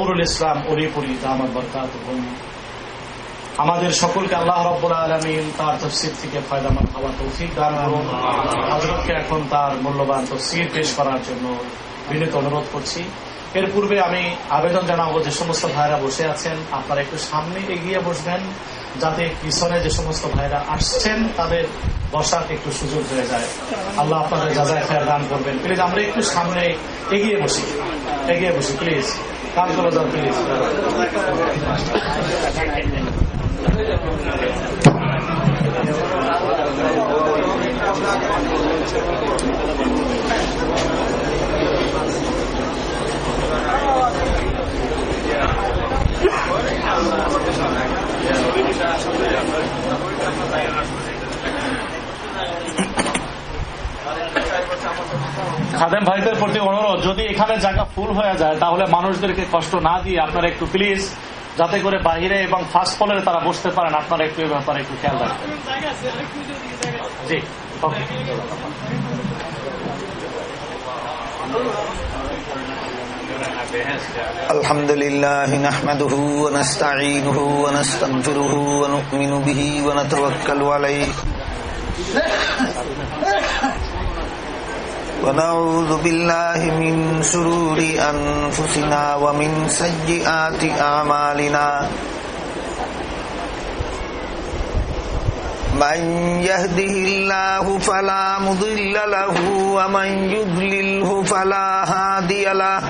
নুরুল ইসলাম অলিপুরি দামার বরকাত আমাদের সকলকে আল্লাহ রব্বুল আলমিন তার তফসির থেকে ফয়দামান খাওয়া তৌফিক দান করুন। হজরতকে এখন তার মূল্যবান তফসির পেশ করার জন্য বিনীত অনুরোধ করছি। এর পূর্বে আমি আবেদন জানাব যে সমস্ত ভাইরা বসে আছেন, আপনারা একটু সামনে এগিয়ে বসবেন, যাতে পিছনে যে সমস্ত ভাইরা আসছেন, তাদের বসার একটু সুযোগ হয়ে যায়। আল্লাহ আপনাদের যাজায় খেয়াল দান করবেন। প্লিজ, আমরা একটু সামনে এগিয়ে বসি। এগিয়ে বসি, প্লিজ। কাম করে যান প্লিজ খাদেম ভাইদের প্রতি অনুরোধ যদি এখানে জায়গা ফুল হয়ে যায় তাহলে মানুষদেরকে কষ্ট না দিয়ে আপনারা একটু প্লিজ যাতে করে বাহিরে এবং ফার্স্ট ফ্লোরে তারা বসতে পারেন আপনারা একটু এই ব্যাপারে একটু খেয়াল রাখবেন জি ওকে الحمد لله نحمده ونستعينه ونستغفره ونؤمن به ونتوكل عليه ونعوذ بالله من شرور أنفسنا ومن سيئات أعمالنا. من يهده الله فلا مضل له ومن يضلله فلا هادي له.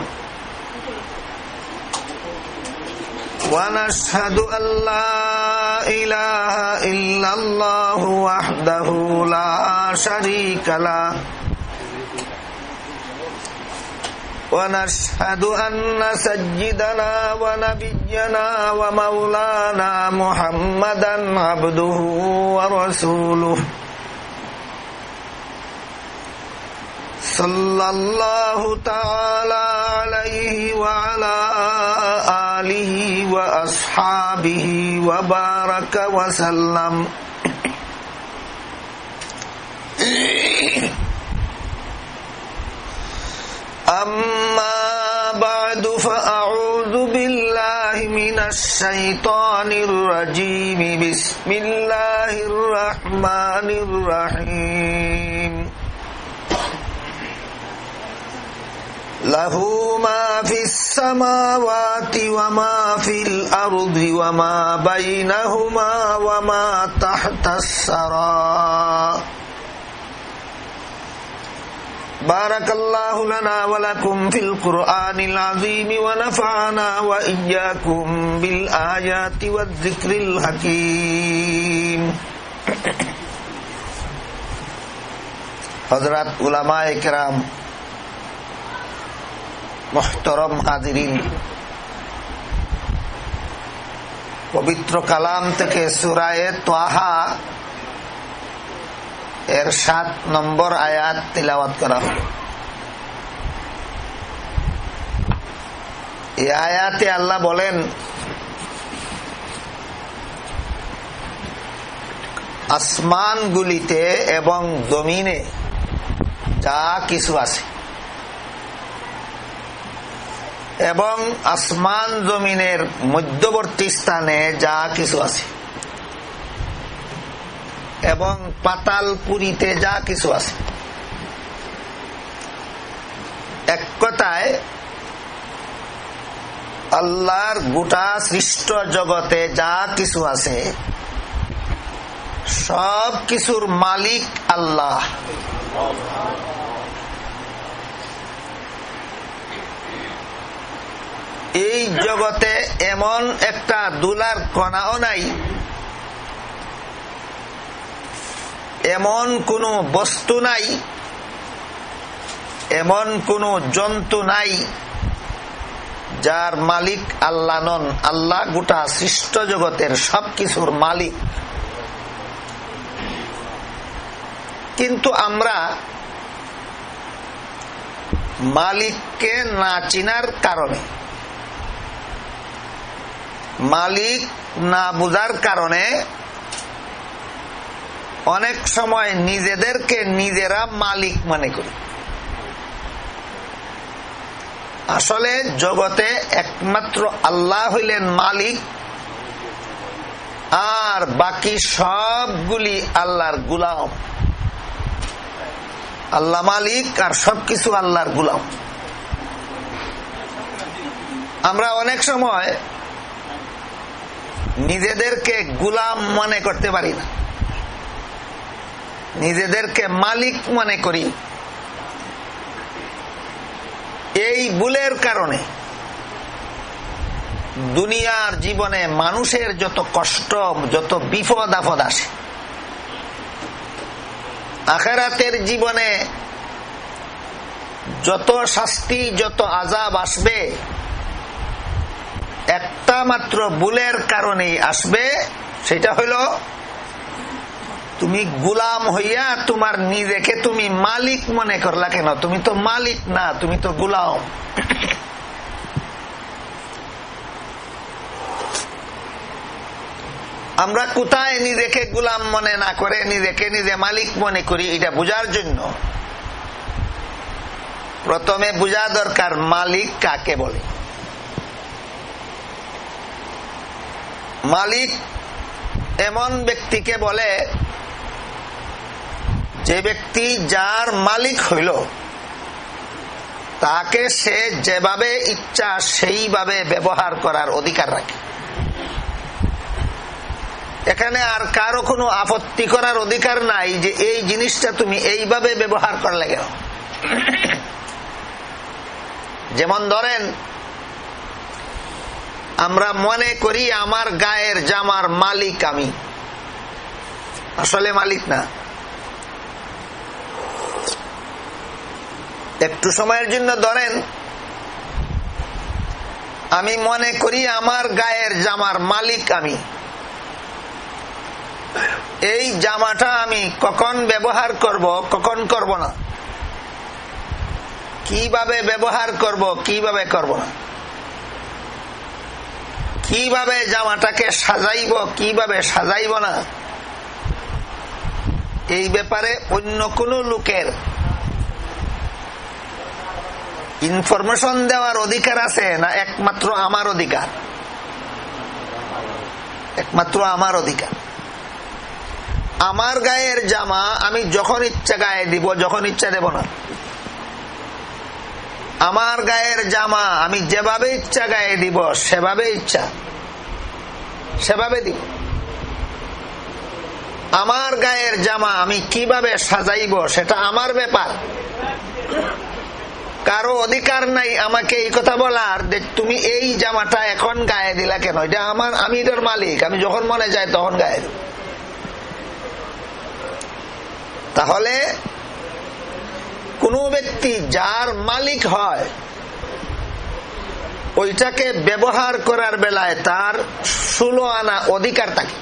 ونشهد أن لا إله إلا الله وحده لا شريك له. ونشهد أن سيدنا ونبينا ومولانا محمدا عبده ورسوله. صلى الله تعالى عليه وعلى آله وأصحابه وبارك وسلم. أما بعد فأعوذ بالله من الشيطان الرجيم. بسم الله الرحمن الرحيم. له ما في السماوات وما في الأرض وما بينهما وما تحت السرى بارك الله لنا ولكم في القرآن العظيم ونفعنا وإياكم بالآيات والذكر الحكيم حضرات علماء کرام মোহতরম হাজিরিন পবিত্র কালাম থেকে সুরায়ে তোয়াহা এর সাত নম্বর আয়াত তিলাওয়াত করা হল। এই আয়াতে আল্লাহ বলেন, আসমানগুলিতে এবং জমিনে যা কিছু আছে, এবং আসমান জমিনের মধ্যবর্তী স্থানে যা কিছু আছে এবং পাতাল পুরীতে যা কিছু আছে। এক কথায়, আল্লাহর গোটা সৃষ্ট জগতে যা কিছু আছে, সব কিছুর মালিক আল্লাহ। এই জগতে এমন একটা দুলার কণাও নাই এমন কোন বস্তু নাই, এমন কোন জন্তু নাই, যার মালিক আল্লাহ নন। আল্লাহ গোটা সৃষ্ট জগতের সবকিছুর মালিক। কিন্তু আমরা মালিককে না চিনার কারণে, মালিক না বুঝার কারণে অনেক সময় নিজেদেরকে নিজেরা মালিক মনে করি। আসলে জগতে একমাত্র আল্লাহ হইলেন মালিক, আর বাকি সবগুলি আল্লাহর গুলাম। আল্লাহ মালিক আর সবকিছু আল্লাহর গুলাম। আমরা অনেক সময় নিজেদেরকে গুলাম মনে করতে পারি না। নিজেদেরকে মালিক মনে করি। এই ভুলের কারণে দুনিয়ার জীবনে মানুষের যত কষ্ট, যত বিপদ, আপদ আসে, আখেরাতের জীবনে যত শাস্তি, যত আজাব আসবে, একটা মাত্র ভুলের কারণেই আসবে, সেটা হইল তুমি গুলাম হইয়া তোমার নিজেকে তুমি মালিক মনে করলা কেন? তুমি তো মালিক না, তুমি তো গুলাম। আমরা কোথায় নিজেকে গুলাম মনে না করে, নিজেকে নিজে মালিক মনে করি, এটা বোঝার জন্য? প্রথমে বোঝা দরকার মালিক কাকে বলে। মালিক এমন ব্যক্তিকে বলে যে ব্যক্তি যার মালিক হইল, তাকে সে যেভাবে ইচ্ছা সেইভাবে ব্যবহার করার অধিকার রাখে। এখানে আর কারও কোনো আপত্তি করার অধিকার নাই যে এই জিনিসটা তুমি এইভাবে ব্যবহার করলে গেল যেমন ধরেন, আমরা মনে করি আমার গায়ের জামার মালিক আমি। আসলে মালিক না। একটু সময়ের জন্য ধরেন, আমি মনে করি আমার গায়ের জামার মালিক আমি। এই জামাটা আমি কখন ব্যবহার করব, কখন করব না? কীভাবে ব্যবহার করব, কীভাবে করব না? কীভাবে জামাটাকে সাজাইব, কীভাবে সাজাইব না? এই ব্যাপারে অন্য কোন লোকের ইনফরমেশন দেওয়ার অধিকার আছে না একমাত্র আমার অধিকার? একমাত্র আমার অধিকার। আমার গায়ের জামা আমি যখন ইচ্ছা গায়ে দিব, যখন ইচ্ছা দেব না। আমার গায়ের জামা আমি যেভাবে ইচ্ছা গায়ে দিব, সেভাবে ইচ্ছা, সেভাবে দিব। আমার গায়ের জামা আমি কীভাবে সাজাইব, সেটা আমার ব্যাপার। কারও অধিকার নাই আমাকে এই কথা বলার, যে তুমি এই জামাটা এখন গায়ে দিলা কেন? এটা আমার, আমি এটার মালিক, আমি যখন মনে যায় তখন গায়ে দিব। তাহলে কোন ব্যক্তি যার মালিক হয়, ওইটাকে ব্যবহার করার বেলায় তার ষোলো আনা অধিকার থাকে।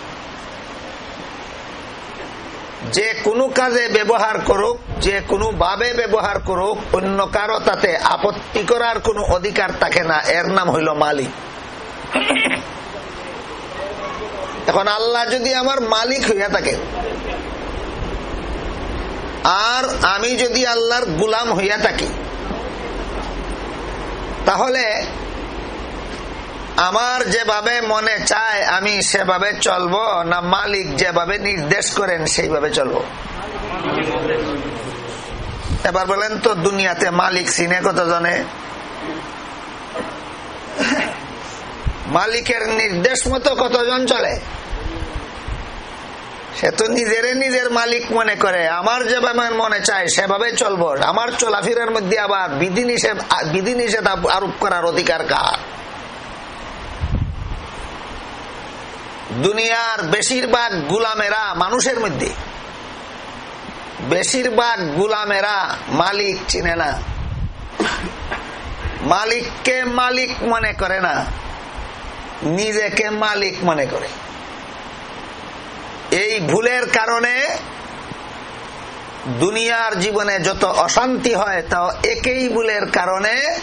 যে কোনো কাজে ব্যবহার করুক, যে কোনো ভাবে ব্যবহার করুক, অন্য কারও তাতে আপত্তি করার কোনো অধিকার থাকে না। এর নাম হইল মালিক। এখন আল্লাহ যদি আমার মালিক হইয়া থাকে, আর আমি যদি আল্লাহর গুলাম হইয়া থাকি, তাহলে আমার যেভাবে মনে চায় আমি সেভাবে চলব, না মালিক যেভাবে নির্দেশ করেন সেইভাবে চলব। এবার বলেন তো দুনিয়াতে মালিক সিনে কতজনে? মালিকের নির্দেশ মতো কতজন চলে? সে তো নিজের নিজের মালিক মনে করে, আমার যেভাবে মনে চায় সেভাবে চলবো। আমার চলাফেরার মধ্যে আবার বিধি নিষেধ বিধি নিষেধ আরোপ করার অধিকার কার? দুনিয়ার বেশিরভাগ গুলামেরা মানুষের মধ্যে। বেশিরভাগ গুলামেরা মালিক চিনে না। মালিককে মালিক মনে করে না। নিজেকে মালিক মনে করে। এই ভুলের কারণে দুনিয়ার জীবনে যত অশান্তি হয় তা একই ভুলের কারণে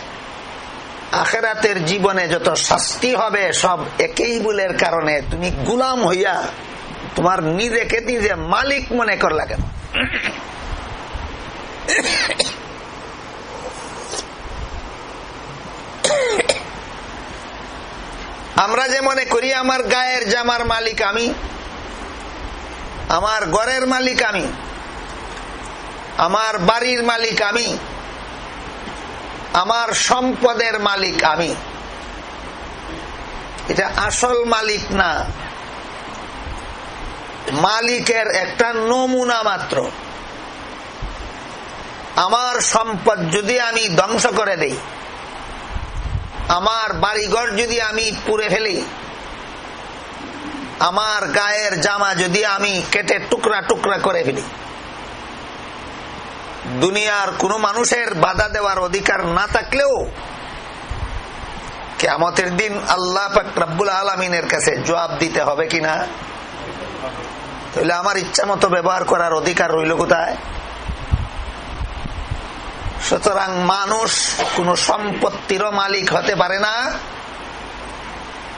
আখেরাতের জীবনে যত শাস্তি হবে, সব একই বুলের কারণে। তুমি গুলাম হইয়া তোমার নিজেকে নিজে মালিক মনে করলা কেন? আমরা যে মনে করি, আমার গায়ের জামার মালিক আমি, আমার ঘরের মালিক আমি, আমার বাড়ির মালিক আমি আমার সম্পদের মালিক আমি। এটা আসল মালিক না। মালিকের একটা নমুনা মাত্র। আমার সম্পদ যদি আমি ধ্বংস করে দেই, আমার বাড়িঘর যদি আমি পুড়ে ফেলি, আমার গায়ের জামা যদি আমি কেটে টুকরা টুকরা করে ফেলি দুনিয়ার কোন মানুষের বাধা দেওয়ার অধিকার না থাকলেও কেমতের দিন আল্লাহ রাব্বুল আলমিনের কাছে জবাব দিতে হবে কিনা? তাহলে আমার ইচ্ছা মতো ব্যবহার করার অধিকার রইল কোথায়? সুতরাং মানুষ কোন সম্পত্তিরও মালিক হতে পারে না।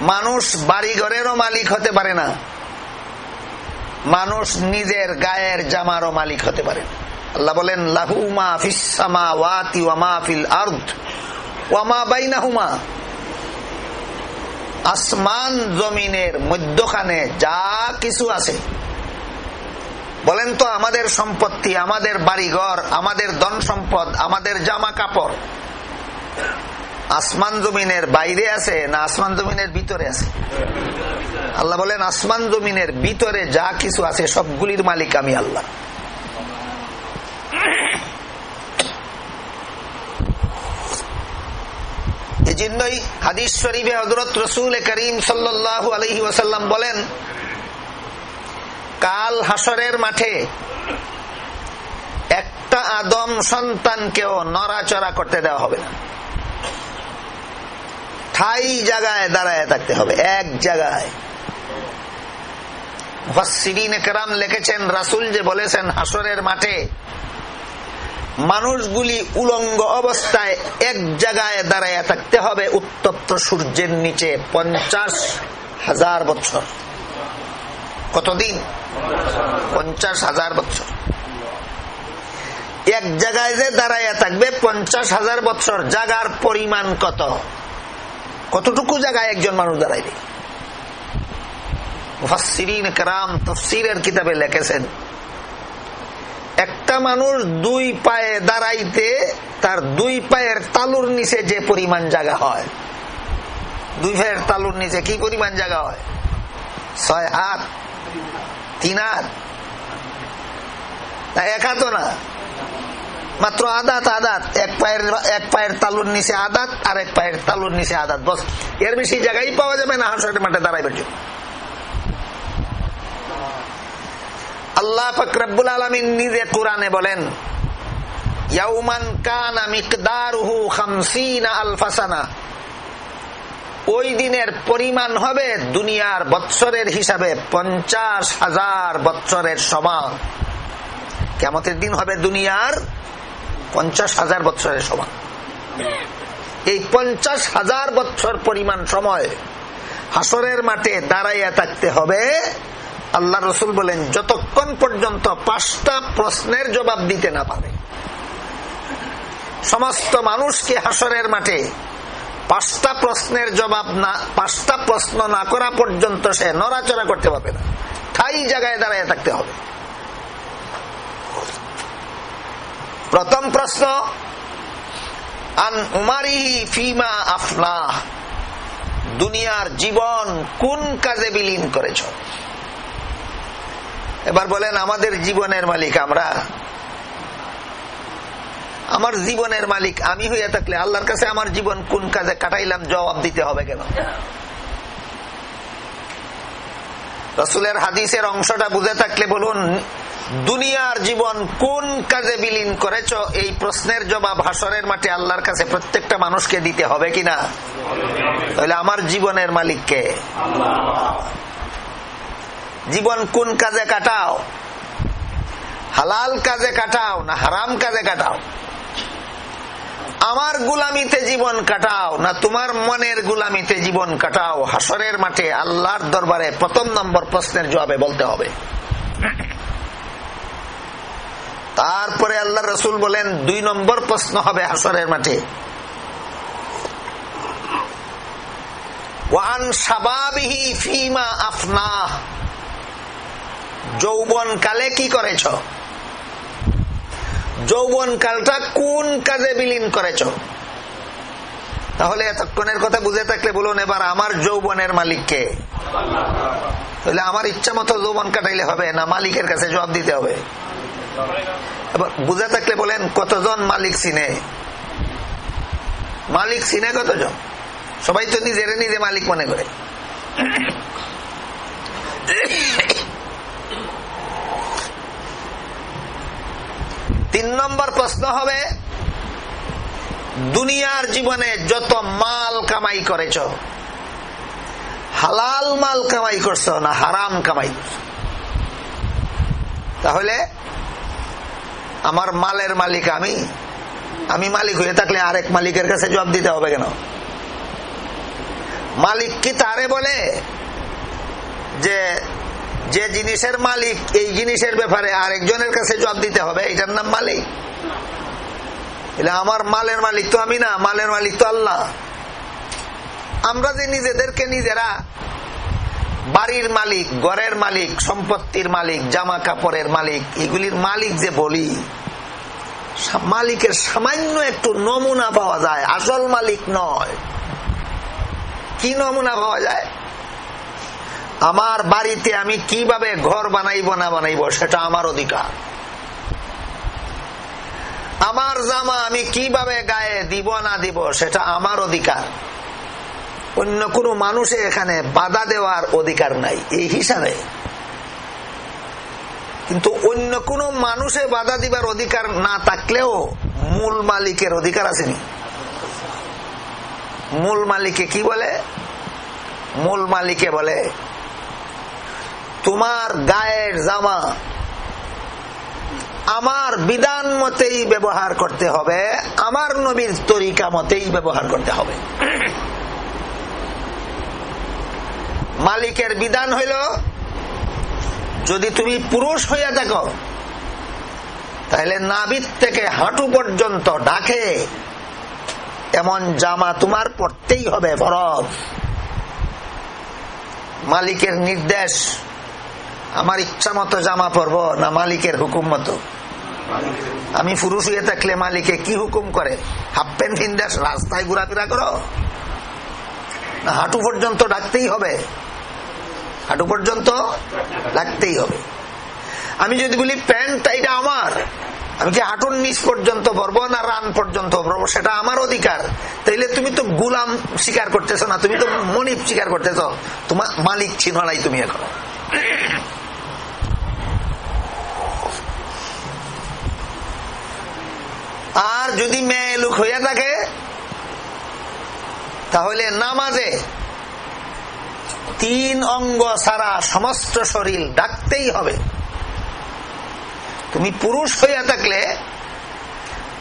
মানুষ বাড়িঘরেরও মালিক হতে পারে না। মানুষ নিজের গায়ের জামারও মালিক হতে পারে আল্লাহ বলেন লাহুমা ফিসামা ওয়াতি ওয়ামা ফিল আর্দ ওয়ামা বাইনাহুমা। আসমান জমিনের মধ্যখানে যা কিছু আছে। বলেন তো, আমাদের সম্পত্তি, আমাদের বাড়িঘর, আমাদের ধন সম্পদ, আমাদের জামা কাপড় আসমান জমিনের বাইরে আছে না আসমান জমিনের ভিতরে আছে? আল্লাহ বলেন, আসমান জমিনের ভিতরে যা কিছু আছে সবগুলির মালিক আমি আল্লাহ। এই জন্যই হাদিস শরীফে হজরত রসুল করিম সাল্লাহ আলহি বলেন, কাল হাসরের মাঠে একটা আদম সন্তানকেও নড়াচড়া করতে দেওয়া হবে ঠাই জায়গায় দাঁড়ায় থাকতে হবে, এক জায়গায়। লিখেছেন, রাসুল যে বলেছেন হাসরের মাঠে মানুষগুলি উলঙ্গ অবস্থায় এক জায়গায় দাঁড়ায় থাকতে হবে উত্তপ্ত সূর্যের নিচে পঞ্চাশ হাজার বছর কতদিন? পঞ্চাশ হাজার বছর এক জায়গায় যে দাঁড়াইয়া থাকবে পঞ্চাশ হাজার বছর জাগার পরিমাণ কত? কতটুকু জায়গায় একজন মানুষ দাঁড়াইবে? তফসিরের কিতাবে লেখেছেন একটা মানুষ দুই পায়ে দাঁড়াইতে তার দুই পায়ের তালুর নিচে যে পরিমাণ জায়গা হয়, দুই পায়ের তালুর নিচে কি পরিমাণ জায়গা হয়? ছয় হাত, তিন হাত? এক হাত না। মাত্র আদাত আদাত। এক পায়ের এক পায়ের তালুর নিচে আদাত আর এক পায়ের তালুর নিচে আদাত। বস, এর বেশি জায়গায় পাওয়া যাবে না হাসরের মাঠে দাঁড়াইবার জন্য আল্লাহ ফকরাবুল আলমিন নিজে কোরআনে বলেন ওই দিনের পরিমাণ হবে দুনিয়ার বৎসরের হিসাবে পঞ্চাশ হাজার বৎসরের সমান। কেমতের দিন হবে দুনিয়ার পঞ্চাশ হাজার বৎসরের সমান। এই পঞ্চাশ হাজার বৎসর পরিমাণ সময় হাসরের মাঠে দাঁড়াইয়া থাকতে হবে। আল্লাহ রসুল বলেন, যতক্ষণ পর্যন্ত পাঁচটা প্রশ্নের জবাব দিতে না পারে, সমস্ত মানুষকে হাসরের মাঠে পাঁচটা প্রশ্নের জবাব না, পাঁচটা প্রশ্ন না করা পর্যন্ত সে নড়াচড়া করতে পারবে না। ঠাই জায়গায় দাঁড়ায় থাকতে হবে। প্রথম প্রশ্ন, আন উমারিহি ফিমা আফলা দুনিয়ার জীবন কোন কাজে বিলীন করেছ? এবার বলেন, আমাদের জীবনের মালিক আমরা? আমার জীবনের মালিক আমি হইয়া থাকলে আল্লাহর কাছে আমার জীবন কোন কাজে কাটাইলাম, জবাব দিতে হবে কেন? রসুলের হাদিসের অংশটা বুঝে থাকলে বলুন, দুনিয়ার জীবন কোন কাজে বিলীন করেছ? এই প্রশ্নের জবাব হাসরের মাঠে আল্লাহর কাছে প্রত্যেকটা মানুষকে দিতে হবে কিনা? তাহলে আমার জীবনের মালিককে জীবন কোন কাজে কাটাও? হালাল কাজে কাটাও না হারাম কাজে কাটাও? আমার গুলামিতে জীবন কাটাও না তোমার মনের গুলামিতে জীবন কাটাও? হাসরের মাঠে আল্লাহর দরবারে প্রথম নম্বর প্রশ্নের জবাবে বলতে হবে। তারপরে আল্লাহ রসুল বলেন, দুই নম্বর প্রশ্ন হবে হাসরের মাঠে। ওয়ান সাবাবিহি ফিমা আফনা যৌবন কালে কি করেছ? যৌবন কালটা কোন কাজে বিলীন করেছ? তাহলে এতক্ষণের কথা বুঝে থাকলে বলুন, এবার আমার যৌবনের মালিককে তাহলে আমার ইচ্ছা মতো যৌবন কাটাইলে হবে না মালিকের কাছে জবাব দিতে হবে? এবার বুঝে থাকলে বলেন, কতজন মালিক চিনে? মালিক চিনে কতজন? সবাই তো নিজের নিজে মালিক মনে করে। তিন নম্বর প্রশ্ন হবে, দুনিয়ার জীবনে যত মাল কামাই করেছ, হালাল মাল কামাই করছ না হারাম কামাই তাহলে আমার মালের মালিক আমি আমি মালিক হয়ে থাকলে আরেক মালিকের কাছে জবাব দিতে হবে কেন? মালিক কি তারে বলে যে যে জিনিসের মালিক, এই জিনিসের ব্যাপারে আরেকজনের কাছে জবাব দিতে হবে, এটার নাম মালিক। এলে আমার মালের মালিক তো আমি না, মালের মালিক তো আল্লাহ। আমরা যে নিজেদেরকে নিজেরা বাড়ির মালিক, ঘরের মালিক, সম্পত্তির মালিক জামা কাপড়ের মালিক, এগুলির মালিক যে বলি মালিকের সামান্য একটু নমুনা পাওয়া যায়, আসল মালিক নয়। কি নমুনা পাওয়া যায়? আমার বাড়িতে আমি কীভাবে ঘর বানাইব না বানাইব, সেটা আমার অধিকার। আমার জামা আমি কীভাবে গায়ে দিব না দিব, সেটা আমার অধিকার। অন্য কোনো মানুষে এখানে বাধা দেওয়ার অধিকার নাই, এই হিসাবে। কিন্তু অন্য কোন মানুষে বাধা দিবার অধিকার না থাকলেও মূল মালিকের অধিকার আসেনি। মূল মালিকে কি বলে? মূল মালিকে বলে তোমার গায়ের জামা আমার বিধান মতেই ব্যবহার করতে হবে, আমার নবীর তরিকা মতেই ব্যবহার করতে হবে। মালিকের বিধান হইল, যদি তুমি পুরুষ হইয়া থাকো তাহলে নাবিদ থেকে হাঁটু পর্যন্ত ডাকে, এমন জামা তোমার পড়তেই হবে, ফরজ। মালিকের নির্দেশ আমার ইচ্ছা মতো জামা পরব না মালিকের হুকুম মতো। আমি পুরুষ হয়ে থাকলে মালিকে কি হুকুম করে? হাফ প্যান্ট হিন্দাস রাস্তায় ঘোরাফেরা করো। না, হাঁটু পর্যন্ত ডাকতেই হবে। হাঁটু পর্যন্ত ডাকতেই হবে। আমি যদি বলি, প্যান্ট এটা আমার। আমি কি হাঁটুর নিচ পর্যন্ত ভরবো না রান পর্যন্ত ভরবো? সেটা আমার অধিকার। তাইলে তুমি তো গুলাম স্বীকার করতেছ না, তুমি তো মনিপ স্বীকার করতেছ। তোমার মালিক ছিল নাই তুমি এখন। আর যদি মেয়ে লোক হইয়া থাকে, তাহলে নামাজে তিন অঙ্গ সারা সমস্ত শরীর ডাকতেই হবে। তুমি পুরুষ হইয়া থাকলে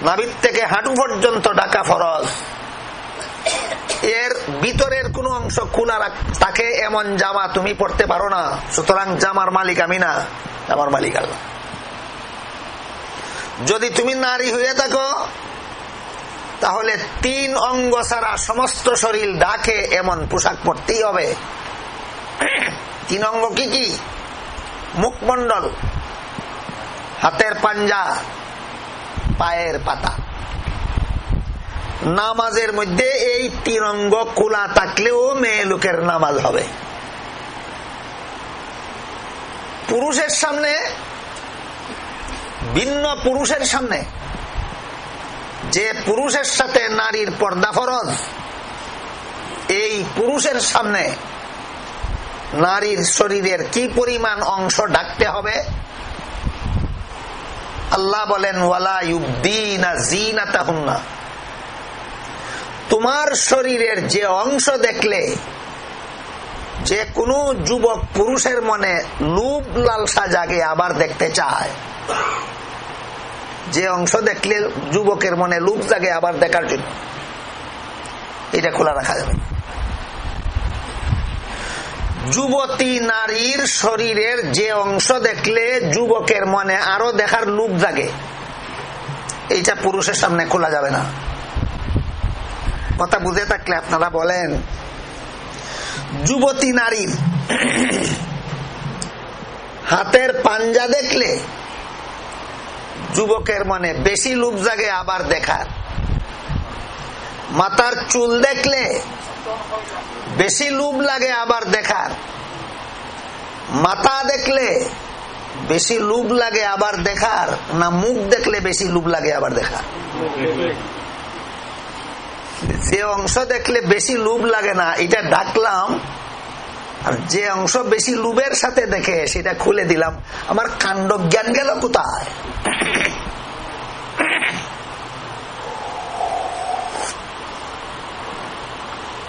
নাবিদ থেকে হাঁটু পর্যন্ত ডাকা ফরজ। এর ভিতরের কোন অংশ খোলা রাখ তাকে এমন জামা তুমি পড়তে পারো না। সুতরাং জামার মালিক আমি না, জামার মালিক আল্লাহ। যদি তুমি নারী হয়ে থাকো, তাহলে তিন অঙ্গ ছাড়া সমস্ত শরীর ডাকে এমন পোশাক পরতেই হবে। তিন অঙ্গ কি কি? মুখমন্ডল হাতের পাঞ্জা, পায়ের পাতা। নামাজের মধ্যে এই তিন অঙ্গ খোলা থাকলেও মেয়ে লোকের নামাজ হবে। পুরুষের সামনে ভিন্ন পুরুষের সামনে। যে পুরুষের সাথে নারীর পর্দা ফরজ, এই পুরুষের সামনে নারীর শরীরের কি পরিমাণ অংশ ডাকতে হবে? আল্লাহ বলেন, ওয়ালা তোমার শরীরের যে অংশ দেখলে, যে কোনো যুবক পুরুষের মনে লুপ লালসা জাগে আবার দেখতে চায়। যে অংশ দেখলে যুবকের মনে লুপ জাগে, আবার দেখার জন্য। এটা খোলা রাখা যাবে। যুবতী নারীর শরীরের যে অংশ দেখলে যুবকের মনে আরও দেখার লুপ জাগে। এইটা পুরুষের সামনে খোলা যাবে না। কথা বুঝে থাকলে আপনারা বলেন, যুবতী নারীর হাতের পাঞ্জা দেখলে যুবকের মনে বেশি লোভ জাগে আবার দেখার। মাথার চুল দেখলে বেশি লোভ লাগে আবার দেখার। মাথা দেখলে বেশি লোভ লাগে আবার দেখার না মুখ দেখলে বেশি লোভ লাগে আবার দেখার। যে অংশ দেখলে বেশি লোভ লাগে না, এটা ডাকলাম আর যে অংশ বেশি লুবের সাথে দেখে সেটা খুলে দিলাম। আমার কাণ্ড জ্ঞান গেল কোথায়?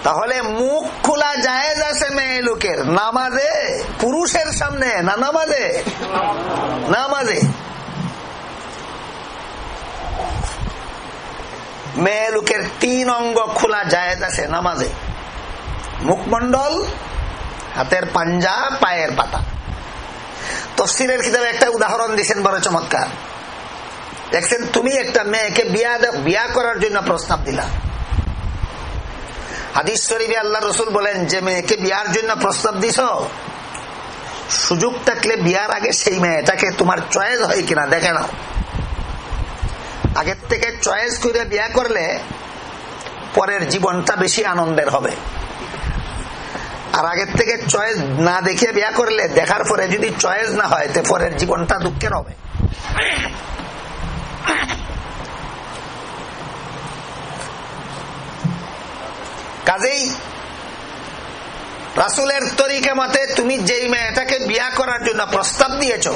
তাহলে মুখ খোলা জায়েজ আছে মেয়ে লোকের। নামাজে, পুরুষের সামনে, না নামাজে? নামাজে। মেয়ে লোকের তিন অঙ্গ খোলা জায়েজ আছে নামাজে। মুখমন্ডল হাতের পাঞ্জা, পায়ের পাতা। তফসিলের কিতাবে একটা উদাহরণ দিচ্ছেন বড় চমৎকার। দেখছেন, তুমি একটা মেয়েকে বিয়া বিয়া করার জন্য প্রস্তাব দিলা। আল্লাহ রসুল বলেন, যে মেয়েকে বিয়ার জন্য প্রস্তাব দিছ, সুযোগ থাকলে বিয়ার আগে সেই মেয়েটাকে তোমার চয়েস হয় কিনা দেখে নাও। আগের থেকে চয়েস করে বিয়া করলে পরের জীবনটা বেশি আনন্দের হবে। আর আগের থেকে চয়েস না দেখে বিয়া করলে, দেখার পরে যদি চয়েস না হয়, তো পরের জীবনটা দুঃখের হবে। কাজেই রাসুলের তরিকা মতে তুমি যেই মেয়েটাকে বিয়া করার জন্য প্রস্তাব দিয়েছ,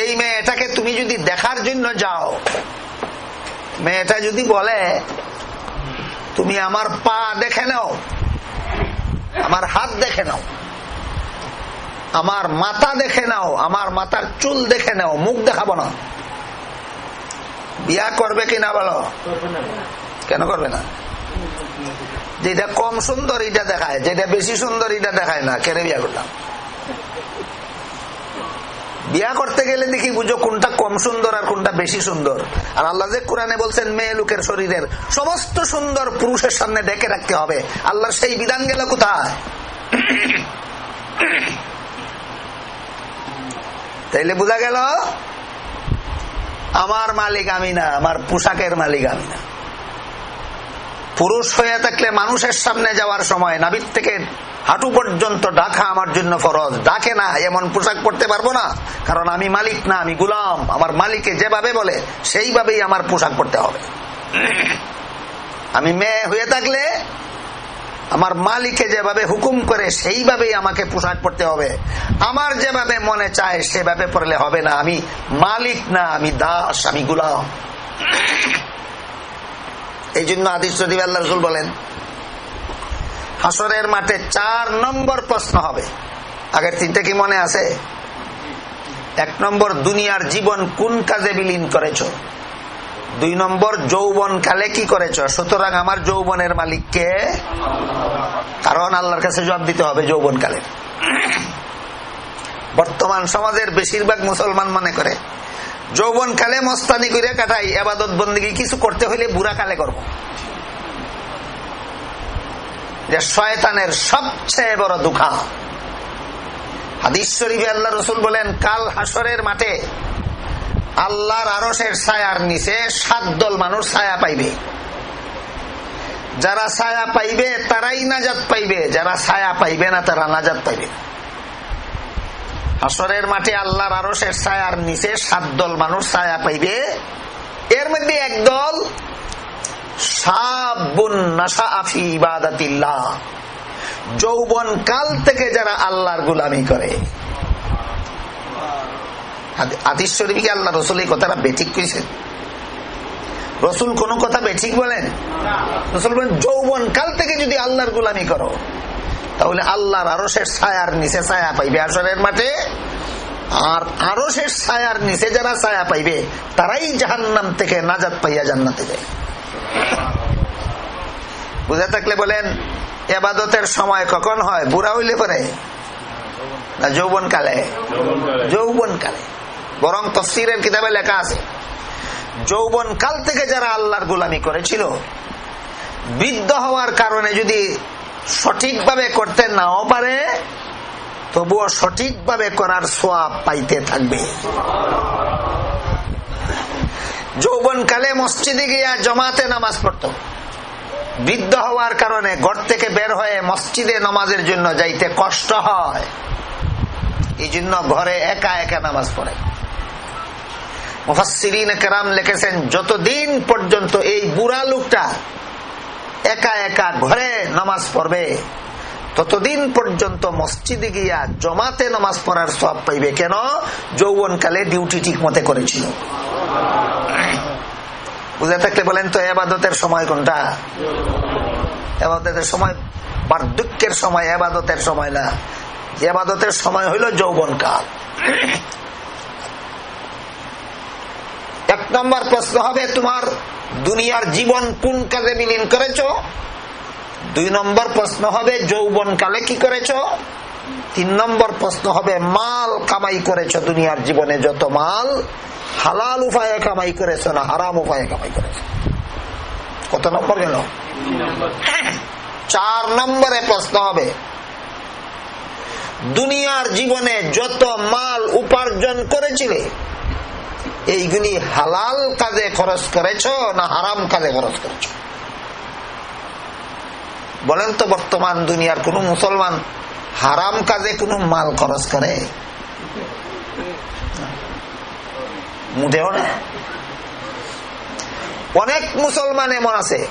এই মেয়েটাকে তুমি যদি দেখার জন্য যাও, মেয়েটা যদি বলে, তুমি আমার পা দেখে নাও। আমার হাত দেখে নাও। আমার মাথা দেখে নাও। আমার মাথার চুল দেখে নাও। মুখ দেখাবো না। বিয়া করবে কিনা বলো? কেন করবে না? যেটা কম সুন্দর, এটা দেখায়। যেটা বেশি সুন্দর, এটা দেখায় না। কেন বিয়া করলাম? বিয়া করতে গেলে দেখি বুঝো কোনটা কম সুন্দর আর কোনটা বেশি সুন্দর। আর আল্লাহ যে কোরআনে বলছেন, মেয়ে লোকের শরীরের সমস্ত সুন্দর পুরুষের সামনে ডেকে রাখতে হবে। আল্লাহর সেই বিধান গেল কোথায়? তাইলে বোঝা গেল, আমার মালিক আমি না, আমার পোশাকের মালিক আমি না। পুরুষ হয়ে থাকলে মানুষের সামনে যাওয়ার সময় নাবির থেকে হাঁটু পর্যন্ত ডাকা আমার জন্য ফরজ। ডাকে না, এমন পোশাক পরতে পারব না। কারণ আমি মালিক না, আমি গুলাম। আমার মালিকে যেভাবে বলে, সেইভাবেই আমার পোশাক পরতে হবে। আমি মেয়ে হয়ে থাকলে আমার মালিকে যেভাবে হুকুম করে, সেইভাবেই আমাকে পোশাক পরতে হবে। আমার যেভাবে মনে চায়, সেভাবে পড়লে হবে না। আমি মালিক না, আমি দাস, আমি গুলাম। এই জন্য আদিস শরীফ আল্লাহ রসুল বলেন, হাসরের মাঠে চার নম্বর প্রশ্ন হবে। আগের তিনটা কি মনে আছে? এক নম্বর, দুনিয়ার জীবন কোন কাজে বিলীন করেছ? দুই নম্বর, যৌবন কালে কি করেছ? সুতরাং আমার যৌবনের মালিককে কারণ আল্লাহর কাছে জবাব দিতে হবে যৌবন কালে বর্তমান সমাজের বেশিরভাগ মুসলমান মনে করে যৌবন কালে মস্তানি করে কাটাই আবাদত বন্দী কিছু করতে হইলে বুড়া কালে করব। যে শয়তানের সবচেয়ে বড় দুঃখা। আল্লাহ রসুল বলেন, কাল হাসরের মাঠে আল্লাহর আরসের ছায়ার নিচে সাত দল মানুষ ছায়া পাইবে। যারা ছায়া পাইবে, তারাই নাজাত পাইবে। যারা ছায়া পাইবে না, তারা নাজাত পাইবে। হাসরের মাঠে আল্লাহর আরসের ছায়ার নিচে সাত দল মানুষ ছায়া পাইবে। এর মধ্যে একদল যৌবন কাল থেকে যারা আল্লাহর গুলামি করে। আদিস শরীফকে আল্লাহ রসুল এই কথাটা বেঠিক করেছেন রসুল কোন কথা বেঠিক বলেন? রসুল বলেন যৌবন কাল থেকে যদি আল্লাহর গুলামি করো তাহলে আল্লাহর আরসের ছায়ার নিচে ছায়া পাইবে আসরের মাঠে। আর আরসের ছায়ার নিচে যারা ছায়া পাইবে, তারাই জাহান্নাম থেকে নাজাত পাইয়া জান্নাতে যায়। বুঝে থাকলে বলেন, এবাদতের সময় কখন হয়? বুড়া হইলে পরে? না যৌবন কালে যৌবন কালে বরং তফসিরের কিতাবে লেখা আছে যৌবন কাল থেকে যারা আল্লাহর গোলামি করেছিল, বৃদ্ধ হওয়ার কারণে যদি সঠিকভাবে করতে নাও পারে, তবুও সঠিকভাবে করার সোয়াব পাইতে থাকবে। যৌবনকালে মসজিদে গিয়া জমাতে নামাজ পড়ত। বৃদ্ধ হওয়ার কারণে ঘর থেকে বের হয়ে মসজিদে নামাজের জন্য যাইতে কষ্ট হয়। এই জন্য ঘরে একা একা নামাজ পড়ে। মুফাসিরিন কেরাম লিখেছেন, যতদিন পর্যন্ত এই বুড়া লোকটা একা একা ঘরে নামাজ পড়বে। ততদিন পর্যন্ত মসজিদে গিয়া জমাতে নামাজ পড়ার সব পাইবে কেন? যৌবনকালে ডিউটি ঠিক মতে করেছিল। বুঝে থাকলে বলেন তো, এবাদতের সময় কোনটা? এবাদতের সময় বার্ধক্যের সময়, এবাদতের সময় না। এবাদতের সময় হইল যৌবনকাল। এক নম্বর প্রশ্ন হবে, তোমার দুনিয়ার জীবন কোন কাজে বিলীন করেছ? দুই নম্বর প্রশ্ন হবে, যৌবন কালে কি করেছ? তিন নম্বর প্রশ্ন হবে, মাল কামাই করেছ দুনিয়ার জীবনে, যত মাল হালাল উপায়ে কামাই করেছ না হারাম উপায়ে কামাই করেছ। কত নম্বর গেল? চার নম্বরে প্রশ্ন হবে, দুনিয়ার জীবনে যত মাল উপার্জন করেছিলে এইগুলি হালাল কাজে খরচ করেছ না হারাম কাজে খরচ করেছ? বলেন তো বর্তমান দুনিয়ার কোন মুসলমান হারাম কাজে কোন মাল খরচ করে? মুঠেও না। অনেক মুসলমান এমন আছে,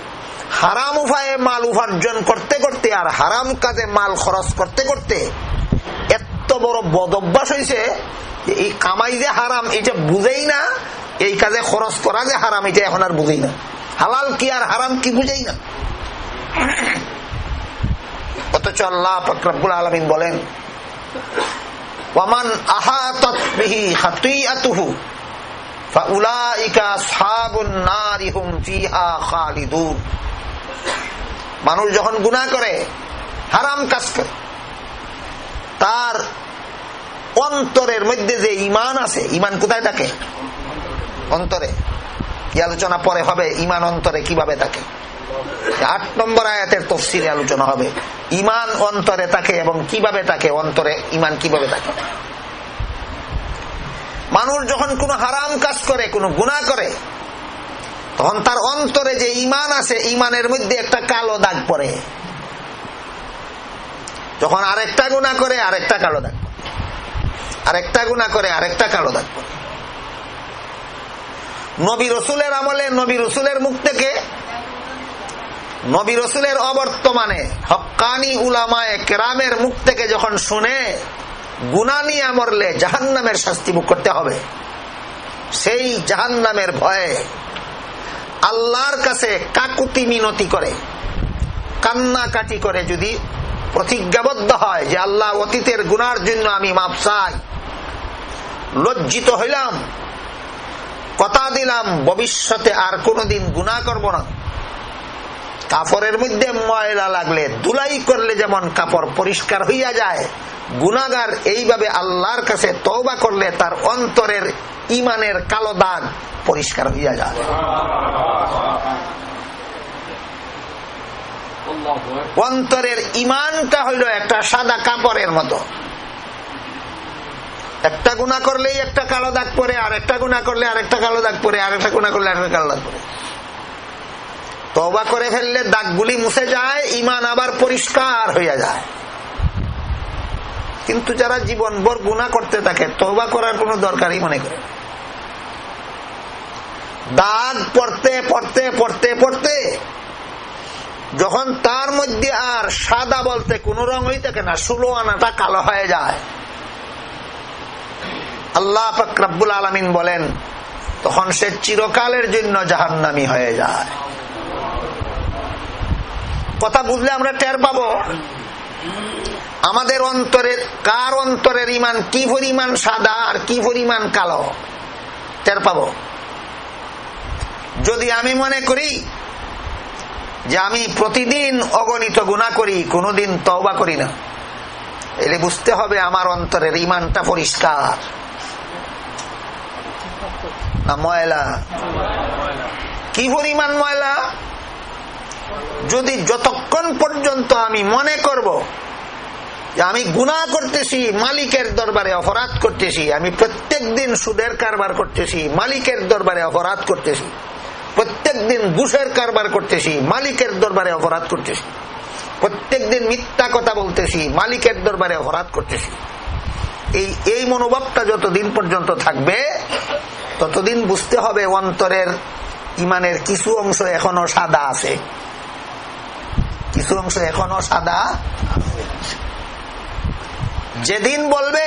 হারাম উপায়ে মাল উপার্জন করতে করতে আর হারাম কাজে মাল খরচ করতে করতে এত বড় বদভ্যাস হয়েছে এই কামাই যে হারাম, এটা বুঝেই না। এই কাজে খরচ করা যে হারাম, এটা এখন আর বুঝেই না। হালাল কি আর হারাম কি বুঝেই না। অথচ আল্লাহ ফকরাবুল আলমিন বলেন, ওয়ামান মানুষ যখন গুনাহ করে, হারাম কাজ করে। তার অন্তরের মধ্যে যে ইমান আছে ইমান কোথায় থাকে? অন্তরে। আলোচনা পরে হবে ইমান অন্তরে কীভাবে থাকে? আট নম্বর আয়াতের তফসিলে আলোচনা হবে ইমান অন্তরে থাকে এবং কীভাবে থাকে? অন্তরে ইমান কীভাবে থাকে? মানুষ যখন কোন হারাম কাজ করে, কোন গুণা করে, তখন তার অন্তরে যে ইমান আছে ইমানের মধ্যে একটা কালো দাগ পড়ে। যখন আরেকটা গুণা করে, আরেকটা কালো দাগ। আরেকটা গুণা করে, আরেকটা কালো দাগ। নবী রসুলের আমলে, নবী রসুলের মুখ থেকে, নবী রসুলের অবর্তমানে হকানি উলামায় কেরামের মুখ থেকে যখন শুনে গুনা নিয়ে মরলে জাহান নামের শাস্তি মুখ করতে হবে। সেই জাহান নামের ভয়ে আল্লাহর কাছে কাকুতি মিনতি করে, কান্নাকাটি করে যদি প্রতিজ্ঞাবদ্ধ হয় যে আল্লাহ অতীতের গুনার জন্য আমি মাপ চাই। লজ্জিত হইলাম। কথা দিলাম, ভবিষ্যতে আর কোনোদিন গুণা করব না। কাপড়ের মধ্যে ময়লা লাগলে দুলাই করলে যেমন কাপড় পরিষ্কার হইয়া যায় গুনাগার এইভাবে আল্লাহর কাছে তৌবা করলে তার অন্তরের ইমানের কালো দাগ পরিষ্কার হইয়া যায়। অন্তরের ইমানটা হইল একটা সাদা কাপড়ের মতো। একটা গুণা করলেই একটা কালো দাগ পরে আর একটা গুণা করলে আরেকটা কালো দাগ পরে আরেকটা গুণা করলে আরেকটা কালো দাগ পরে তবা করে ফেললে দাগগুলি মুছে যায় ইমান আবার পরিষ্কার হইয়া যায়। কিন্তু যারা জীবন ভর গুণা করতে থাকে তবা করার কোন দরকারই মনে করে। দাগ পড়তে পড়তে পড়তে পড়তে যখন তার মধ্যে আর সাদা বলতে কোন রঙই থাকে না ষোলো আনাটা কালো হয়ে যায়। আল্লাহ ফকরাবুল আলমিন বলেন, তখন সে চিরকালের জন্য জাহান্নামি হয়ে যায়। কথা বুঝলে আমরা টের পাবো? আমাদের অন্তরের, কার অন্তরের ইমান কি পরিমাণ সাদা আর কি পরিমাণ কালো? টের পাবো? যদি আমি মনে করি যে আমি প্রতিদিন অগণিত গুণা করি, কোনোদিন তওবা করি না। এলে বুঝতে হবে আমার অন্তরের ইমানটা পরিষ্কার। না, ময়লা। কি পরিমাণ ময়লা? যদি যতক্ষণ পর্যন্ত আমি মনে করব যে আমি গুণা করতেছি, মালিকের দরবারে অপরাধ করতেছি, আমি প্রত্যেক দিন সুদের কারবার করতেছি, মালিকের দরবারে অপরাধ করতেছি প্রত্যেক দিন ঘুষের কারবার করতেছি, মালিকের দরবারে অপরাধ করতেছি। প্রত্যেক দিন মিথ্যা কথা বলতেছি, মালিকের দরবারে অপরাধ করতেছি। এই এই মনোভাবটা যতদিন পর্যন্ত থাকবে, ততদিন বুঝতে হবে অন্তরের ইমানের কিছু অংশ এখনও সাদা আছে। কিছু অংশ এখনও সাদা যেদিন বলবে,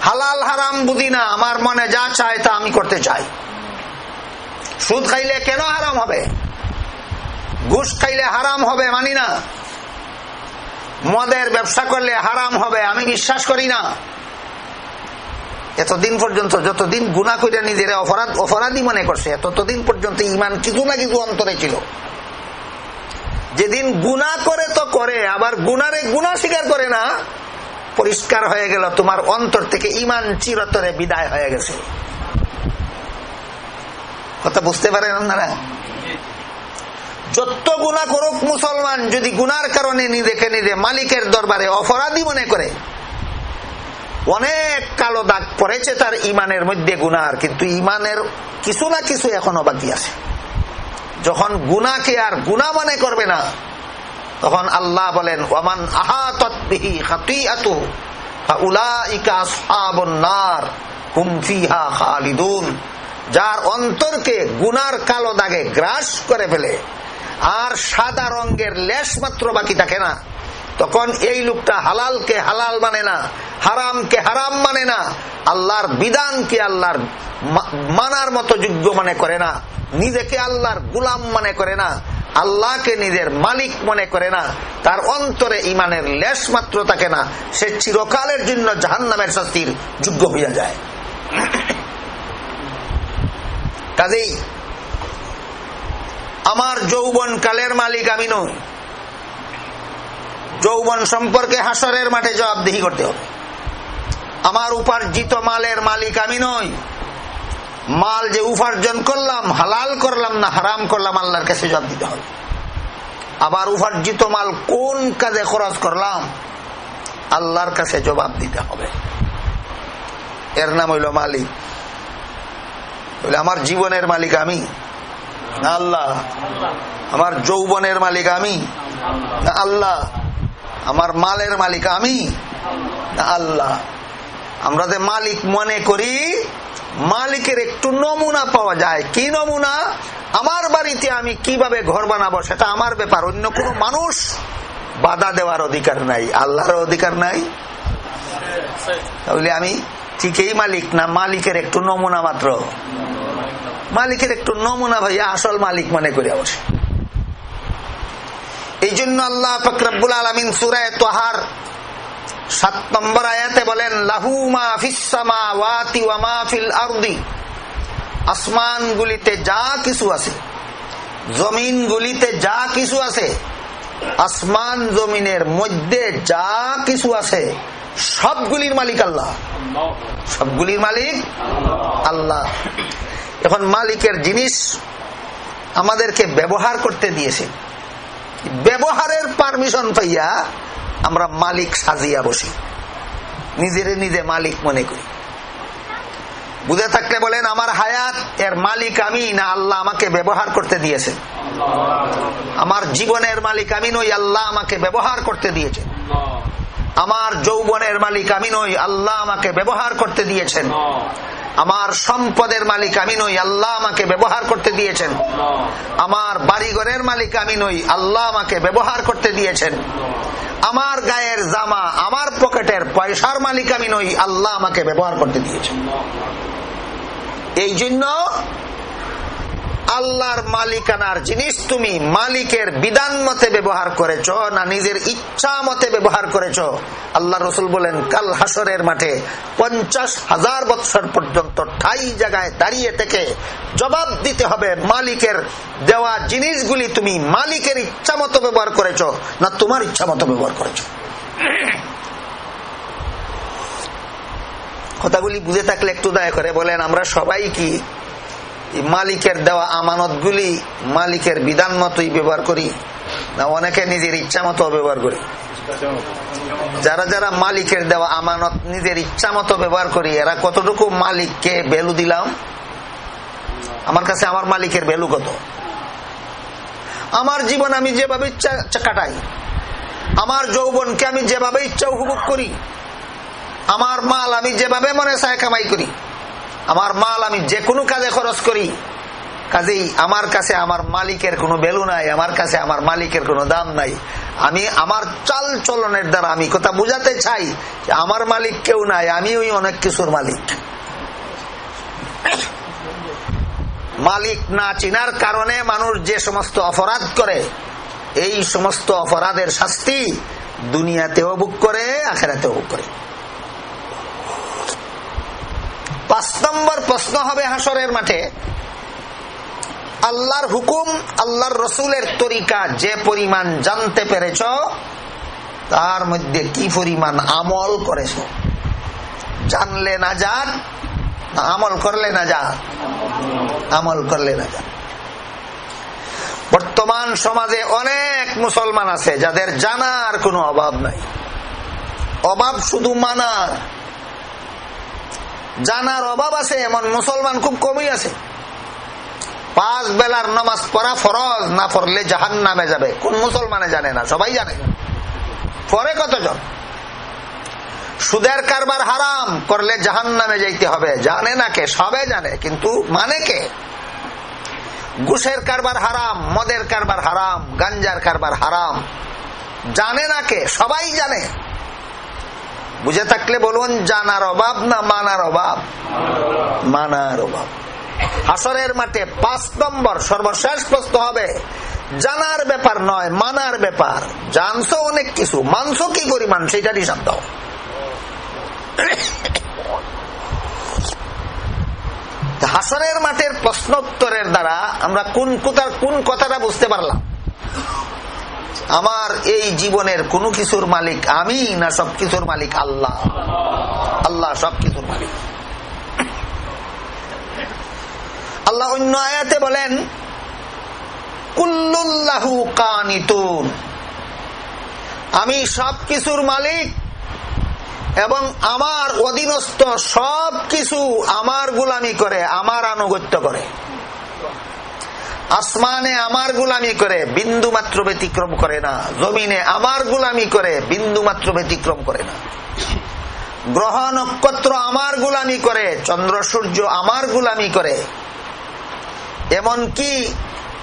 হালাল হারাম বুঝি না, আমার মনে যা চায় তা আমি করতে চাই। সুদ খাইলে কেন হারাম হবে? ঘুষ খাইলে হারাম হবে মানি না। মদের ব্যবসা করলে হারাম হবে, আমি বিশ্বাস করি না। এতদিন পর্যন্ত যতদিন গুণা করে নিজের অপরাধ অপরাধী মনে করছে, ততদিন পর্যন্ত ইমান কিছু না কিছু অন্তরে ছিল। যেদিন গুণা করে তো করে, আবার গুনারে গুণা স্বীকার করে না, পরিষ্কার হয়ে গেল, তোমার অন্তর থেকে ইমান চিরতরে বিদায় হয়ে গেছে। কথা বুঝতে পারেন আপনারা? যত গুণা করুক মুসলমান, যদি গুনার কারণে নিজেকে নিজে মালিকের দরবারে অপরাধী মনে করে, অনেক কালো দাগ পড়েছে তার ইমানের মধ্যে গুনার, কিন্তু ইমানের কিছু না কিছু এখনও বাকি আছে। যখন গুনাকে আর গুনা মনে করবে না, তখন আল্লাহ বলেন ওমান আহা আসহাবুন নার, হুম ফিহা খালিদুন। যার অন্তরকে গুনার কালো দাগে গ্রাস করে ফেলে, আর সাদা রঙের লেশ মাত্র বাকি থাকে না, তখন এই লোকটা হালালকে হালাল মানে না, হারামকে হারাম মানে না, আল্লাহর বিধানকে আল্লাহর মানার মতো যোগ্য মনে করে না, নিজেকে আল্লাহর গুলাম মনে করে না, আল্লাহকে নিজের মালিক মনে করে না, তার অন্তরে ইমানের লেশ মাত্র থাকে না, সে চিরকালের জন্য জাহান নামের শাস্তির যোগ্য হইয়া যায়। কাজেই আমার যৌবন কালের মালিক আমি নই। যৌবন সম্পর্কে হাসরের মাঠে জবাবদিহি করতে হবে। আমার উপার্জিত মালের মালিক আমি নই। মাল যে উপার্জন করলাম, হালাল করলাম না হারাম করলাম, আল্লাহর কাছে জবাব দিতে হবে। আবার উপার্জিত মাল কোন কাজে খরচ করলাম, আল্লাহর কাছে জবাব দিতে হবে। এর নাম হইল মালিক। আমার জীবনের মালিক আমি। না আল্লাহ, আমার যৌবনের মালিক আমি। না আল্লাহ, আমার মালের মালিক আমি? না আল্লাহ, আমরা যে মালিক মনে করি, মালিকের একটু নমুনা পাওয়া যায়। কি নমুনা? আমার বাড়িতে আমি কীভাবে ঘর বানাবো সেটা আমার ব্যাপার। অন্য কোনো মানুষ বাধা দেওয়ার অধিকার নাই। আল্লাহর অধিকার নাই? তাহলে আমি ঠিকই মালিক না মালিকের একটু নমুনা মাত্র? মালিকের একটু নমুনা ভাইয়া, আসল মালিক মনে করে বসে। এই জন্য আল্লাহ ফকরাবুল আলমিন সুরায় তোহার সাত নম্বর আয়াতে বলেন, লাহু মা ফিসামা ওয়াতি ওয়ামা ফিল আরদি। আসমান গুলিতে যা কিছু আছে জমিন গুলিতে যা কিছু আছে, আসমান জমিনের মধ্যে যা কিছু আছে সবগুলির মালিক আল্লাহ। সবগুলির মালিক আল্লাহ। এখন মালিকের জিনিস আমাদেরকে ব্যবহার করতে দিয়েছে। ব্যবহারের পারমিশন পাইয়া আমরা মালিক সাজিয়া বসি। নিজের নিজে মালিক মনে করি। বুঝে থাকলে বলেন, আমার হায়াত, এর মালিক আমি না আল্লাহ আমাকে ব্যবহার করতে দিয়েছে। আমার জীবনের মালিক আমি নই, আল্লাহ আমাকে ব্যবহার করতে দিয়েছেন আমার যৌবনের মালিক আমি নই, আল্লাহ আমাকে ব্যবহার করতে দিয়েছেন। আমার সম্পদের মালিক আমি নই, আল্লাহ আমাকে ব্যবহার করতে দিয়েছেন। আমার বাড়িঘরের মালিক আমি নই, আল্লাহ আমাকে ব্যবহার করতে দিয়েছেন। আমার গায়ের জামা, আমার পকেটের পয়সার মালিক আমি নই, আল্লাহ আমাকে ব্যবহার করতে দিয়েছেন। এই জন্য আল্লাহর মালিকানার জিনিস তুমি মালিকের বিধান মতে ব্যবহার করেছ না নিজের ইচ্ছা মতে ব্যবহার করেছ? আল্লাহ রসুল বলেন, কাল হাসরের মাঠে পঞ্চাশ হাজার বৎসর পর্যন্ত ঠাই জায়গায় দাঁড়িয়ে থেকে জবাব দিতে হবে মালিকের দেওয়া জিনিসগুলি তুমি মালিকের ইচ্ছা মতো ব্যবহার করেছ না তোমার ইচ্ছা মতো ব্যবহার করেছ? কথাগুলি বুঝে থাকলে একটু দয়া করে বলেন, আমরা সবাই কি মালিকের দেওয়া আমানত গুলি মালিকের বিধান মতোই ব্যবহার করি না অনেকে নিজের ইচ্ছা মতো ব্যবহার করি। যারা যারা মালিকের দেওয়া আমানত নিজের ইচ্ছা মতো ব্যবহার করি, এরা কতটুকু মালিককে ভ্যালু দিলাম? আমার কাছে আমার মালিকের ভ্যালু কত? আমার জীবন আমি যেভাবে ইচ্ছা কাটাই, আমার যৌবনকে আমি যেভাবে ইচ্ছা উপভোগ করি, আমার মাল আমি যেভাবে মনে চায় কামাই করি আমার মাল আমি যে কোনো কাজে খরচ করি। কাজেই আমার কাছে আমার মালিকের কোনো ভ্যালু নাই, আমার কাছে আমার মালিকের কোনো দাম নাই। আমি আমার চাল চলনের দ্বারা আমি কথা বুঝাতে চাই যে আমার মালিক কেউ নাই আমি ওই অনেক কিছুর মালিক। মালিক না চিনার কারণে মানুষ যে সমস্ত অপরাধ করে, এই সমস্ত অপরাধের শাস্তি দুনিয়াতেও বুক করে, আখেরাতেও বুক করে। পাঁচ নম্বর প্রশ্ন হবে হাসরের মাঠে। আল্লাহর হুকুম, আল্লাহর রসুলের তরিকা যে পরিমাণ জানতে পেরেছ, তার মধ্যে কি পরিমাণ আমল করেছ? জানলে না যান আমল করলে না যান আমল করলে না যান বর্তমান সমাজে অনেক মুসলমান আছে যাদের জানার কোনো অভাব নাই। অভাব শুধু মানার। জানার অভাব আছে, এমন মুসলমান খুব কমই আছে। পাঁচ বেলার নামাজ পড়া ফরজ, না পড়লে জাহান নামে যাবে। কোন মুসলমানে জানে না, সবাই জানে। পরে কতজন? সুদের কারবার হারাম, করলে জাহান নামে যাইতে হবে। জানে না কে, সবে জানে, কিন্তু মানে কে? ঘুষের কারবার হারাম, মদের কারবার হারাম, গাঞ্জার কারবার হারাম। জানে না কে, সবাই জানে। বুঝে থাকলে বলুন, জানার অভাব না মানার অভাব? মানার অভাব। হাসরের মাঠে পাঁচ নম্বর সর্বশেষ প্রশ্ন হবে, জানার ব্যাপার নয়, মানার ব্যাপার। জানছো অনেক কিছু, মানছো কি পরিমাণ সেটারই শান্ত হাসরের মাঠের প্রশ্নোত্তরের দ্বারা আমরা কোন কোথার কোন কথাটা বুঝতে পারলাম? আমার এই জীবনের কোন কিছুর মালিক আমি না সব কিছুর মালিক আল্লাহ। আল্লাহ সব কিছুর মালিক। আল্লাহ অন্য আয়াতে বলেন কুল্লুল্লাহু কানিতুন। আমি সব কিছুর মালিক এবং আমার অধীনস্থ সব কিছু আমার গুলামি করে, আমার আনুগত্য করে। আসমানে আমার গুলামি করে বিন্দু মাত্র ব্যতিক্রম করে না, জমিনে আমার গুলামি করে বিন্দু মাত্র ব্যতিক্রম করে না। গ্রহ নক্ষত্র আমার গুলামি করে, চন্দ্র সূর্য আমার গুলামি করে। এমনকি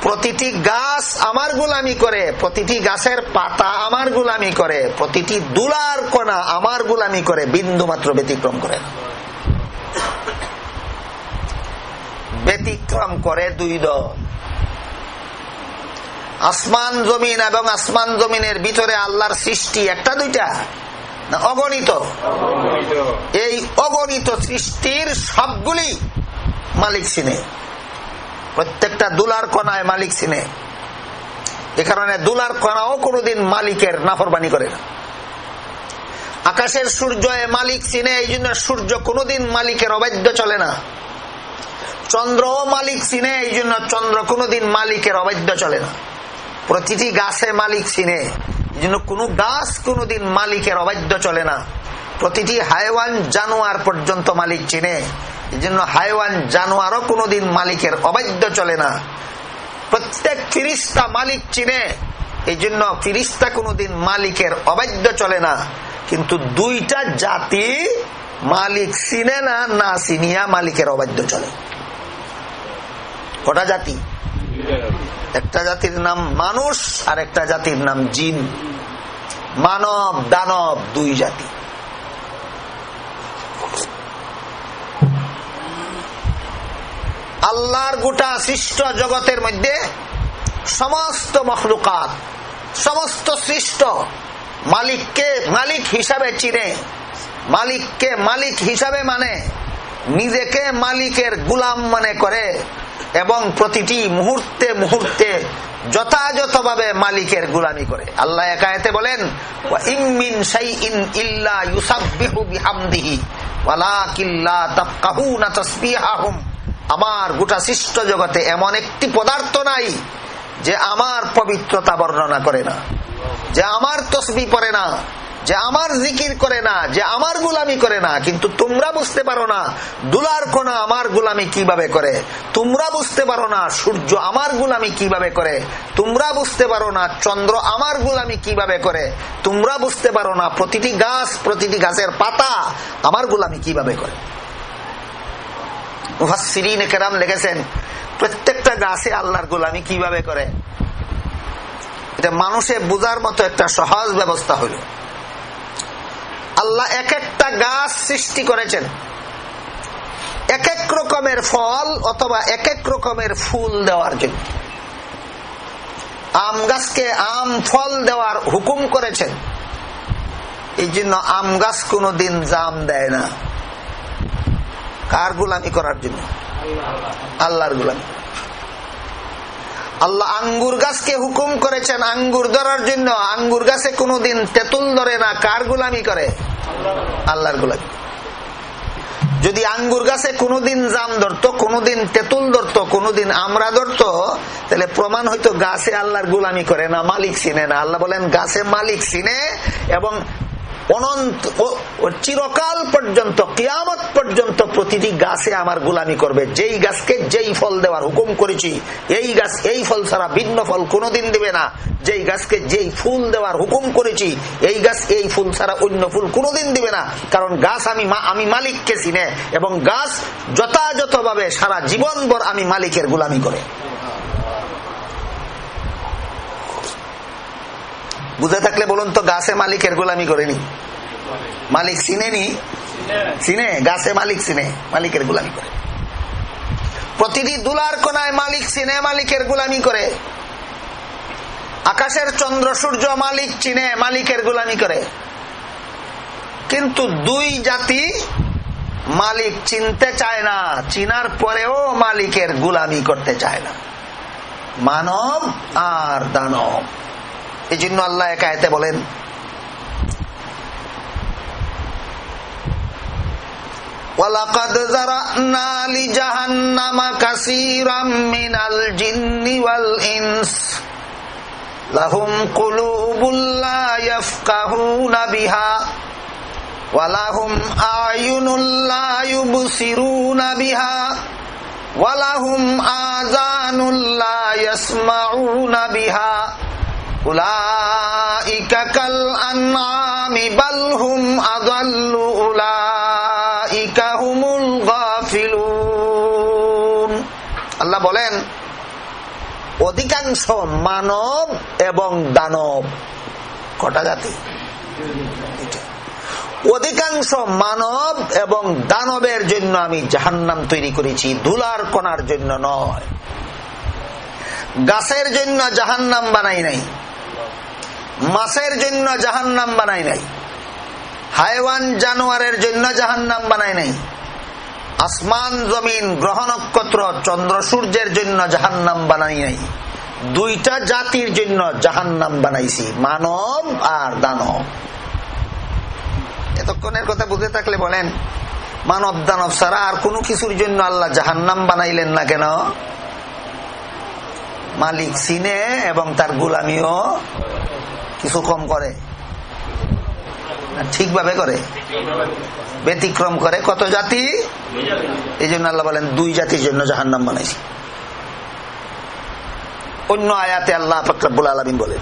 প্রতিটি গাছ আমার গুলামি করে, প্রতিটি গাছের পাতা আমার গুলামি করে, প্রতিটি দুলার কণা আমার গুলামি করে, বিন্দু মাত্র ব্যতিক্রম করে না। ব্যতিক্রম করে দুই দল। আসমান জমিন এবং আসমান জমিনের ভিতরে আল্লাহর সৃষ্টি একটা দুইটা? অগণিত। এই অগণিত সৃষ্টির সবগুলি মালিক চিনে প্রত্যেকটা দুলার কণায় মালিক চিনে এ কারণে দুলার কণাও কোনোদিন মালিকের নাফরবানি করে না। আকাশের সূর্য মালিক চিনে এই জন্য সূর্য কোনোদিন মালিকের অবাধ্য চলে না। চন্দ্র মালিক চিনে এই জন্য চন্দ্র কোনোদিন মালিকের অবাধ্য চলে না। প্রতিটি গাছে মালিক চিনে জন্য কোনো গাছ কোনোদিন মালিকের অবাধ্য চলে না। প্রতিটি হাইওয়ান জানোয়ার পর্যন্ত মালিক চিনে জন্য হাইওয়ান জানোয়ারও কোনোদিন মালিকের অবাধ্য চলে না। প্রত্যেক ফিরিস্তা মালিক চিনে এই জন্য ফিরিস্তা কোনোদিন মালিকের অবাধ্য চলে না। কিন্তু দুইটা জাতি মালিক চিনে না না চিনিয়া মালিকের অবাধ্য চলে। কটা জাতি? একটা জাতির নাম মানুষ আর একটা জাতির নাম জিন। মানব, দানব, দুই জাতি। আল্লাহর গোটা সৃষ্ট জগতের মধ্যে সমস্ত মখলুকাত, সমস্ত সৃষ্ট মালিককে মালিক হিসাবে চিনে, মালিককে মালিক হিসাবে মানে নিজেকে মালিকের গুলাম মনে করে এবং প্রতিটি মুহূর্তে মুহূর্তে যথাযথভাবে মালিকের গুলামি করে। আল্লাহ একায়তে বলেন ইমিন ইন তাফকাহুনা তাসবিহাহুম। আমার গোটা সৃষ্ট জগতে এমন একটি পদার্থ নাই যে আমার পবিত্রতা বর্ণনা করে না, যে আমার তসবি পড়ে না যে আমার জিকির করে না, যে আমার গুলামি করে না, কিন্তু তোমরা বুঝতে পারো না, দুলার কোনা আমার গুলামি কীভাবে করে। তোমরা বুঝতে পারো না, সূর্য আমার গুলামি কীভাবে করে। তোমরা বুঝতে পারো না, চন্দ্র আমার গুলামি কীভাবে করে। তোমরা বুঝতে পারো না, প্রতিটি গাছ, প্রতিটি গাছের পাতা আমার গুলামি কীভাবে করে। কেরাম লেগেছেন প্রত্যেকটা গাছে আল্লাহর গোলামি কীভাবে করে? এটা মানুষের বোঝার মতো একটা সহজ ব্যবস্থা হইল আল্লাহ এক একটা গাছ সৃষ্টি করেছেন। এক এক রকমের ফল অথবা এক এক রকমের ফুল দেওয়ার জন্য। আম গাছকে আম ফল দেওয়ার হুকুম করেছেন। এই জন্য আম গাছ কোনোদিন জাম দেয় না। কার গুলামি করার জন্য? আল্লাহর গুলামি। আল্লাহ আঙ্গুর গাছকে হুকুম করেছেন আঙ্গুর ধরার জন্য। আঙ্গুর গাছে কোনোদিন তেঁতুল ধরে না। কার গুলামি করে? আল্লাহর গুলামি। যদি আঙ্গুর গাছে কোনোদিন জাম ধরতো, কোনোদিন তেঁতুল ধরতো, কোনোদিন আমরা ধরতো, তাহলে প্রমাণ হয়তো গাছে আল্লাহর গুলামি করে না, মালিক চিনে না। আল্লাহ বলেন, গাছে মালিক চিনে এবং অনন্ত চিরকাল পর্যন্ত, কিয়ামত পর্যন্ত প্রতিটি গাছে আমার গোলামি করবে। যেই গাছকে যেই ফল দেওয়ার হুকুম করেছি, এই গাছ, এই ফল ছাড়া ভিন্ন ফল কোনোদিন দেবে না। যেই গাছকে যেই ফুল দেওয়ার হুকুম করেছি, এই গাছ এই ফুল ছাড়া অন্য ফুল কোনোদিন দিবে না। কারণ গাছ আমি আমি মালিককে চিনে, এবং গাছ যথাযথভাবে সারা জীবনভর আমি মালিকের গোলামি করে। বুঝে থাকলে বলুন তো, গাছে মালিকের গোলামি করেনি। মালিক চিনেনি? চিনে? গাছে মালিক চিনে, মালিকের গোলামি করে। প্রতিটি দুলার কোনায় মালিক চিনে, মালিকের গোলামি করে। আকাশের চন্দ্র, সূর্য মালিক চিনে, মালিকের গোলামি করে। কিন্তু দুই জাতি মালিক চিনতে চায় না, চিনার পরেও মালিকের গুলামি করতে চায় না। মানব আর দানব। এই জন্য আল্লাহ একায়তে বলেন ولقد ذرأنا لجهنم كثيرا من الجن والإنس لهم قلوب لا يفقهون بها ولهم أعين لا يبصرون بها ولهم آذان لا يسمعون بها উলাইকা কাল আনআমি বাল হুম আদাল্লু উলাইকা হুমুল গাফিলুন। আল্লাহ বলেন, অধিকাংশ মানব এবং দানব, কটা জাতি? অধিকাংশ মানব এবং দানবের জন্য আমি জাহান্নাম তৈরি করেছি দুলার কণার জন্য নয়। গাছের জন্য জাহান্নাম বানাই নাই। মাছের জন্য জাহান্নাম বানাই নাই। হাইওয়ান জানোয়ারের জন্য জাহান্নাম বানাই নাই। আসমান, জমিন, গ্রহ নক্ষত্র, চন্দ্র সূর্যের জন্য জাহান্নাম বানাই নাই। দুইটা জাতির জন্য জাহান্নাম বানাইছি, মানব আর দানব। এতক্ষণের কথা বুঝে থাকলে বলেন, মানব দানব ছাড়া আর কোনো কিছুর জন্য আল্লাহ জাহান্নাম বানাইলেন না কেন? মালিক চিনে এবং তার গুলামিও কিছু কম করে। ঠিকভাবে করে। ব্যতিক্রম করে। কত জাতি? এই জন্য আল্লাহ বলেন, দুই জাতির জন্য জাহান নাম বানাইছি। অন্য আয়াতে আল্লাহ ফকরাবুল আলমিন বলেন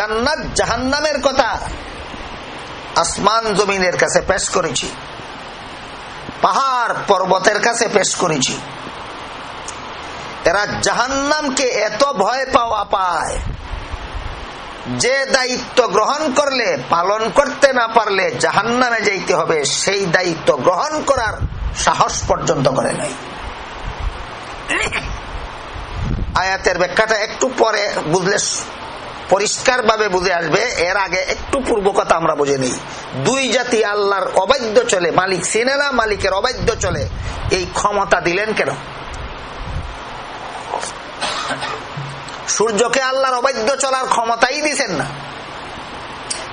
জান্নাত জাহান্নামের কথা আসমান জমিনের কাছে পেশ করেছি। পাহাড় পর্বতের কাছে পেশ করেছি। এরা জাহান্নামকে এত ভয় পাওয়া পায় যে দায়িত্ব গ্রহণ করলে, পালন করতে না পারলে জাহান্নামে যাইতে হবে, সেই দায়িত্ব গ্রহণ করার সাহস পর্যন্ত করে নাই। আয়াতের ব্যাখ্যাটা একটু পরে বুঝলে পরিষ্কার ভাবে বুঝে আসবে, এর আগে একটু পূর্ব কথা আমরা বুঝে নিই। দুই জাতি আল্লাহর অবাধ্য চলে, মালিক না, মালিকের অবাধ্য চলে। এই ক্ষমতা দিলেন কেন? সূর্যকে আল্লাহর অবাধ্য চলার ক্ষমতাই দিছেন না।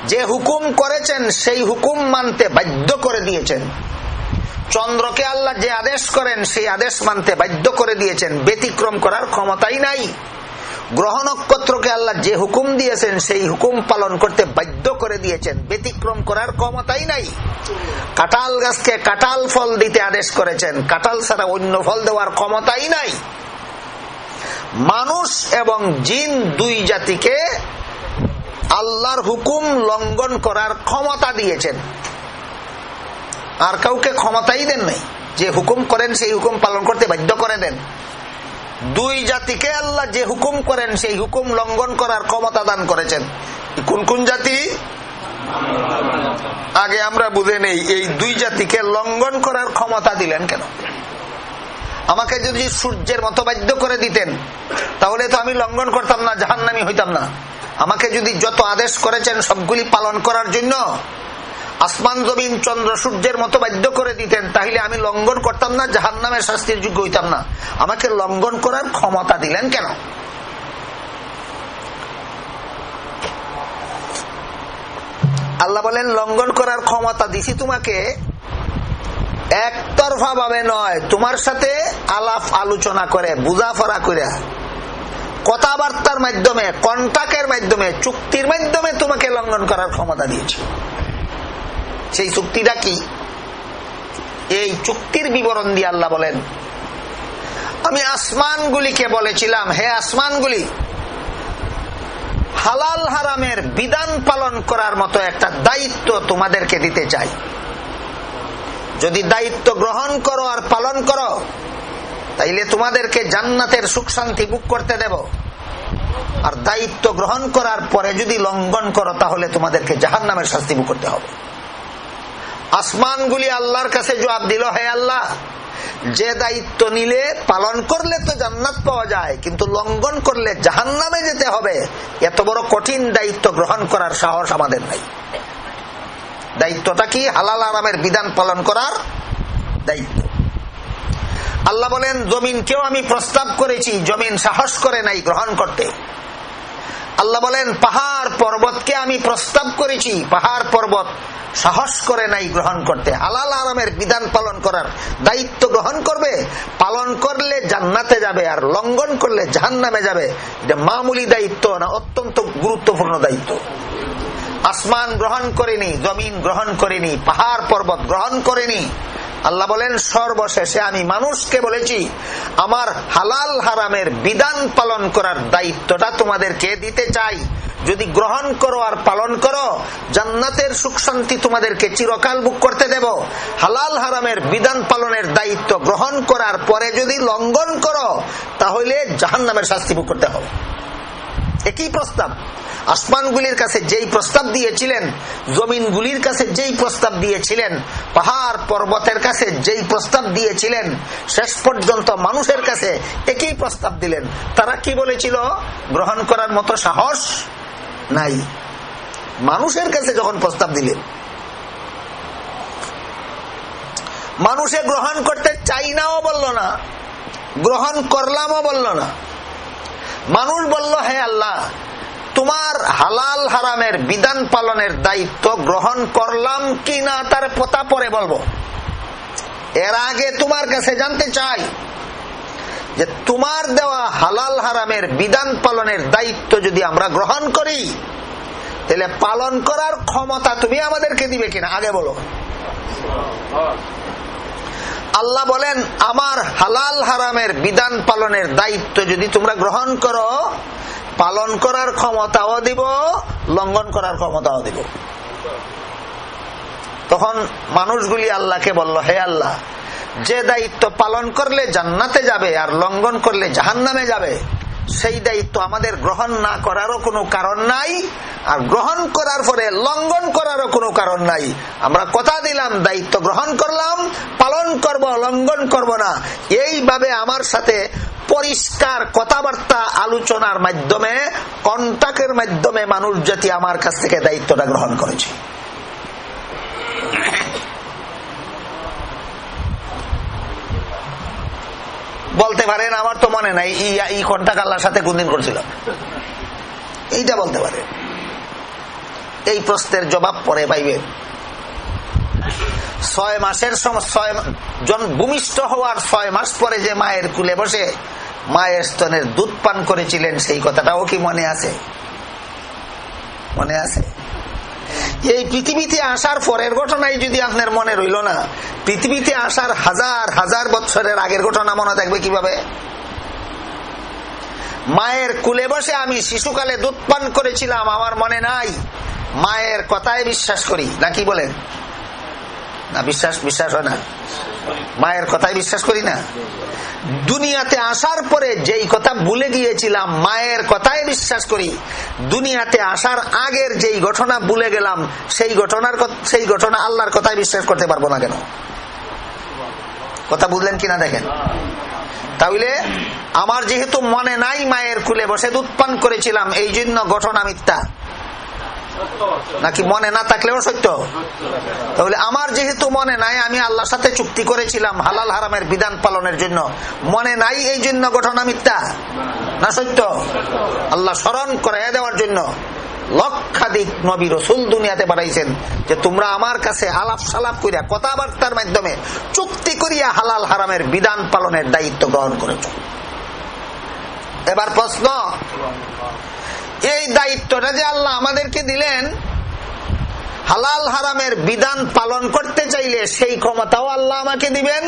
যে হুকুম করেছেন, সেই হুকুম মানতে বাধ্য করে দিয়েছেন। চন্দ্রকে আল্লাহ যে আদেশ করেন, সেই আদেশ মানতে বাধ্য করে দিয়েছেন। ব্যতিক্রম করার ক্ষমতাই নাই। গ্রহ নক্ষত্রকে আল্লাহ যে হুকুম দিয়েছেন, সেই হুকুম পালন করতে বাধ্য করে দিয়েছেন। ব্যতিক্রম করার ক্ষমতাই নাই। কাটাল গাছকে কাটাল ফল দিতে আদেশ করেছেন। কাটাল ছাড়া অন্য ফল দেওয়ার ক্ষমতাই নাই। মানুষ এবং জিন দুই জাতিকে আল্লাহর হুকুম লঙ্ঘন করার ক্ষমতা দিয়েছেন। আর কাউকে ক্ষমতাই দেন নাই। যে হুকুম করেন, সেই হুকুম পালন করতে বাধ্য করে দেন। দুই জাতিকে আল্লাহ যে হুকুম করেন, সেই হুকুম লঙ্ঘন করার ক্ষমতা দান করেছেন। কোন কোন জাতি? আগে আমরা বুঝে নেই, এই দুই জাতিকে লঙ্ঘন করার ক্ষমতা দিলেন কেন? আমাকে যদি সূর্যের মতো বাধ্য করে দিতেন, তাহলে তো আমি লঙ্ঘন করতাম না, জাহান্নামি হইতাম না। আমাকে যদি যত আদেশ করেছেন, সবগুলি পালন করার জন্য আসমান জমিন চন্দ্র সূর্যের মতো বাধ্য করে দিতেন, তাহলে আমি লঙ্ঘন করতাম না জাহান নামের শাস্তির যোগ্য হইতাম না। আমাকে লঙ্ঘন করার ক্ষমতা দিলেন কেন? আল্লাহ বলেন, লঙ্ঘন করার ক্ষমতা দিছি তোমাকে, একতরফা ভাবে নয়, তোমার সাথে আলাপ আলোচনা করে, বুঝাফরা করে। কথাবার্তার মাধ্যমে কন্টাকের মাধ্যমে, চুক্তির মাধ্যমে তোমাকে লঙ্ঘন করার ক্ষমতা দিয়েছি। সেই চুক্তিটা কি? এই চুক্তির বিবরণ দিয়ে আল্লাহ বলেন, আমি আসমানগুলিকে বলেছিলাম, হে আসমানগুলি, হালাল হারামের বিধান পালন করার মতো একটা দায়িত্ব তোমাদেরকে দিতে চাই। যদি দায়িত্ব গ্রহণ করো আর পালন করো, তাইলে তোমাদেরকে জান্নাতের সুখ শান্তি বুক করতে দেব। আর দায়িত্ব গ্রহণ করার পরে যদি লঙ্ঘন করো, তাহলে তোমাদেরকে জাহান নামের শাস্তি বুক করতে হবে। আসমানগুলি আল্লাহর কাছে জবাব দিল, হে আল্লাহ, যে দায়িত্ব নিলে পালন করলে তো জান্নাত পাওয়া যায়, কিন্তু লঙ্ঘন করলে জাহান নামে যেতে হবে। এত বড় কঠিন দায়িত্ব গ্রহণ করার সাহস আমাদের নাই। দায়িত্বটা কি? হালাল আরামের বিধান পালন করার দায়িত্ব। আল্লাহ বলেন, জমিনকেও আমি প্রস্তাব করেছি, জমিন সাহস করে নাই গ্রহণ করতে। আল্লাহ বলেন, পাহাড় পর্বতকে আমি প্রস্তাব করেছি। পাহাড় পর্বত সাহস করে নাই গ্রহণ করতে। হালাল আরামের বিধান পালন করার দায়িত্ব গ্রহণ করবে। পালন করলে জান্নাতে যাবে আর লঙ্ঘন করলে জাহান নামে যাবে। এটা মামুলি দায়িত্ব না, অত্যন্ত গুরুত্বপূর্ণ দায়িত্ব। আসমান গ্রহণ করেনি, জমিন গ্রহণ করেনি, পাহাড় পর্বত গ্রহণ করেনি। আল্লাহ বলেন, সর্বশেষে আমি মানুষকে বলেছি, আমার হালাল হারামের বিধান পালন করার দায়িত্বটা তোমাদেরকে দিতে চাই। যদি গ্রহণ করো আর পালন করো, জান্নাতের সুখ শান্তি তোমাদেরকে চিরকাল বুক করতে দেব। হালাল হারামের বিধান পালনের দায়িত্ব গ্রহণ করার পরে যদি লঙ্ঘন করো, তাহলে জাহান নামের শাস্তি বুক করতে হবে। একই প্রস্তাব। আসমানগুলির কাছে যেই প্রস্তাব দিয়েছিলেন, জমিনগুলির কাছে যেই প্রস্তাব দিয়েছিলেন, পাহাড় পর্বতের কাছে যেই প্রস্তাব দিয়েছিলেন, শেষ পর্যন্ত মানুষের কাছে একই প্রস্তাব দিলেন। তারা কি বলেছিল? গ্রহণ করার মতো সাহস নাই। মানুষের কাছে যখন প্রস্তাব দিলেন, মানুষে গ্রহণ করতে চাই নাও বলল না, গ্রহণ করলামও বলল না। মানুষ বলল, হে আল্লাহ, তোমার হালাল হারামের বিধান পালনের দায়িত্ব গ্রহণ করলাম কি না তার পতা পরে বলব। এর আগে তোমার কাছে জানতে চাই যে তোমার দেওয়া হালাল হারামের বিধান পালনের দায়িত্ব যদি আমরা গ্রহণ করি, তাহলে পালন করার ক্ষমতা তুমি আমাদেরকে দিবে কিনা? আগে বলো। আল্লাহ বলেন, আমার হালাল হারামের বিধান পালনের দায়িত্ব যদি তোমরা গ্রহণ করো, পালন করার ক্ষমতাও দিব, লঙ্ঘন করার ক্ষমতাও দিব। তখন মানুষগুলি আল্লাহকে বলল, হে আল্লাহ, যে দায়িত্ব পালন করলে জান্নাতে যাবে আর লঙ্ঘন করলে জাহান নামে যাবে সেই দায়িত্ব আমাদের গ্রহণ না করারও কোনো কারণ নাই, আর গ্রহণ করার পরে লঙ্ঘন করারও কোনো কারণ নাই। আমরা কথা দিলাম, দায়িত্ব গ্রহণ করলাম, পালন করব, লঙ্ঘন করব না। এইভাবে আমার সাথে পরিষ্কার কথাবার্তা, আলোচনার মাধ্যমে কন্টাকের মাধ্যমে মানুষ জাতি আমার কাছ থেকে দায়িত্বটা গ্রহণ করেছে। বলতে পারেন, আমার তো মনে নাই এই কন্টাক আল্লাহর সাথে কোনদিন করছিল। এইটা বলতে পারে। এই প্রশ্নের জবাব পরে পাইবেন ছয় মাসের ছয় জন ভূমিষ্ঠ হওয়ার ছয় মাস পরে যে মায়ের কুলে বসে মায়ের স্তনের দুধ পান করেছিলেন, সেই কথাটাও কি মনে আছে? মনে আছে? এই পৃথিবীতে আসার পরের ঘটনাই যদি আপনার মনে রইল না, পৃথিবীতে আসার হাজার হাজার বছরের আগের ঘটনা মনে থাকবে কীভাবে? মায়ের কুলে বসে আমি শিশুকালে দুধ পান করেছিলাম, আমার মনে নাই। মায়ের কথায় বিশ্বাস করি, না কি বলেন? না, বিশ্বাস বিশ্বাস হয় না। মায়ের কথায় বিশ্বাস করি না। দুনিয়াতে আসার পরে যেই কথা ভুলে গিয়েছিলাম, মায়ের কথায় বিশ্বাস করি। দুনিয়াতে আসার আগের যেই ঘটনা ভুলে গেলাম, সেই ঘটনার সেই ঘটনা আল্লাহর কথাই বিশ্বাস করতে পারব না কেন? কথা বুঝলেন কিনা দেখেন? তাহলে আমার যেহেতু মনে নাই মায়ের কুলে বসে দুধ পান করেছিলাম এই জন্য ঘটনা মিথ্যা। নাকি মনে না থাকলেও সত্য? তাহলে আমার যেহেতু মনে নাই, আমি আল্লাহর সাথে চুক্তি করেছিলাম হালাল হারামের বিধান পালনের জন্য। মনে নাই এই জন্য ঘটনা মিথ্যা? না সত্য? আল্লাহ স্মরণ করে দেওয়ার জন্য লক্ষাধিক নবী রসুল দুনিয়াতে বাড়াইছেন যে তোমরা আমার কাছে আলাপ সালাপ করিয়া কথাবার্তার মাধ্যমে চুক্তি করিয়া হালাল হারামের বিধান পালনের দায়িত্ব গ্রহণ করেছ। এবার প্রশ্ন এই দায়িত্বটা যে আল্লাহ আমাদেরকে দিলেন, হালাল হারামের বিধান পালন করতে চাইলে সেই ক্ষমতাও আল্লাহ আমাকে দিবেন।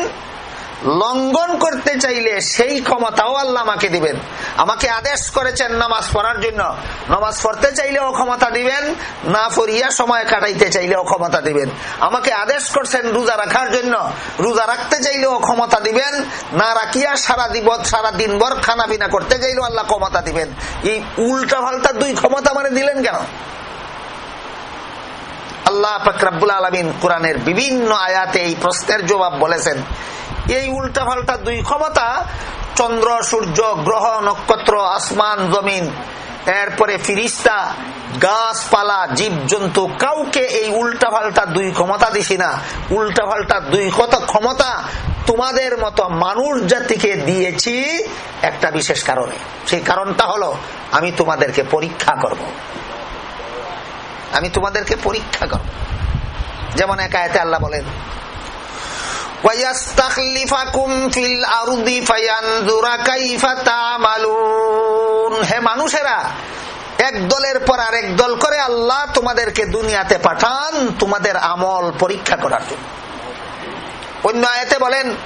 লঙ্ঘন করতে চাইলে সেই ক্ষমতাও আল্লাহ আমাকে দিবেন। আমাকে আদেশ করেছেন নামাজ পড়ার জন্য। নামাজ পড়তে চাইলেও ক্ষমতা দিবেন, না পড়িয়া সময় কাটাইতে চাইলেও ক্ষমতা দিবেন। আমাকে আদেশ করছেন রোজা রাখার জন্য। রোজা রাখতে চাইলেও ক্ষমতা দিবেন, না রাখিয়া সারা দিব সারা দিনভর খানা পিনা করতে চাইলেও আল্লাহ ক্ষমতা দিবেন। এই উল্টা ফাল্টা দুই ক্ষমতা মানে দিলেন কেন? আল্লাহ ফকরাবুল আলমিন কোরআনের বিভিন্ন আয়াতে এই প্রশ্নের জবাব বলেছেন। এই উল্টা পাল্টা দুই ক্ষমতা, চন্দ্র, সূর্য, গ্রহ, নক্ষত্র, আসমান, জমিন, এরপরে ফিরিস্তা, গাছপালা জীব জন্তু কাউকে এই উল্টা পাল্টা দুই ক্ষমতা দিছি না। উল্টা পাল্টা দুই কত ক্ষমতা তোমাদের মতো মানুষ জাতিকে দিয়েছি একটা বিশেষ কারণে। সেই কারণটা হলো, আমি তোমাদেরকে পরীক্ষা করব। আমি তোমাদেরকে পরীক্ষা করব। যেমন একায়তে আল্লাহ বলেন হে মানুষেরা, এক দলের পর আরেক দল করে আল্লাহ তোমাদেরকে দুনিয়াতে পাঠান তোমাদের আমল পরীক্ষা করার জন্য। অন্য আয়তে বলেন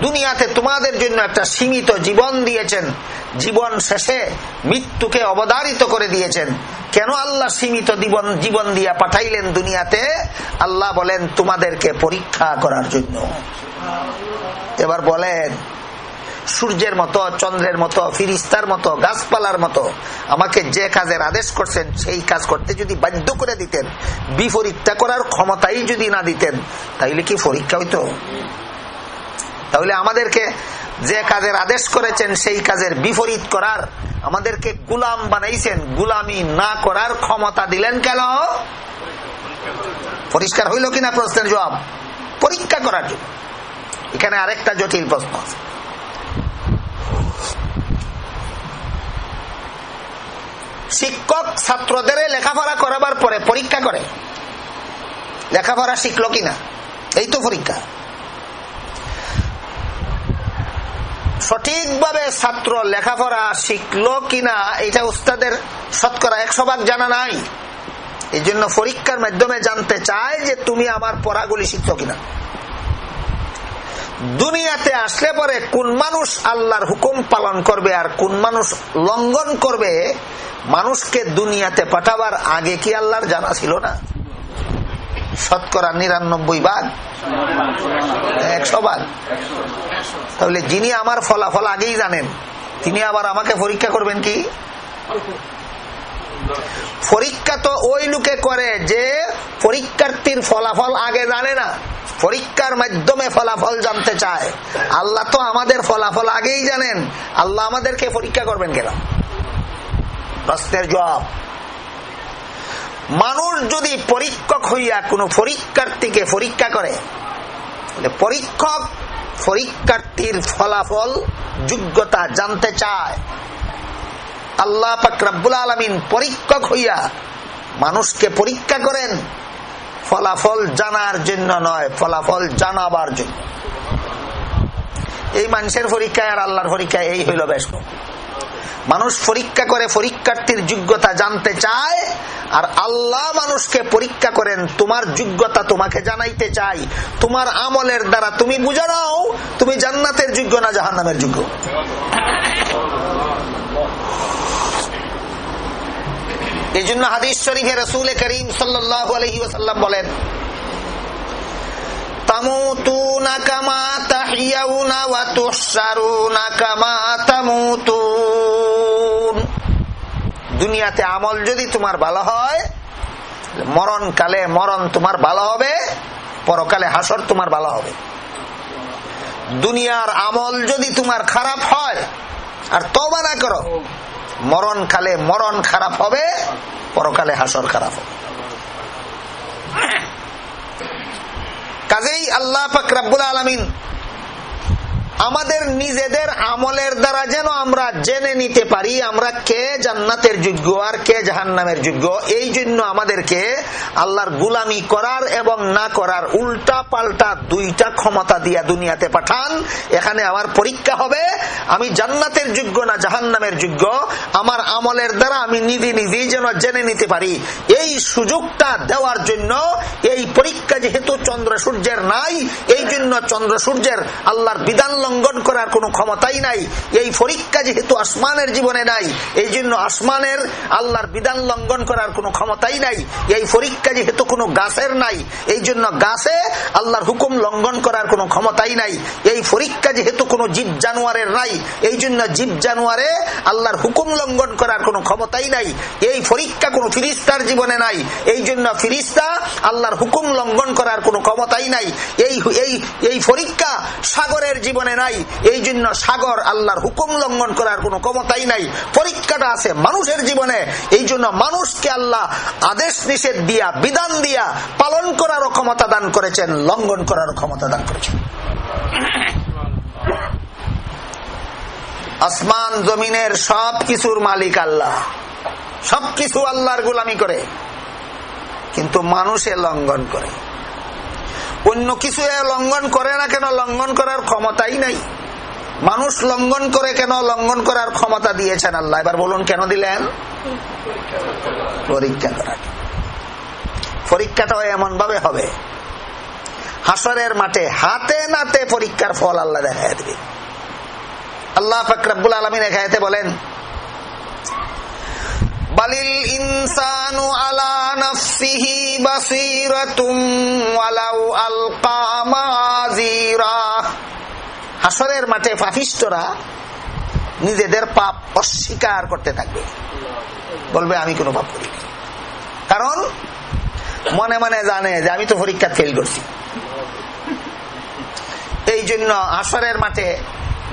দুনিয়াতে তোমাদের জন্য একটা সীমিত জীবন দিয়েছেন। জীবন শেষে মৃত্যুকে অবদারিত করে দিয়েছেন। কেন আল্লাহ সীমিত জীবন জীবন দিয়া পাঠাইলেন দুনিয়াতে? আল্লাহ বলেন, তোমাদেরকে পরীক্ষা করার জন্য। এবার বলেন সূর্যের মতো, চন্দ্রের মতো, ফিরিস্তার মতো, গাছপালার মতো আমাকে যে কাজের আদেশ করছেন, সেই কাজ করতে যদি বাধ্য করে দিতেন, বিপরীতটা করার ক্ষমতাই যদি না দিতেন, তাইলে কি পরীক্ষা হইতো? তাহলে আমাদেরকে যে কাজের আদেশ করেছেন, সেই কাজের বিপরীত করার আমাদেরকে গুলাম বানাইছেন, গুলামি না করার ক্ষমতা দিলেন কেন? পরিষ্কার হইল কিনা প্রশ্নের জবাব? পরীক্ষা করার জন্য। এখানে আরেকটা জটিল প্রশ্ন আছে। শিক্ষক ছাত্রদের লেখাপড়া করাবার পরে পরীক্ষা করে। লেখাপড়া শিখলো কিনা? এই তো পরীক্ষা। সঠিকভাবে ছাত্র লেখাপড়া শিখলো কিনা, এটা উস্তাদের শতকরা একশো ভাগ জানা নাই। এই জন্য পরীক্ষার মাধ্যমে জানতে চায় যে তুমি আমার পড়াগুলি শিখছো কিনা। দুনিয়াতে আসলে পরে কোন মানুষ আল্লাহর হুকুম পালন করবে আর কোন মানুষ লঙ্ঘন করবে, মানুষকে দুনিয়াতে পাঠাবার আগে কি আল্লাহর জানা ছিল না? শতকরা নিরানব্বই ভাগ? একশো ভাগ? তাহলে যিনি আমার ফলাফল আগেই জানেন, তিনি আবার আমাকে পরীক্ষা করবেন কি? পরীক্ষা তো ওই লোকে করে যে পরীক্ষার্থীর ফলাফল আগে জানে না। পরীক্ষার মাধ্যমে ফলাফল জানতে চায়। আল্লাহ তো আমাদের ফলাফল আগেই জানেন। আল্লাহ আমাদেরকে পরীক্ষা করবেন কেন? প্রশ্নের জবাব। মানুষ যদি পরীক্ষক হইয়া কোনো পরীক্ষার্থীকে পরীক্ষা করে পরীক্ষক পরীক্ষার্থীর ফলাফল, যোগ্যতা জানতে চায়। আল্লাহ পাকরাবুল আলমিন পরীক্ষক হইয়া মানুষকে পরীক্ষা করেন। ফলাফল জানার জন্য নয়, ফলাফল জানাবার জন্য। এই মানুষের পরীক্ষায় আর আল্লাহর পরীক্ষায় এই হইল বেশ মানুষ পরীক্ষা করে পরীক্ষার্থীর যোগ্যতা জানতে চায়, আর আল্লাহ মানুষকে পরীক্ষা করেন, তোমার যোগ্যতা তোমাকে জানাইতে চাই। তোমার আমলের দ্বারা তুমি বুঝে নাও, তুমি জান্নাতের যোগ্য না জাহান্নামের যোগ্য? এই জন্য হাদিস শরীফে রসুল করিম সাল্লাহ আলহি ওসাল্লাম বলেন, তামুতুনা কামা তাহিয়াউনা ওয়া তুহশারুনা কামা তামুতুন। দুনিয়াতে আমল যদি তোমার ভালো হয় মরণ কালে মরণ তোমার ভালো হবে, পরকালে হাসর তোমার ভালো হবে। দুনিয়ার আমল যদি তোমার খারাপ হয়, আর তবা না করো মরণ কালে মরণ খারাপ হবে পরকালে হাসর খারাপ হবে। কাজেই আল্লাহ পাক রাব্বুল আলমিন আমাদের নিজেদের আমলের দ্বারা যেন আমরা জেনে নিতে পারি, আমরা কে জান্নাতের যোগ্য আর কে জাহান্নামের যোগ্য। এই জন্য আমাদেরকে আল্লাহর গুলামি করার এবং না করার উল্টা পাল্টা দুইটা ক্ষমতা দিয়া দুনিয়াতে পাঠান। এখানে আমার পরীক্ষা হবে, আমি জান্নাতের যোগ্য না জাহান্নামের যোগ্য? আমার আমলের দ্বারা আমি নিজে নিজেই যেন জেনে নিতে পারি। এই সুযোগটা দেওয়ার জন্য এই পরীক্ষা যেহেতু চন্দ্র সূর্যের নাই, এই জন্য চন্দ্র সূর্যের আল্লাহর বিধান লঙ্ঘন করার কোনো ক্ষমতাই নাই। এই পরীক্ষা যেহেতু আসমানের জীবনে নাই, এই জন্য আসমানের আল্লাহর বিধান লঙ্ঘন করার কোনো ক্ষমতাই নাই। এই পরীক্ষা যেহেতু কোনো গাছের নাই, এই জন্য গাছে আল্লাহর হুকুম লঙ্ঘন করার কোনো ক্ষমতাই নাই। এই পরীক্ষা যেহেতু কোনো জীব জানোয়ারের নাই, এই জন্য জীব জানোয়ারে আল্লাহর হুকুম লঙ্ঘন করার কোনো ক্ষমতাই নাই। এই পরীক্ষা কোনো ফিরিস্তার জীবনে নাই, এই জন্য ফিরিস্তা আল্লাহর হুকুম লঙ্ঘন করার কোনো ক্ষমতাই নাই। এই এই পরীক্ষা সাগরের জীবনে নাই। এই জন্য সাগর আল্লাহর হুকুম লঙ্ঘন করার কোনো ক্ষমতাই নাই। পরীক্ষাটা আছে মানুষের জীবনে। এই জন্য মানুষকে আল্লাহ আদেশ নিষেধ দিয়া, বিধান দিয়া পালন করারও ক্ষমতা দান করেছেন, লঙ্ঘন করারও ক্ষমতা দান করেছেন। আসমান, জমিনের সব কিছুর মালিক আল্লাহ। সবকিছু আল্লাহর গুলামি করে। কিন্তু মানুষে লঙ্ঘন করে। অন্য কিছু লঙ্ঘন করে না কেন? লঙ্ঘন করার ক্ষমতাই নাই। মানুষ লঙ্ঘন করে কেন? লঙ্ঘন করার ক্ষমতা দিয়েছেন আল্লাহ। এবার বলুন, কেন দিলেন? পরীক্ষা করার। পরীক্ষাটাও এমন ভাবে হবে। হাসরের মাঠে হাতে নাতে পরীক্ষার ফল আল্লাহ দেখা দিবে। আল্লাহ ফাকরাবুল আলমিন এখানে বলেন বালিল ইনসানু হাসরের মাঠে পাপিষ্টরা নিজেদের পাপ অস্বীকার করতে থাকবে। বলবে, আমি কোনো পাপ করি কারণ মনে মনে জানে যে আমি তো পরীক্ষা ফেল করছি। এই জন্য আসরের মাঠে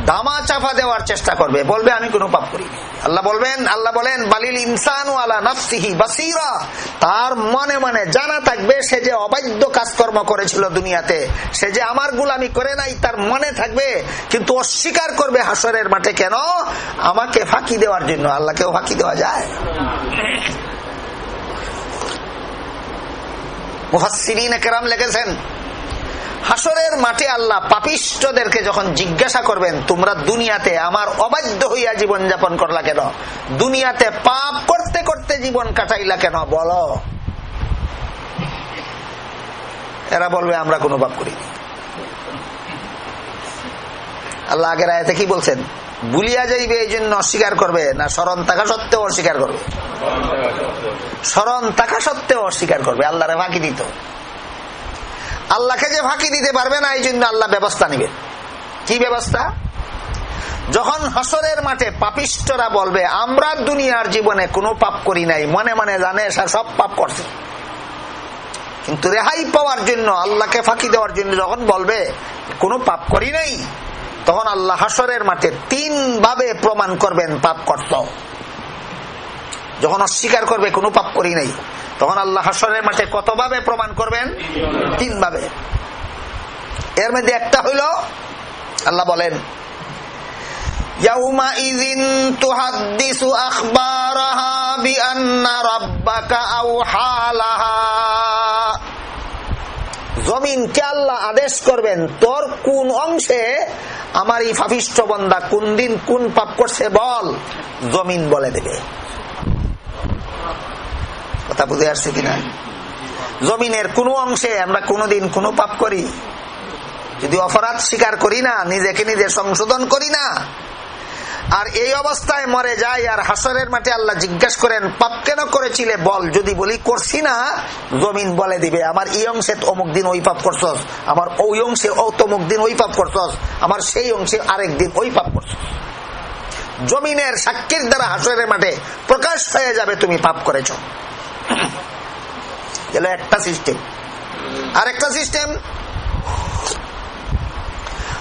দামা চাপা দেওয়ার চেষ্টা করবে। বলবে, আমি কোনো পাপ করি আল্লাহ বলবেন, আল্লাহ বলেন, বালিল ইনসান আলা নাফসিহি বাসিরা। তার মনে মনে জানা থাকবে, সে যে অবাধ্য কাজকর্ম করেছিল দুনিয়াতে, সে যে আমার গুলামি করে নাই, তার মনে থাকবে, কিন্তু অস্বীকার করবে হাসরের মাঠে কেন? আমাকে ফাঁকি দেওয়ার জন্য, আল্লাহকেও ফাঁকি দেওয়া যায়। মুহাসিরিন কেরাম লেগেছেন হাসরের মাঠে আল্লাহ পাপিষ্টদেরকে যখন জিজ্ঞাসা করবেন, তোমরা দুনিয়াতে আমার অবাধ্য হইয়া জীবন যাপন করলা কেন? দুনিয়াতে পাপ করতে করতে জীবন কাটাইলা কেন? বলো। এরা বলবে, আমরা কোনো পাপ করি আল্লাহ আগের আয়তে কি বলছেন? বুলিয়া যাইবে এই জন্য অস্বীকার করবে, না স্মরণ থাকা সত্ত্বেও অস্বীকার করবে? স্মরণ থাকা সত্ত্বেও অস্বীকার করবে। আল্লাহরে ফাঁকি দিত। আল্লাহকে যে ফাঁকি দিতে পারবে না, এই জন্য আল্লাহ ব্যবস্থা নিবে। কি ব্যবস্থা? যখন হসরের মাঠে পাপিষ্টরা বলবে, আমরা দুনিয়ার জীবনে কোনো পাপ করি নাই, মনে মনে জানে সব পাপ করছে। কিন্তু রেহাই পাওয়ার জন্য, আল্লাহকে ফাঁকি দেওয়ার জন্য যখন বলবে, কোনো পাপ করি নাই, তখন আল্লাহ হাসরের মাঠে তিন ভাবে প্রমাণ করবেন, পাপ করত যখন অস্বীকার করবে, কোনো পাপ করি নাই। তখন আল্লাহ হাসরের মাঠে কতভাবে প্রমাণ করবেন তিন ভাবে এর মধ্যে একটা হইল আল্লাহ বলেন يومئذ تحدث أخبارها بأن ربك أوحى لها জমিনকে আল্লাহ আদেশ করবেন তোর কোন অংশে আমার এই ফাফিষ্ট বন্দা কোন দিন কোন পাপ করছে বল জমিন বলে দেবে কথা বুঝে আসছে কিনা? জমিনের কোন অংশে আমরা কোনোদিন কোনো পাপ করি। যদি অপরাধ স্বীকার করি না, নিজেকে নিজে সংশোধন করি না, আর এই অবস্থায় মরে যায় আর হাসরের মাঠে আল্লাহ জিজ্ঞেস করেন, পাপ কেন করেছিলে? বল, যদি বলি, করছি না, জমিন বলে দিবে, আমার এই অংশে অমুক দিন ওই পাপ করছস, আমার ওই অংশে তমুক দিন ওই পাপ করছস, আমার সেই অংশে আরেক দিন ওই পাপ করছস। জমিনের সাক্ষীর দ্বারা হাসরের মাঠে প্রকাশ হয়ে যাবে, তুমি পাপ করেছ। একটা সিস্টেম আর একটা সিস্টেম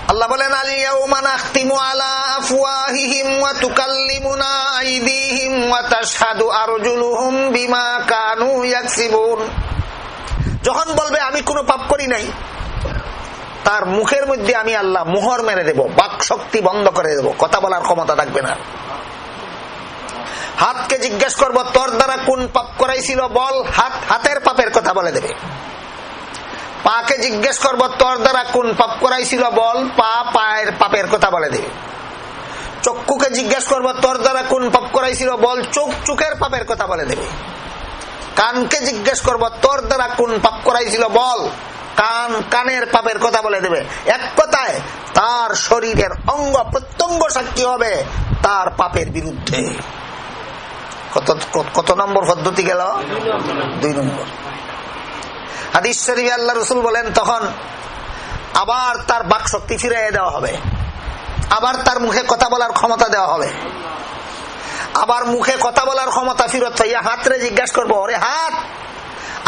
আল্লাহ বলেন যখন বলবে, আমি কোনো পাপ করি নাই, তার মুখের মধ্যে আমি আল্লাহ মোহর মেরে দেব বাক শক্তি বন্ধ করে দেব, কথা বলার ক্ষমতা থাকবে না। হাতকে জিজ্ঞেস করব, তোর দ্বারা কোন পাপ করাইছিল বল? হাত, হাতের পাপের কথা বলে দেবে। পাকে জিজ্ঞেস করব, তোর দ্বারা কোন পাপ করাইছিল বল? পা পায়ের পাপের কথা বলে দেবে। চক্ষুকে জিজ্ঞেস করব, তোর দ্বারা কোন পাপ করাইছিল বল? চোখ চোখের পাপের কথা বলে দেবে। কানকে জিজ্ঞেস করব, তোর দ্বারা কোন পাপ করাইছিল বল? কান, কানের পাপের কথা বলে দেবে। এক কথায়, তার শরীরের অঙ্গ প্রত্যঙ্গ সাক্ষী হবে তার পাপের বিরুদ্ধে। কত নম্বর পদ্ধতি গেল? দুই নম্বর। আল্লাহ রসুল বলেন, তখন আবার তার বাক শক্তি দেওয়া হবে। আবার তার মুখে কথা বলার ক্ষমতা দেওয়া হবে। আবার মুখে কথা বলার ক্ষমতা ফিরত জিজ্ঞাসা করব, ওরে হাত,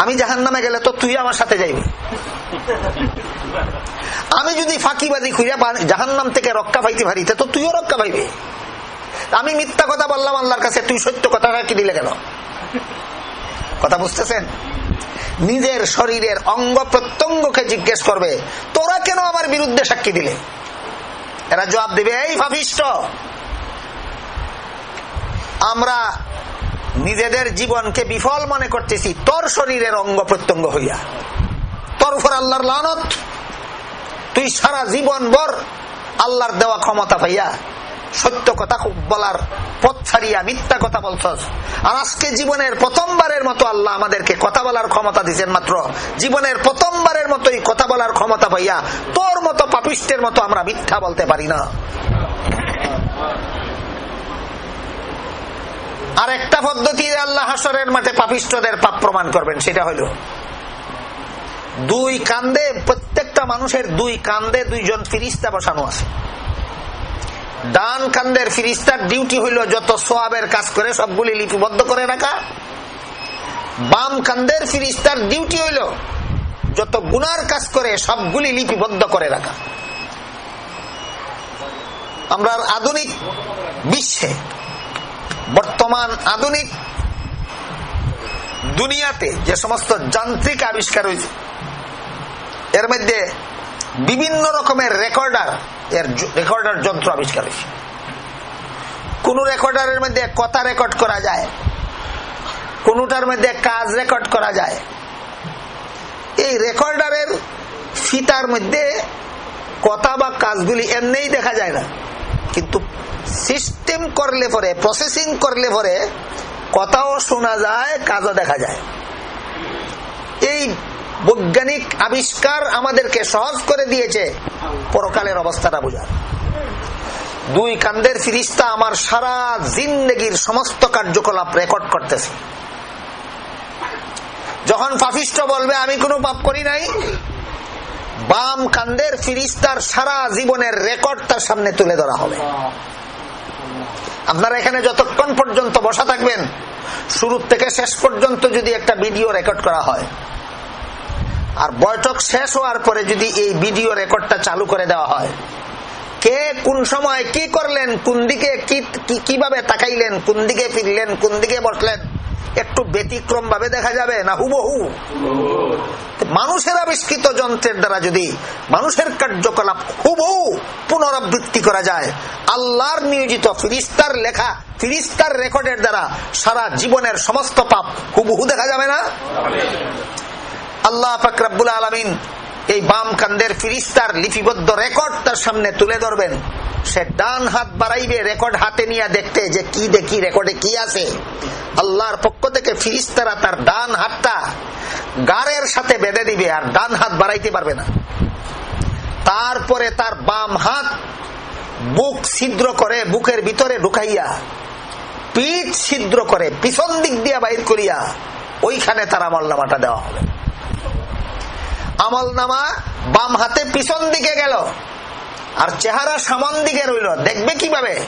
আমি জাহান নামে গেলে তো তুই আমার সাথে যাইবি? আমি যদি ফাঁকিবাদী খুঁজে জাহান নাম থেকে রক্ষা পাইতে পারি তো তুইও রক্ষা পাইবি। আমি মিথ্যা কথা বললাম আল্লাহর কাছে, তুই সত্য কথা কি দিলে কেন? কথা বুঝতেছেন? নিজের শরীরের অঙ্গ প্রত্যঙ্গকে জিজ্ঞেস করবে, তোরা কেন আমার বিরুদ্ধে সাক্ষী দিলে? এরা জবাব দেবে, এই ভাবিষ্ট আমরা নিজেদের জীবনকে বিফল মনে করতেছি, তোর শরীরের অঙ্গ প্রত্যঙ্গ হইয়া। তোর উপর আল্লাহর লানত। তুই সারা জীবন বর আল্লাহর দেওয়া ক্ষমতা পাইয়া সত্য কথা বলার পথ ছাড়িয়া মিথ্যা কথা বলছস। আর আজকে জীবনের প্রথমবারের মতো আল্লাহ আমাদেরকে কথা বলার ক্ষমতা দিচ্ছেন মাত্র। জীবনের প্রথমবারের মতোই কথা বলার ক্ষমতা পাইয়া তোর মতো পাপিষ্টের মতো আমরা মিথ্যা বলতে পারি না। আর একটা পদ্ধতি আল্লাহ হাসরের মাঠে পাপিষ্টদের পাপ প্রমাণ করবেন, সেটা হইল দুই কান্দে, প্রত্যেকটা মানুষের দুই কান্দে দুইজন ফিরিস্তা বসানো আছে। ডান কান্দের ফিরিস্তার ডিউটি হইল যত সোয়াবের কাজ করে সবগুলি লিপিবদ্ধ করে রাখা। বাম কান্দের ফিরিস্তার ডিউটি হইল যত গুনার কাজ করে সবগুলি লিপিবদ্ধ করে রাখা। আমরা আধুনিক বিশ্বে, বর্তমান আধুনিক দুনিয়াতে যে সমস্ত যান্ত্রিক আবিষ্কার হয়েছে, এর মধ্যে বিভিন্ন রকমের রেকর্ডার এর রেকর্ডার যন্ত্র আবিষ্কার হয়েছে। কোন রেকর্ডারের মধ্যে কথা রেকর্ড করা যায়, কোনটার মধ্যে কাজ রেকর্ড করা যায়। এই রেকর্ডারের ফিতার মধ্যে কথা বা কাজগুলি এমনিই দেখা যায় না। কিন্তু সিস্টেম করলে পরে প্রসেসিং করলে পরে কথাও শোনা যায়, কাজও দেখা যায়। এই বৈজ্ঞানিক আবিষ্কার আমাদেরকে সহজ করে দিয়েছে। পরকালের অবস্থাটা বোঝার। দুই কান্দের ফিরিস্তা আমার সারা জিন্দগির সমস্ত কার্যকলাপ রেকর্ড করতেছে। যখন পাপিষ্ট বলবে, আমি কোনো পাপ করি নাই। বাম কান্দের ফিরিস্তার সারা জীবনের রেকর্ড তার সামনে তুলে ধরা হবে। আপনারা এখানে যতক্ষণ পর্যন্ত বসা থাকবেন, শুরু থেকে শেষ পর্যন্ত যদি একটা ভিডিও রেকর্ড করা হয় আর বৈঠক শেষ হওয়ার পরে যদি এই ভিডিও রেকর্ডটা চালু করে দেওয়া হয়, কে কোন সময় কি করলেন, কোন দিকে কীভাবে তাকাইলেন, কোন দিকে ফিরলেন, কোন দিকে বসলেন, একটু ব্যতিক্রম ভাবে দেখা যাবে না হুবহু? মানুষের আবিষ্কৃত যন্ত্রের দ্বারা যদি মানুষের কার্যকলাপ হুবহু পুনরাবৃত্তি করা যায়, আল্লাহর নিয়োজিত ফিরিস্তার লেখা, ফিরিস্তার রেকর্ডের দ্বারা সারা জীবনের সমস্ত পাপ হুবহু দেখা যাবে না? আল্লাহ ফাকরাবুল আলমিন এই বাম কান্দের ফিরিস্তার লিপিবদ্ধ রেকর্ড তার সামনে তুলে ধরবেন। সে ডান হাত বাড়াইবে, রেকর্ড হাতে নিয়ে দেখতে যে কি দেখি, রেকর্ডে কি আছে। আল্লাহর পক্ষ থেকে ফিরিস্তারা তার ডান হাতটা গাড়ের সাথে বেঁধে দিবে আর ডান হাত বাড়াইতে পারবে না। তারপরে তার বাম হাত বুক ছিদ্র করে বুকের ভিতরে ঢুকাইয়া, পিঠ ছিদ্র করে পিছন দিক দিয়া বাইর করিয়া ওইখানে তার আমল নামাটা দেওয়া হবে। আমল নামা বাম হাতে পিছন দিকে গেল। আর চেহারা সামান দিকে রইল। দেখবে কীভাবে?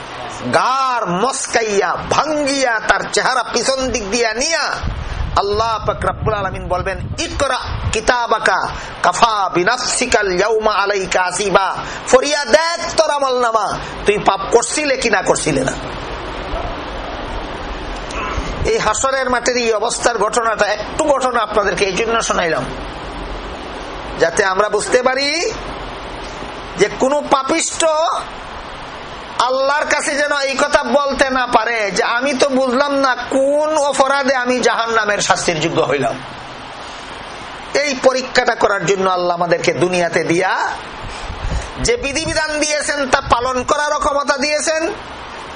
গার মস্কাইয়া, ভাঙ্গিয়া তার চেহারা পিছন দিক দিয়া নিয়া আল্লাহ এই মাটির এই অবস্থার ঘটনাটা একটু ঘটনা আপনাদেরকে এই জন্য শোনাইলাম। যাতে আমরা বুঝতে পারি যে কোন পাপিষ্ট আল্লাহর কাছে যেন এই কথা বলতে না পারে, যে আমি তো বুঝলাম না কোন অপরাধে আমি জাহান নামের শাস্তির যোগ্য হইলাম। এই পরীক্ষাটা করার জন্য আল্লাহ আমাদেরকে দুনিয়াতে দিয়া যে বিধিবিধান দিয়েছেন তা পালন করারও ক্ষমতা দিয়েছেন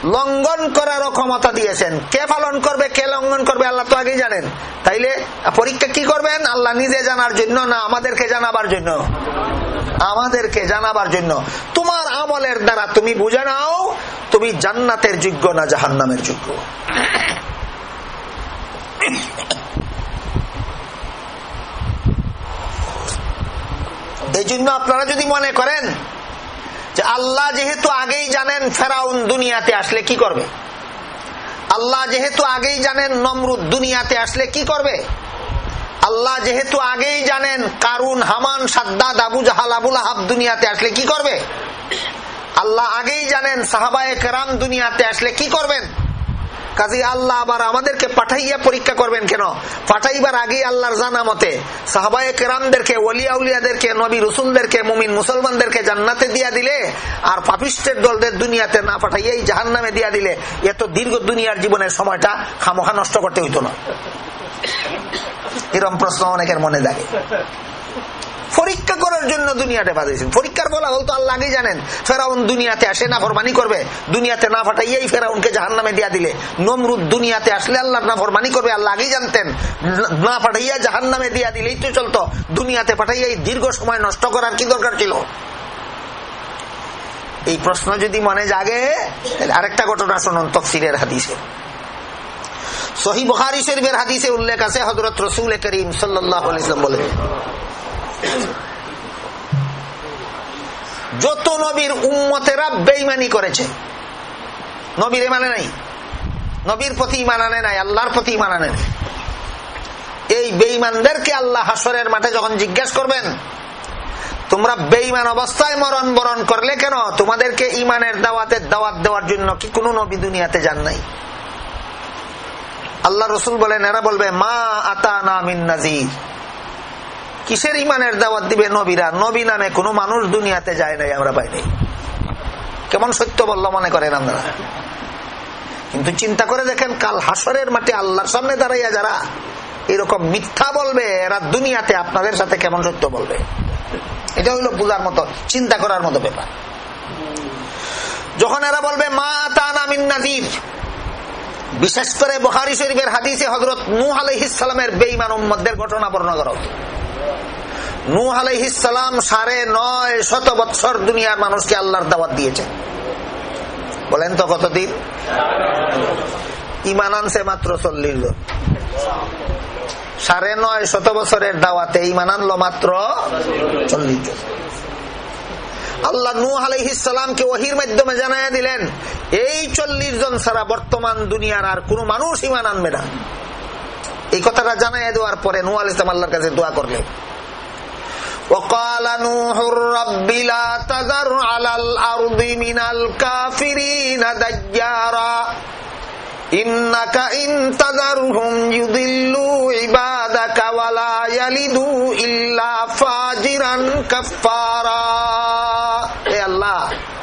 লঙ্ঘন করারও ক্ষমতা দিয়েছেন। কে পালন করবে, কে লঙ্ঘন করবে, আল্লাহ তো আগেই জানেন। তাইলে পরীক্ষা কি করবেন? আল্লাহ নিজে জানার জন্য না আমাদেরকে জানাবার জন্য? আমাদেরকে জানাবার জন্য। তোমার আমলের দ্বারা তুমি বুঝে নাও, তুমি জান্নাতের যোগ্য না জাহান নামের যোগ্য। এই জন্য আপনারা যদি মনে করেন যে আল্লাহ যেহেতু আগেই জানেন ফেরাউন দুনিয়াতে আসলে কি করবে? আল্লাহ যেহেতু আগেই জানেন নমরুদ দুনিয়াতে আসলে কি করবে? আল্লাহ যেহেতু আগেই জানেন কারুন, হামান, সাদ্দাদ, আবু জাহাল, আবুল আহাব দুনিয়াতে আসলে কি করবে? আল্লাহ আগেই জানেন সাহাবায়ে কেরাম দুনিয়াতে আসলে কি করবেন? কাজী আল্লাহ আবার আমাদেরকে পাঠাইয়া পরীক্ষা করবেন কেন? পাঠাইবার আগে আল্লাহর জানা মতে সাহাবায়ে কেরামদেরকে, ওলিয়া উলিয়াদেরকে, নবী রসুলদেরকে, মুমিন মুসলমানদেরকে জান্নাতে দিয়া দিলে আর পাপিস্টের দলদের দুনিয়াতে না পাঠাইয়াই জাহান নামে দিয়া দিলে, এত দীর্ঘ দুনিয়ার জীবনের সময়টা খামোখা নষ্ট করতে হইতো না। এরম প্রশ্ন অনেকের মনে থাকে পরীক্ষা করার জন্য দুনিয়াতে পাঠিয়েছেন। পরীক্ষার বলা হল আল্লাহ আগে জানেন। ফেরাউন দুনিয়াতে আসে না, ফরমানি করবে। দুনিয়াতে না ফাটাইয়াই ফেরাউনকে জাহান নামে দিয়া দিলে। নমরুদ দুনিয়াতে আসলে আল্লাহ না ফরমানি করবে, আল্লাহ আগেই জানতেন। না ফাটাইয়া জাহান নামে দিয়া দিলেই তো চলতো। দুনিয়াতে পাঠাইয়াই দীর্ঘ সময় নষ্ট করার কি দরকার ছিল? এই প্রশ্ন যদি মনে জাগে আরেকটা ঘটনা শুনুন তফসিরের হাদিসে। সহি বহারি শরীফের হাদিসে উল্লেখ আছে হজরত রসুল করিম সাল্লাহ বলে যত নবীর উম্মতেরা বেইমানি করেছে। নবীর মানে নাই? নবীর প্রতি মানানে নাই, আল্লাহর প্রতি মানানে নাই। এই বেইমানদেরকে আল্লাহ হাসরের মাঠে যখন জিজ্ঞাসা করবেন, তোমরা বেইমান অবস্থায় মরণ বরণ করলে কেন? তোমাদেরকে ইমানের দাওয়াতের দাওয়াত দেওয়ার জন্য কি কোন নবী দুনিয়াতে যান নাই? আল্লাহ রসুল বলেন, এরা বলবে, মা আতা না নাজির কিসের ইমানের দাওয়াত দিবে নবীরা? নবী নামে কোন মানুষ দুনিয়াতে যায় নাই, আমরা পাইনি কেমন সত্য বলল মনে করেন আমরা কিন্তু চিন্তা করে দেখেন, কাল হাসরের মাঠে আল্লাহর সামনে দাঁড়াইয়া যারা এরকম মিথ্যা বলবে, এরা দুনিয়াতে আপনাদের সাথে কেমন সত্য বলবে? এটা হইল বুঝার মতো, চিন্তা করার মতো ব্যাপার। যখন এরা বলবে, মা তানা মিন্নাজির বিশেষ করে বহারি শরীফের হাদিসে হজরত নূহ আলহিসের বেইমান উম্মদের ঘটনা বর্ণনা করা। আলহিসাম সাড়ে নয় শত বৎসর দুনিয়ার মানুষকে আল্লাহর দাওয়াত বলেন তো কতদিন? ইমান আনছে মাত্র চল্লিশ জন। সাড়ে নয় শত বছরের দাওয়াতে ইমান আনলো মাত্র চল্লিশ জন। আল্লাহ নূহ আলহিসামকে ওহির মাধ্যমে জানাই দিলেন, এই চল্লিশ জন ছাড়া বর্তমান দুনিয়ার আর কোন মানুষ ইমান আনবে না। এই কথাটা জানাই দেওয়ার পরে নূ আল ইসলাম আল্লাহর কাছে দোয়া করলেন وقال نوح رب لا تذر على الأرض من الكافرين دجارا إنك إن تذرهم يضلوا عبادك ولا يلدوا إلا فاجرا كفارا এ আল্লাহ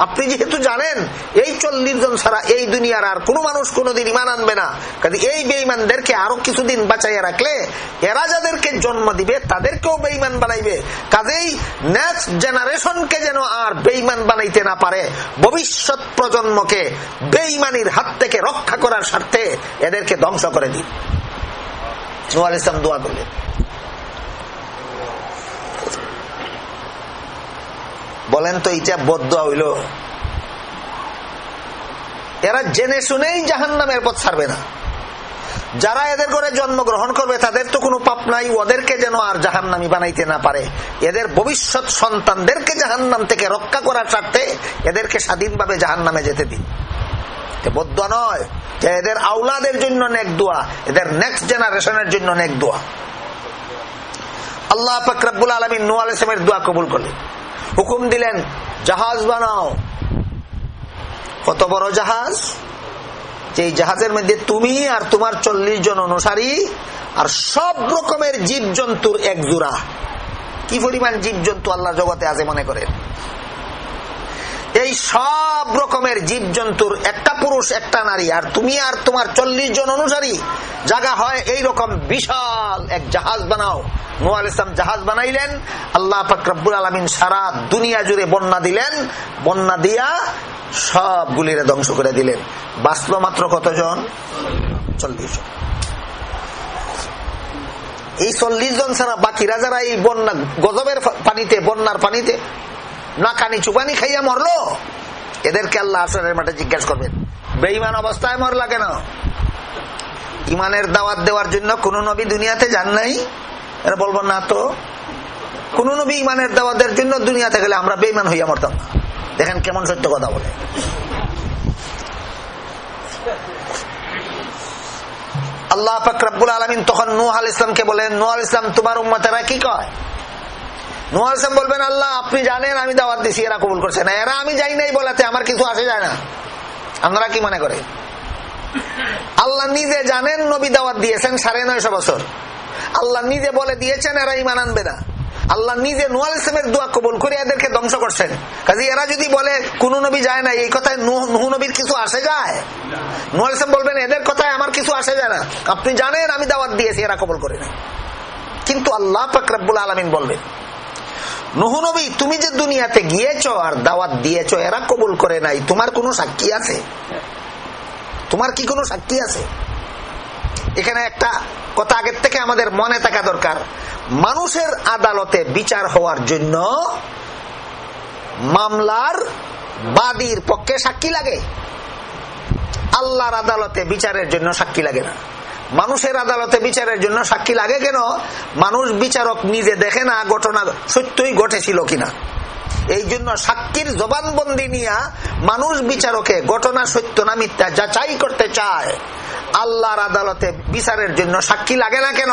আপনি যেহেতু জানেন, এই চল্লিশ জন ছাড়া এই দুনিয়ার আর কোনো মানুষ কোনোদিন ইমান আনবে না। কাজে এই বেইমানদেরকে আরও কিছুদিন বাঁচাইয়া রাখলে এরা যাদেরকে জন্ম দিবে, তাদেরকেও বেইমান বানাইবে। কাজেই নেক্সট জেনারেশনকে যেন আর বেইমান বানাইতে না পারে, ভবিষ্যৎ প্রজন্মকে বেইমানির হাত থেকে রক্ষা করার স্বার্থে এদেরকে ধ্বংস করে দিন। ইসলাম দোয়া করলেন। বলেন তো এটা বদ্ধ হইল। এরা জেনে শুনেই জাহান নামের পথ ছাড়বে না। যারা এদের করে জন্মগ্রহণ করবে, তাদের তো কোনো পাপ নাই। ওদেরকে যেন আর জাহান নামি বানাইতে না পারে। এদের ভবিষ্যৎ সন্তানদেরকে জাহান নাম থেকে রক্ষা করার স্বার্থে এদেরকে স্বাধীনভাবে জাহান নামে যেতে দিন। বদ্ধ নয় যে এদের আউলাদের জন্য নেক দোয়া, এদের নেক্সট জেনারেশনের জন্য নেক দোয়া। আল্লাহ ফকরাবুল আলমী নোয়াল ইসলামের দোয়া কবুল করলেন। হুকুম দিলেন, জাহাজ বানাও। কত বড় জাহাজ? যে জাহাজের মধ্যে তুমি আর তোমার চল্লিশ জন অনুসারী আর সব রকমের জীব জন্তুর এক জোড়া। কি পরিমাণ জীব জন্তু আল্লাহ জগতে আছে মনে করেন? এই সব রকমের জীব জন্তুর একটা পুরুষ, একটা নারী, আর তুমি আর তোমার চল্লিশ জন অনুসারী জায়গা হয় এই রকম বিশাল এক জাহাজ বানাও। নোয়াল ইসলাম জাহাজ বানাইলেন, আল্লাহ ফাকরাবুল আলমিন সারা দুনিয়া জুড়ে বন্যা দিলেন, বন্যা দিয়া সবগুলিরে ধ্বংস করে দিলেন। বাঁচল মাত্র কতজন? চল্লিশ জন। এই চল্লিশ জন ছাড়া বাকিরা যারা এই বন্যা গজবের পানিতে, বন্যার পানিতে না কানি চুপানি খাইয়া মরলো? এদেরকে আল্লাহ আসরের মাঠে জিজ্ঞাসা করবেন বেইমান অবস্থায় মরলা কেন? ইমানের দাওয়াত দেওয়ার জন্য কোন নবী দুনিয়াতে যান নাই? এরা বলব, না তো। কোন নবী ইমানের দাওয়াতের জন্য দুনিয়াতে গেলে আমরা বেইমান হইয়া মরতাম না। দেখেন কেমন সত্য কথা বলে। আল্লাহ ফাকরাবুল আলমিন তখন নুহ আল ইসলামকে বলেন, নুহ আল ইসলাম তোমার উম্মতেরা কি কয়? নুহ বলবেন, আল্লাহ, আপনি জানেন, আমি দাওয়াত দিছি, এরা কবুল করছে না। এরা আমি যাই নাই বলাতে, আমার কিছু আসে যায় না। আপনারা কি মনে করে আল্লাহ নিজে জানেন, নবী দাওয়াত দিয়েছেন সাড়ে নয়শো বছর। আল্লাহ নিজে বলে দিয়েছেন, এরা ইমান আনবে না। আল্লাহ নিজে নোয়াল ইসলামের দোয়া কবুল করে এদেরকে ধ্বংস করছেন। কাজে এরা যদি বলে, কোন নবী যায় না এই কথায় নুহ নবীর কিছু আসে যায়? নোয়াল ইসলাম বলবেন, এদের কথায় আমার কিছু আসে যায় না। আপনি জানেন, আমি দাওয়াত দিয়েছি, এরা কবুল করে না কিন্তু আল্লাহ ফাকরাবুল আলমিন বলবেন নবী, তুমি যে দুনিয়াতে গিয়েছ আর দাওয়াত দিয়েছ, এরা কবুল করে নাই। তোমার কোনো সাক্ষী আছে? তোমার কি কোনো সাক্ষী আছে? এখানে একটা কথা আগের থেকে আমাদের মনে থাকা দরকার। মানুষের আদালতে বিচার হওয়ার জন্য মামলার বাদীর পক্ষে সাক্ষী লাগে। আল্লাহর আদালতে বিচারের জন্য সাক্ষী লাগে না। মানুষের আদালতে বিচারের জন্য সাক্ষী লাগে কেন? মানুষ বিচারক নিজে দেখে না ঘটনা সত্যই ঘটেছিল কিনা। এই জন্য সাক্ষীর জবানবন্দি নিয়ে মানুষ বিচারকে ঘটনা সত্য না মিথ্যা যাচাই করতে চায়। আল্লাহর আদালতে বিচারের জন্য সাক্ষী লাগে না কেন?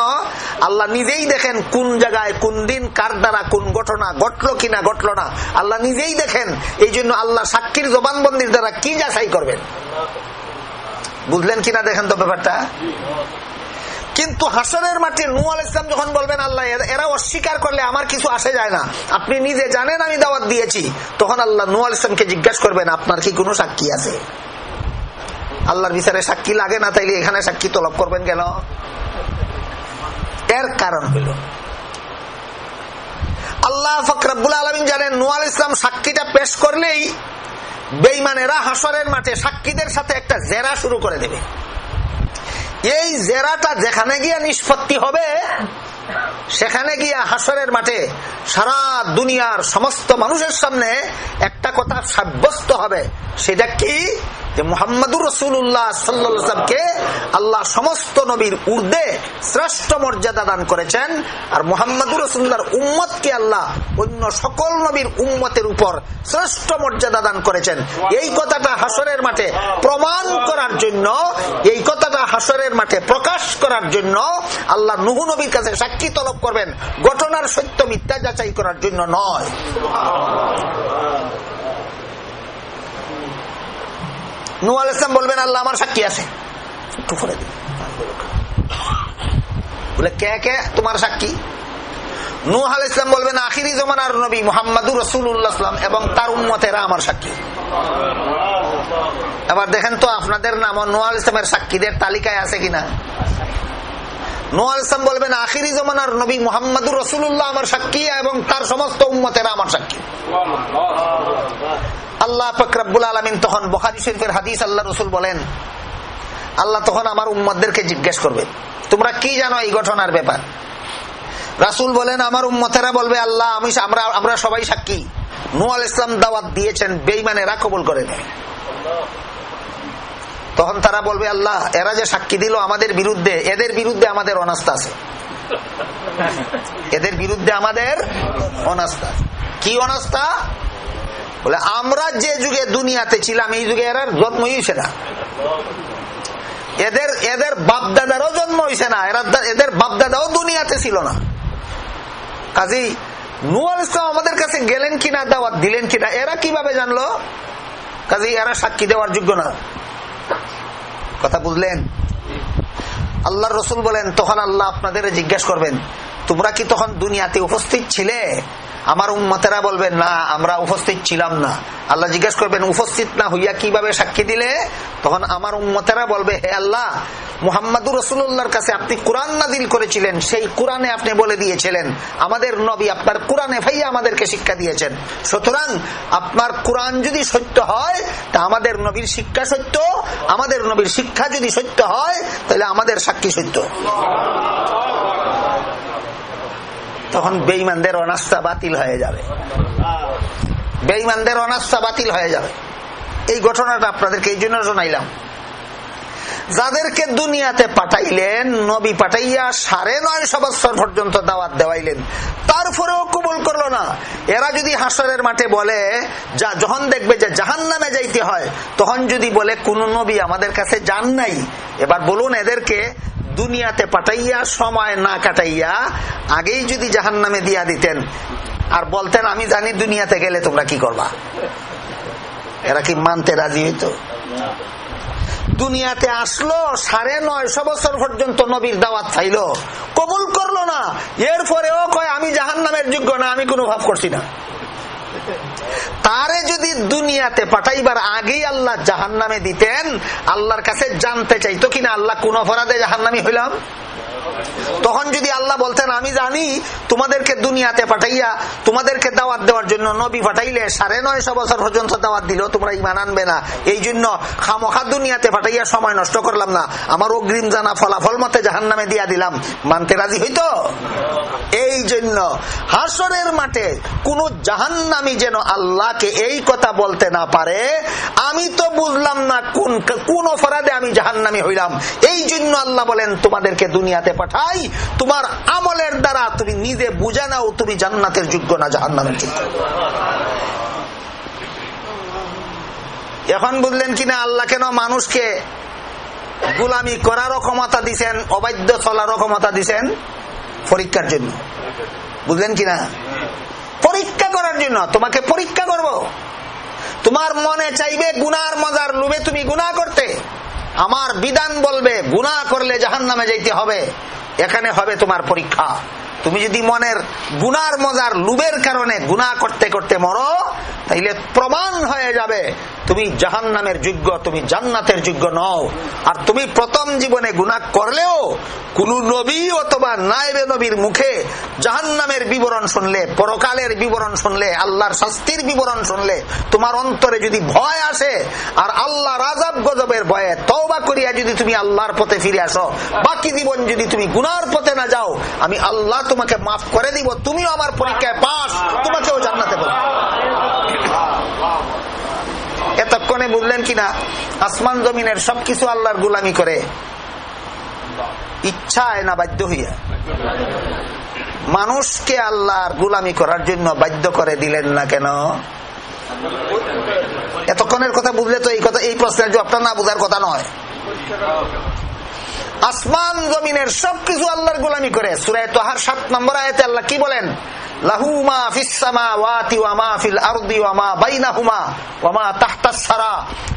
আল্লাহ নিজেই দেখেন কোন জায়গায়, কোন দিন, কার দ্বারা কোন ঘটনা ঘটলো কিনা, ঘটলো না। আল্লাহ নিজেই দেখেন। এই জন্য আল্লাহ সাক্ষীর জবানবন্দির দ্বারা কি যাচাই করবেন? বুঝলেন কিনা দেখেন তো ব্যাপারটা? কিন্তু হাসনের মাঠে নু আল ইসলাম যখন বলবেন, আল্লাহ, এরা অস্বীকার করলে আমার কিছু আসে যায় না। আপনি নিজে জানেন আমি দাওয়াত দিয়েছি। তখন আল্লাহ নু আল ইসলামকে জিজ্ঞাসা করবেন, আপনার কি কোনো সাক্ষী আছে? আল্লাহর বিচারে সাক্ষী লাগে না, তাইলে এখানে সাক্ষী তলব করবেন কেন? এর কারণ হইল, আল্লাহ ফকরাবুল আলমিন জানেন নুয়াল ইসলাম সাক্ষীটা পেশ করলেই বেইমানেরা হাসরের মাঠে সাক্ষীদের সাথে একটা জেরা শুরু করে দেবে। এই জেরাটা যেখানে গিয়া নিষ্পত্তি হবে, সেখানে গিয়া হাসরের মাঠে সারা দুনিয়ার সমস্ত মানুষের সামনে একটা কথা সাব্যস্ত হবে। সেটা কি? যে মোহাম্মদুর রসুল্লাহ আল্লাহ সমস্ত নবীর ঊর্ধ্বে শ্রেষ্ঠ মর্যাদা দান করেছেন। আর মোহাম্মদুর রসুল্লাহর উম্মতকে আল্লাহ অন্য সকল নবীর উম্মতের উপর শ্রেষ্ঠ মর্যাদা দান করেছেন। এই কথাটা হাসরের মাঠে প্রমাণ করার জন্য, এই কথাটা হাসরের মাঠে প্রকাশ করার জন্য আল্লাহ নুহু নবীর কাছে সাক্ষী তলব করবেন। ঘটনার সত্য মিথ্যা যাচাই করার জন্য নয়। নু আল ইসলাম বলবেন, আল্লাহ আমার সাক্ষী আছে। একটু দিন বলে, কে কে? তোমার সাক্ষী? নূহ আল ইসলাম বলবেন, আখিরি জমানার নবী মোহাম্মদুর রসুল্লাহাম এবং তার উন্মতেরা আমার সাক্ষী। এবার দেখেন তো আপনাদের নাম নোয়াল ইসলামের সাক্ষীদের তালিকায় আছে কিনা? নোয়াল ইসলাম বলবেন, আখিরি জমানার নবী মোহাম্মদুর রসুল্লাহ আমার সাক্ষী এবং তার সমস্ত উন্মতেরা আমার সাক্ষী। আল্লাহ ফকরাবুল আলমিন তখন বখারি শরীফের হাদিস আল্লাহ রসুল বলেন, আল্লাহ তখন আমার উম্মদদেরকে জিজ্ঞেস করবে, তোমরা কি জানো এই ঘটনার ব্যাপার? রাসুল বলেন, আমার উম্মতেরা বলবে, আল্লাহ, আমি আমরা আমরা সবাই সাক্ষী। নুয়াল ইসলাম দাওয়াত দিয়েছেন বেইমানেরা কবুল করে নেয়। তখন তারা বলবে, আল্লাহ, এরা যে সাক্ষী দিল আমাদের বিরুদ্ধে, এদের বিরুদ্ধে আমাদের অনাস্থা আছে। এদের বিরুদ্ধে আমাদের অনাস্থা। কি অনাস্থা? বলে, আমরা যে যুগে দুনিয়াতে ছিলাম, এই যুগে এরা জন্মই হয়েছে না। এদের এদের বাপদাদারও জন্ম হয়েছে না। এরা এদের বাপদাদাও দুনিয়াতে ছিল না। কাজী নুয়াল ইসলাম আমাদের কাছে গেলেন কিনা, দাওয়াত দিলেন কিনা, এরা কীভাবে জানলো? কাজী এরা সাক্ষী দেওয়ার যোগ্য না। কথা বুঝলেন? আল্লাহ রসুল বলেন, তখন আল্লাহ আপনাদের জিজ্ঞেস করবেন, তোমরা কি তখন দুনিয়াতে উপস্থিত ছিলে? আমার উম্মতেরা বলবেন না, আমরা উপস্থিত ছিলাম না। আল্লাহ জিজ্ঞেস করবেন, উপস্থিত না হইয়া কীভাবে সাক্ষী দিলে? তখন আমার উম্মতেরা বলবে, হে আল্লাহ, মুহাম্মাদুর রসুল্লাহর কাছে আপনি কোরআন নাদিল করেছিলেন, সেই কোরআনে আপনি বলে দিয়েছিলেন। আমাদের নবী আপনার কোরআনে ভাইয়া আমাদেরকে শিক্ষা দিয়েছেন। সুতরাং আপনার কোরআন যদি সত্য হয়, তা আমাদের নবীর শিক্ষা সত্য। আমাদের নবীর শিক্ষা যদি সত্য হয়, তাহলে আমাদের সাক্ষী সত্য। তখন বেইমানদের অনাস্থা বাতিল হয়ে যাবে। বেইমানদের অনাস্থা বাতিল হয়ে যাবে। এই ঘটনাটা আপনাদেরকে এই জন্য জানাইলাম যাদেরকে দুনিয়াতে পাঠাইলেন, নবী পাঠাইয়া সাড়ে নয়শ বছর পর্যন্ত দাওয়াত দেওয়াইলেন তারপরেও কবুল করল না। এরা যদি হাসরের মাঠে বলে, যা, যখন দেখবে যে জাহান নামে যাইতে হয়, তখন যদি বলে, কোন নবী আমাদের কাছে যান নাই। এবার বলুন এদেরকে দুনিয়াতে পাঠাইয়া, সময় না কাটাইয়া আগেই যদি জাহান নামে দিয়া দিতেন। আর বলতেন, আমি জানি দুনিয়াতে গেলে তোমরা কি করবা? এরা কি মানতে রাজি হইতো? দুনিয়াতে আসলো, সাড়ে নয়শ বছর পর্যন্ত নবীর দাওয়াত চাইল কবুল করল না। এরপরেও কয়, আমি জাহান নামের যোগ্য না, আমি কোনো ভাব করছি না। তারে যদি দুনিয়াতে পাঠাইবার আগেই আল্লাহ জাহান নামে দিতেন, আল্লাহর কাছে জানতে চাইতো কিনা, আল্লাহ কোন অপরাধে জাহান নামি হইলাম? তখন যদি আল্লাহ বলতেন, আমি জানি তোমাদেরকে দুনিয়াতে পাঠাইয়া, তোমাদেরকে দাওয়াত দেওয়ার জন্য নবী পাঠাইলে সাড়ে নয়শ বছর পর্যন্ত দাওয়াত দিল, তোমরা ইমান আনবে না। এই জন্য খামোখা দুনিয়াতে পাঠাইয়া সময় নষ্ট করলাম না। আমার অগ্রিম জানা ফলাফল মতে জাহান নামে দিয়া দিলাম। মানতে রাজি হইতো? এই জন্য হাসরের মাঠে কোন জাহান্নামি যেন আল্লাহকে এই কথা বলতে না পারে, আমি তো বুঝলাম না কোন কোন অপরাধে আমি জাহান্নামি হইলাম। এই জন্য আল্লাহ বলেন, তোমাদেরকে দুনিয়াতে পাঠাই তোমার আমলের দ্বারা তুমি নিজে বুঝে নাও, তুমি জান্নাতের যোগ্য না জাহান্নামের যোগ্য। এখন বুঝলেন কিনা আল্লাহ কেন মানুষকে গুলামি করারও ক্ষমতা দিছেন, অবাধ্য চলারও ক্ষমতা দিছেন? পরীক্ষার জন্য। বুঝলেন কিনা পরীক্ষা করার জন্য। তোমাকে পরীক্ষা করব। তোমার মনে চাইবে গুনার মজার লোভে তুমি গুণা করতে। আমার বিধান বলবে গুণা করলে জাহান নামে যাইতে হবে। এখানে হবে তোমার পরীক্ষা। তুমি যদি মনের গুনার মজার লুবের কারণে গুণা করতে করতে মরো তাইলে প্রমাণ হয়ে যাবে। তুমি জাহান নামের যোগ্য, তুমি জান্নাতের যোগ্য নও। আর তুমি প্রথম জীবনে গুণা করলেও কোন নবী অথবা নাইবে নবীর মুখে জাহান নামের বিবরণ শুনলে, পরকালের বিবরণ শুনলে, আল্লাহর শাস্তির বিবরণ শুনলে, তোমার অন্তরে যদি ভয় আসে, আর আল্লাহ রাজাব গজবের ভয়ে তওবা করিয়া যদি তুমি আল্লাহর পথে ফিরে আসো, বাকি জীবন যদি তুমি গুনার পথে না যাও, আমি আল্লাহ তোমাকে মাফ করে দিব, তুমিও আমার পরীক্ষায় পাস তোমাকেও জান্নাতে বলব মানে বুঝলেন কিনা? আসমান জমিনের সবকিছু আল্লাহর গুলামি করে। ইচ্ছায় না বাধ্য হইয়া। মানুষকে আল্লাহর গুলামি করার জন্য বাধ্য করে দিলেন না কেন? এতক্ষণের কথা বুঝলে তো এই কথা, এই প্রশ্নের জবাবটা না বুঝার কথা নয়। আসমান জমিনের সবকিছু আল্লাহর গোলামি করে। সুরায় তোহার সাত নম্বর আয়তে আল্লাহ কি বলেন?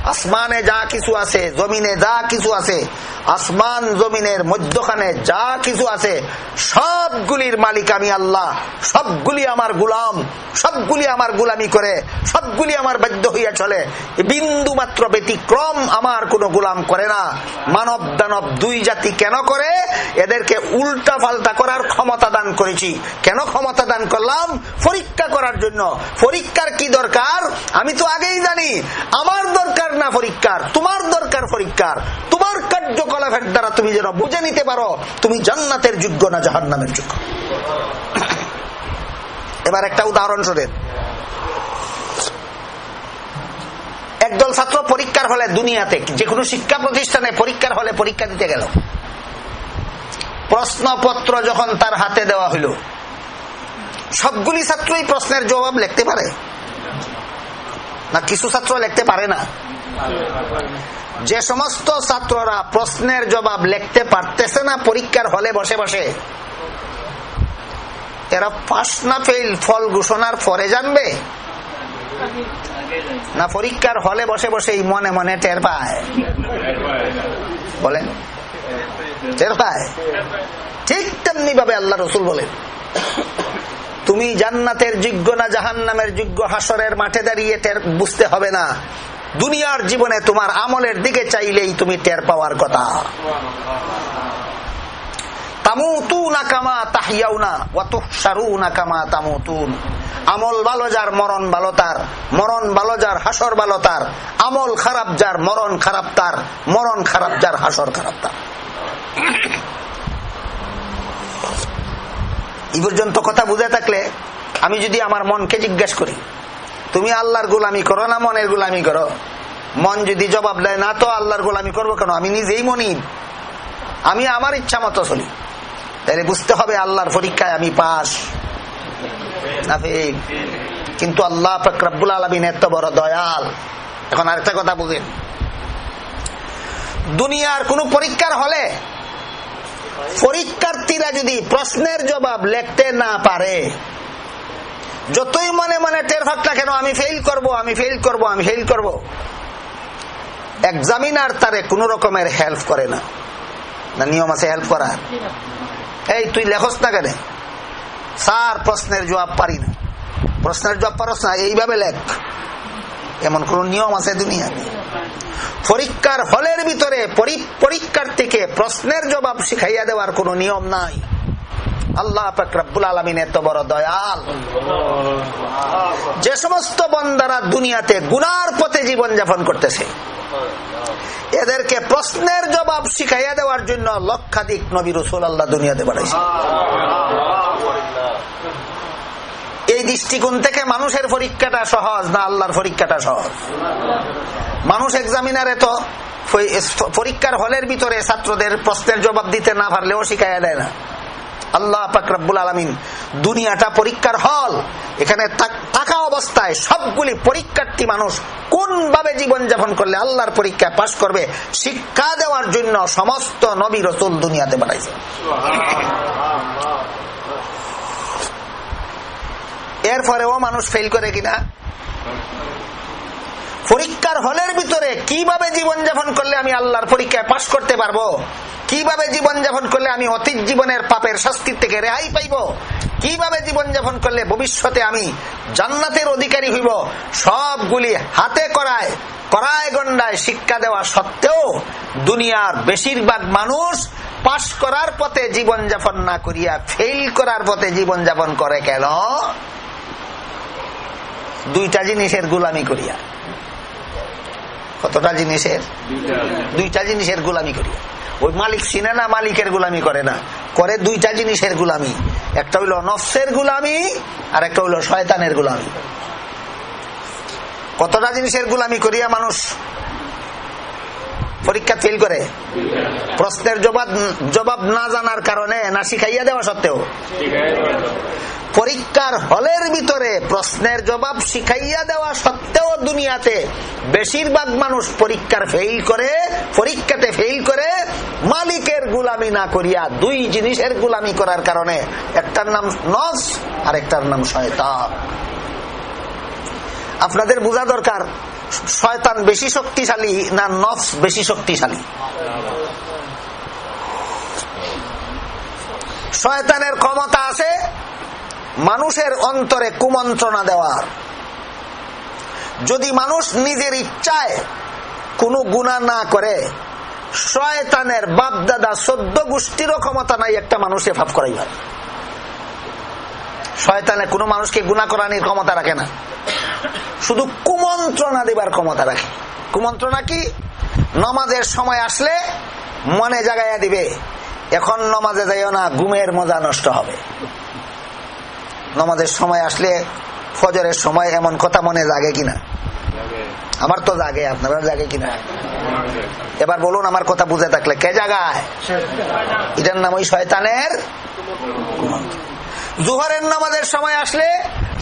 আসমানে যা কিছু আছে, জমিনে যা কিছু আছে, আসমান জমিনের মধ্যখানে যা কিছু আছে, সবগুলির মালিক আমি আল্লাহ। সবগুলি আমার গুলাম, সবগুলি আমার গুলামি করে, সবগুলি আমার বাধ্য হইয়া চলে। বিন্দু মাত্র ব্যতিক্রম আমার কোন গুলাম করে না। মানব দানব দুই জাতি কেন করে? এদেরকে উল্টা পাল্টা করার ক্ষমতা দান করেছি। কেন ক্ষমতা দান করলাম পরীক্ষা করার জন্য। পরীক্ষার কি দরকার? আমি তো আগেই জানি, আমার দরকার না পরীক্ষার, তোমার দরকার পরীক্ষার। তোমার কার্যকলাপের দ্বারা তুমি যেন বুঝে নিতে পারো, তুমি জান্নাতের যোগ্য না জাহান নামের যোগ্য। এবার একটা উদাহরণ শোনেন। একদল ছাত্র পরীক্ষার হলে দুনিয়াতে, যে কোনো শিক্ষা প্রতিষ্ঠানে পরীক্ষার হলে পরীক্ষা দিতে গেল। প্রশ্নপত্র যখন তার হাতে দেওয়া হইল সবগুলি ছাত্রই প্রশ্নের জবাব লিখতে পারে। না, কিছু ছাত্র লিখতে পারে না। যে সমস্ত ছাত্ররা প্রশ্নের জবাব লিখতে পারতেছে না, পরীক্ষার হলে বসে বসে, এরা পাস না ফেল ফল ঘোষণার পরে জানবে। না, পরীক্ষার হলে বসে বসে মনে মনে টের পায়। বলেন? টের পায়? ঠিক তেমনি ভাবে আল্লাহ রসুল বলেন। তুমি জান্নাতের যোগ্য না জাহান নামের যোগ্য হাসরের মাঠে দাঁড়িয়ে টের বুঝতে হবে না। দুনিয়ার জীবনে তোমার আমলের দিকে চাইলেই তুমি টের পাওয়ার কথা। আমল ভালো যার, মরণ ভালো তার। মরণ ভালো যার, হাসর ভালো তার। আমল খারাপ যার, মরণ খারাপ তার। মরণ খারাপ যার, হাসর খারাপ তার। এই পর্যন্ত কথা বুঝে থাকলে আমি যদি আমার মনকে জিজ্ঞেস করি, তুমি আল্লাহর গোলামি করো না মনের গোলামি করো? মন যদি জবাব দেয়, না তো আল্লাহর গোলামি করব কেন? আমি নিজেই মনি আমি আমার ইচ্ছা মতো চলি। তাহলে বুঝতে হবে আল্লাহর পরীক্ষায় আমি পাস কিন্তু আল্লাহ ফকরাবুল আলমিন এত বড় দয়াল। এখন আরেকটা কথা বুঝেন। দুনিয়ার কোন পরীক্ষার হলে পরীক্ষার্থীরা যদি প্রশ্নের জবাব লিখতে না পারে, যতই মনে মনে টের ফাঁকটা কেন, আমি ফেল করব, আমি ফেল করব, আমি ফেল করব এক্সামিনার তারে কোন রকমের হেল্প করে না। না, নিয়ম আছে হেল্প করার? এই, তুই লেখস না কেন? স্যার, প্রশ্নের জবাব পারি না। প্রশ্নের জবাব পারস না, এইভাবে লেখ। এমন কোন নিয়ম আছে দুনিয়াতে পরীক্ষার হলের ভিতরে পরীক্ষার্থীকে প্রশ্নের জবাব শিখাইয়া দেওয়ার কোন নিয়ম নাই। আল্লাহ ফকরাবুল আলমিন এত দয়াল। যে সমস্ত বন্দারা দুনিয়াতে গুনার পথে জীবন যাপন করতেছে, এদেরকে প্রশ্নের জবাব শিখাইয়া দেওয়ার জন্য লক্ষাধিক নবী রসুল আল্লাহ দুনিয়াতে বাড়াইছে এই দৃষ্টিকোণ থেকে মানুষের পরীক্ষাটা সহজ না আল্লাহর পরীক্ষাটা সহজ? মানুষ এক্সামিনারে তো পরীক্ষার হলের ভিতরে ছাত্রদের প্রশ্নের জবাব দিতে না পারলেও শিখাইয়া দেয় না। আল্লাহ পাকরাবুল আলমিন দুনিয়াটা পরীক্ষার হল, এখানে থাকা অবস্থায় সবগুলি পরীক্ষার্থী মানুষ কোন ভাবে জীবন করলে আল্লাহর পরীক্ষায় পাশ করবে, শিক্ষা দেওয়ার জন্য সমস্ত নবী রসুল দুনিয়াতে বানাইছে এরপরেও মানুষ ফেল করে কিনা? পরীক্ষার হলের ভিতরে কীভাবে জীবন যাপন করলে আমি আল্লাহর পরীক্ষায় পাশ করতে পারব? কীভাবে জীবন যাপন করলে আমি অতীত জীবনের পাপের শাস্তির থেকে রেহাই পাইব? কীভাবে জীবন যাপন করলে ভবিষ্যতে আমি জান্নাতের অধিকারী হইব? সবগুলি হাতে করায় করায় গন্ডায় শিক্ষা দেওয়া সত্ত্বেও দুনিয়ার বেশিরভাগ মানুষ পাশ করার পথে জীবন যাপন না করিয়া ফেল করার পথে জীবন যাপন করে কেন? দুইটা জিনিসের গুলামি করিয়া। কতটা জিনিসের? দুইটা জিনিসের গুলামি করিয়া। ওই মালিক চিনে না মালিকের গুলামি করে না। করে দুইটা জিনিসের গুলামি। একটা হইল নফসের গুলামি আর একটা হইল শয়তানের গুলামি। কতটা জিনিসের গুলামি করিয়া মানুষ পরীক্ষা ফেল করে। প্রশ্নের জবাব জবাব না জানার কারণে না শিখাইয়া দেওয়া সত্ত্বেও। পরীক্ষার হলের ভিতরে প্রশ্নের জবাব শিখাইয়া দেওয়া সত্ত্বেও দুনিয়াতে বেশিরভাগ মানুষ পরীক্ষার ফেইল করে, পরীক্ষাতে ফেইল করে, মালিকের গুলামি না করিয়া দুই জিনিসের গুলামি করার কারণে একটার নাম নস আর একটার নাম শয়তান। আপনাদের বোঝা দরকার শয়তান বেশি শক্তিশালী না নফস বেশি শক্তিশালী? শয়তানের ক্ষমতা আছে মানুষের অন্তরে কুমন্ত্রণা দেওয়ার। যদি মানুষ নিজের ইচ্ছায় কোনো গুণা না করে, শয়তানের বাপদাদা সদ্য গোষ্ঠীরও ক্ষমতা নাই একটা মানুষে ভাব করাইবার। শয়তানে কোনো মানুষকে গুণা করানির ক্ষমতা রাখে না। শুধু কুমন্ত্রণা দেবার ক্ষমতা রাখে। কুমন্ত্রণা কি? নমাজের সময় আসলে মনে জাগাইয়া দিবে। এখন নমাজে যাইও না ঘুমের মজা নষ্ট হবে। নমাজের সময় আসলে ফজরের সময় এমন কথা মনে জাগে কিনা? আমার তো জাগে আপনার জাগে কিনা? এবার বলুন আমার কথা বুঝে থাকলে কে জাগায়? এটার নাম ওই শয়তানের জুহরের নামাজের সময় আসলে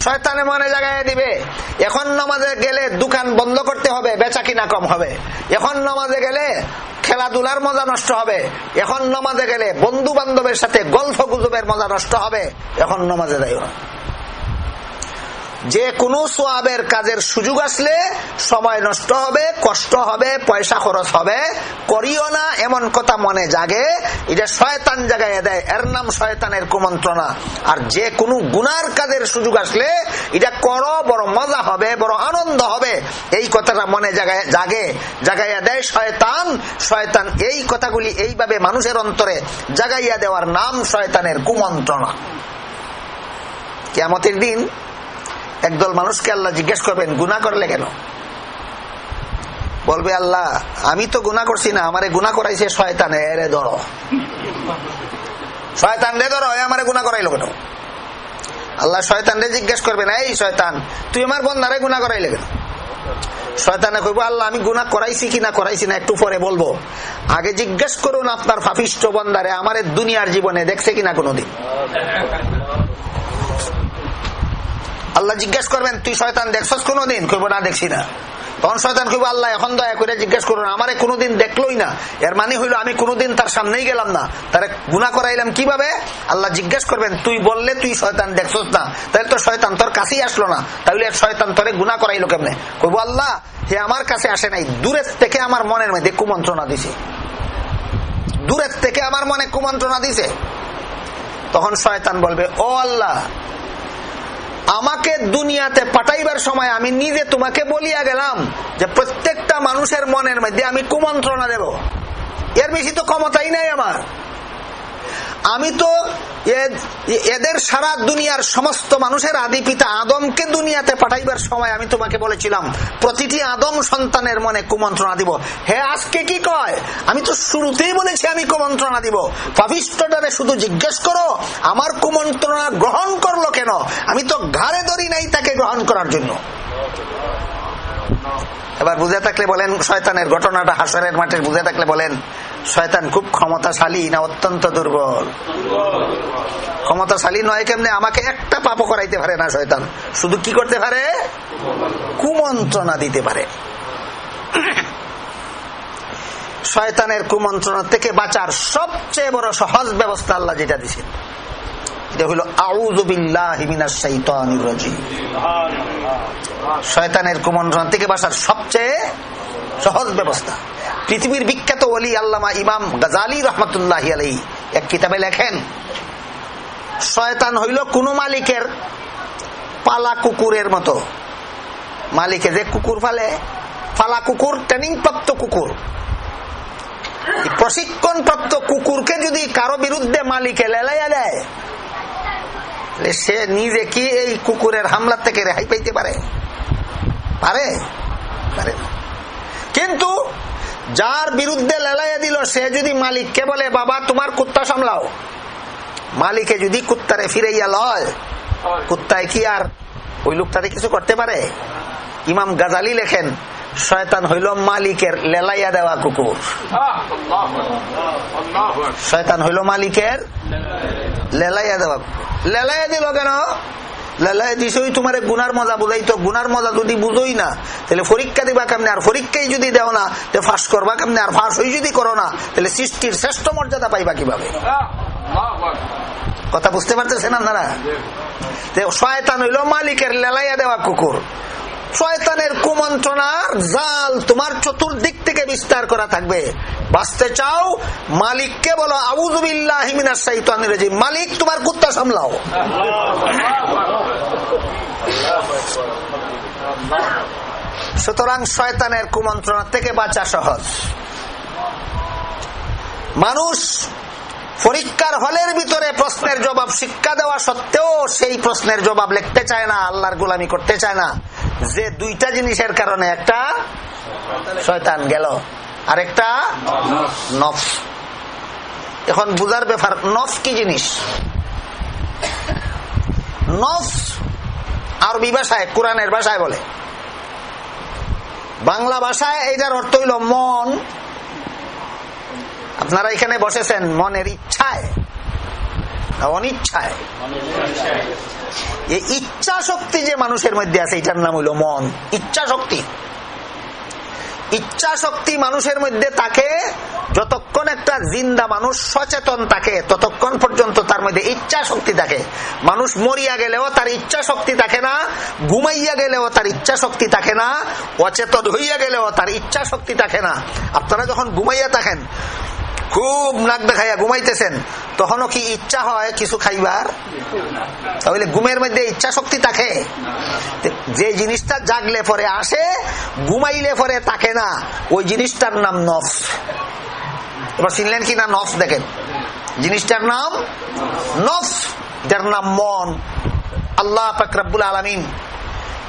শয়তানে মনে জাগায় দিবে। এখন নামাজে গেলে দোকান বন্ধ করতে হবে, বেচা কিনা কম হবে। এখন নামাজে গেলে খেলাধুলার মজা নষ্ট হবে। এখন নামাজে গেলে বন্ধু বান্ধবের সাথে গল্প গুজবের মজা নষ্ট হবে। এখন নামাজে যাই যে কোনো সোয়াবের কাজের সুযোগ আসলে সময় নষ্ট হবে, কষ্ট হবে, পয়সা খরচ হবে। করিও না, এমন কথা মনে জাগে। এটা শয়তান জাগায় দেয়। এর নাম শয়তানের কুমন্ত্রণা। আর যে কোনো গুনার কাজের সুযোগ আসলে এটা করো, বড় মজা হবে, বড় আনন্দ হবে। এই কথাটা মনে জাগায়, জাগে। জাগাইয়া দেয় শয়তান। শয়তান এই কথাগুলি এইভাবে মানুষের অন্তরে জাগাইয়া দেওয়ার নাম শয়তানের কুমন্ত্রণা। কেমতের দিন একদল মানুষকে আল্লাহ জিজ্ঞেস করবেন গুণা করলে কেন? বলবে, আল্লাহ, আমি তো গুণা করছি না, আমারে গুণা করাইছে শয়তান রে ধরো। শয়তান রে ধরো আমারে গুণা করাইলো কেন? আল্লাহ শয়তান রে জিজ্ঞেস করবেন, এই শয়তান, তুই আমার বন্ধারে গুণা করাইলে কেন? শয়তানে কইব, আল্লাহ, আমি গুণা করাইছি কিনা করাইছি না, একটু পরে বলব। আগে জিজ্ঞেস করুন আপনার ফাফিষ্ট বন্দারে আমার দুনিয়ার জীবনে দেখছে কিনা কোনোদিন? আল্লাহ জিজ্ঞেস করবেন, তুই শয়তান দেখছস কোনোদিন? কইব, না, দেখছি না। তখন শয়তান কইব, আল্লাহ, এখন দয়া করে জিজ্ঞেস করুন আমারে কোনোদিন দেখলোই না। এর মানে হইল, আমি কোনোদিন তার সামনেই গেলাম না। তারে গুণা করাইলাম কীভাবে? আল্লাহ জিজ্ঞেস করবেন, তুই বললে তুই শয়তান দেখছস না। তাহলে তো শয়তান তোর কাছেই আসলো না। তাহলে শয়তান তোরে গুণা করাইলো কেমনে? কইব, আল্লাহ, হে আমার কাছে আসে নাই। দূরের থেকে আমার মনের মধ্যে কুমন্ত্রণা দিছে। দূরের থেকে আমার মনে কুমন্ত্রণা দিছে। তখন শয়তান বলবে, ও আল্লাহ আমাকে দুনিয়াতে পাঠাইবার সময় আমি নিজে তোমাকে বলিয়া গেলাম যে প্রত্যেকটা মানুষের মনের মধ্যে আমি কুমন্ত্রণা দেব। এর বেশি তো ক্ষমতাই নাই আমার। আমি তো এদের সারা দুনিয়ার সমস্ত মানুষের আদি পিতা আদমকে দুনিয়াতে পাঠাইবার সময় আমি তোমাকে বলেছিলাম, প্রতিটি আদম সন্তানের মনে কুমন্ত্রণা দিব। হে, আজকে কি কয়? আমি তো শুরুতেই বলেছি আমি কুমন্ত্রণা দিব। পাপিষ্টটারে শুধু জিজ্ঞেস করো, আমার কুমন্ত্রণা গ্রহণ করল কেন? আমি তো ঘাড়ে ধরি নাই তাকে গ্রহণ করার জন্য। এবার বুঝে থাকলে বলেন, শয়তানের ঘটনাটা হাসরের মাঠে বুঝে থাকলে বলেন শয়তান খুব ক্ষমতাশালী না অত্যন্ত দুর্বল। ক্ষমতাশালী নয় কেমনে? আমাকে একটা পাপ করাইতে পারে না শয়তান। শুধু কি করতে পারে? কুমন্ত্রণা দিতে পারে। শয়তানের কুমন্ত্রণা থেকে বাঁচার সবচেয়ে বড় সহজ ব্যবস্থা আল্লাহ যেটা দিচ্ছেন শয়তানের কুমন্ত্রণা থেকে বাঁচার সবচেয়ে সহজ ব্যবস্থা। পৃথিবীর বিখ্যাত অলি আল্লামা ইমাম গাজালি রহমতুল্লাহ আলী এক কিতাবে লেখেন, শয়তান হইল কোন মালিকের পালা কুকুরের মতো। মালিকে যে কুকুর ফালে, ফালা কুকুর ট্রেনিং প্রাপ্ত কুকুর। প্রশিক্ষণ প্রাপ্ত কুকুরকে যদি কারও বিরুদ্ধে মালিকে লেলাইয়া দেয় সে নিজে কি এই কুকুরের হামলা থেকে রেহাই পাইতে পারে? পারে? কিন্তু যার বিরুদ্ধে লেলাইয়া দিল, সে যদি মালিককে বলে, বাবা, তোমার কুত্তা সামলাও। মালিকে যদি কুত্তারে ফিরাইয়া লয়, কুত্তায় কি আর ওই লোকটারে কিছু করতে পারে? ইমাম গাজালি লেখেন, শয়তান হইল মালিকের লেলাইয়া দেওয়া কুকুর। শয়তান হইল মালিকের লেলাইয়া দেওয়া কুকুর। লেলাইয়া দিল কেন? মজা গুনার মজা যদি বুঝোই না, তাহলে কথা বুঝতে হইল মালিকের লেলাইয়া দেওয়া কুকুর। শয়তানের কুমন্ত্রণার জাল তোমার চতুর্দিক থেকে বিস্তার করা থাকবে। বাঁচতে চাও, মালিককে বলো আউজবিল্লাহিমিনার মালিক, তোমার কুত্তা সামলাও। সুতরাং শয়তানের কুমন্ত্রণা থেকে বাঁচা সহজ। মানুষ পরীক্ষার হলের ভিতরে প্রশ্নের জবাব শিক্ষা দেওয়া সত্ত্বেও সেই প্রশ্নের জবাব লিখতে চায় না, আল্লাহর গুলামি করতে চায় না। যে দুইটা জিনিসের কারণে একটা শয়তান গেল আর একটা নফ এখন বুঝার ব্যাপার নফ কি জিনিস? নফ আরবি ভাষায়, কোরআনের ভাষায় বলে। বাংলা ভাষায় এইটার অর্থ হইল মন। আপনারা এখানে বসেছেন, মনের ইচ্ছায়। অনিচ্ছায়। ইচ্ছা শক্তি যে মানুষের মধ্যে আছে, এটার নাম হইল মন। ইচ্ছা শক্তি ইচ্ছা শক্তি মানুষের মধ্যে থাকে, যতক্ষণ একটা জিন্দা মানুষ সচেতন থাকে, ততক্ষণ পর্যন্ত তার মধ্যে ইচ্ছা শক্তি থাকে। মানুষ মরিয়া গেলেও তার ইচ্ছা শক্তি থাকে না, ঘুমাইয়া গেলেও তার ইচ্ছা শক্তি থাকে না, অচেতন হইয়া গেলেও তার ইচ্ছা শক্তি থাকে না। আপনারা যখন ঘুমাইয়া থাকেন খুব নাক দেখাইয়া ঘুমাইতেছেন, তখনও কি ইচ্ছা হয় কিছু খাইবার? তাহলে ঘুমের মধ্যে ইচ্ছা শক্তি থাকে। যে জিনিসটা জাগলে পরে আসে, ঘুমাইলে পরে থাকে না, ওই জিনিসটার নাম নফ এবার চিনলেন কি না নফ দেখেন। জিনিসটার নাম নফ যার নাম মন। আল্লাহ ফাকরাবুল আলমিন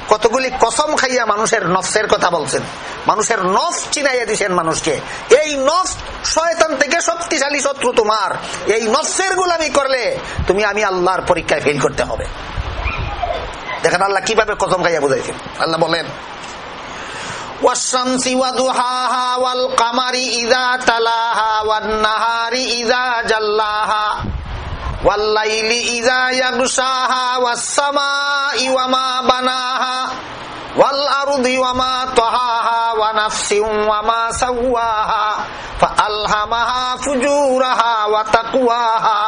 কতগুলি কসম খাইয়া মানুষের নফসের কথা বলছেন মানুষের নফ চিনাইয়া দিছেন মানুষকে এই নফ শয়তান থেকে শক্তিশালী শত্রু তোমার এই নফসের গুলামি করলে তুমি আমি আল্লাহর পরীক্ষায় ফেল করতে হবে দেখেন আল্লাহ কিভাবে কসম খাইয়া বুঝাইছেন আল্লাহ বলেন والشمس وضحاها والقمر إذا تلاها والنهار إذا جلاها والليل إذا يغشاها والسماء وما بناها والأرض وما طهاها ونفس وما سواها فألهمها فجورها وتقواها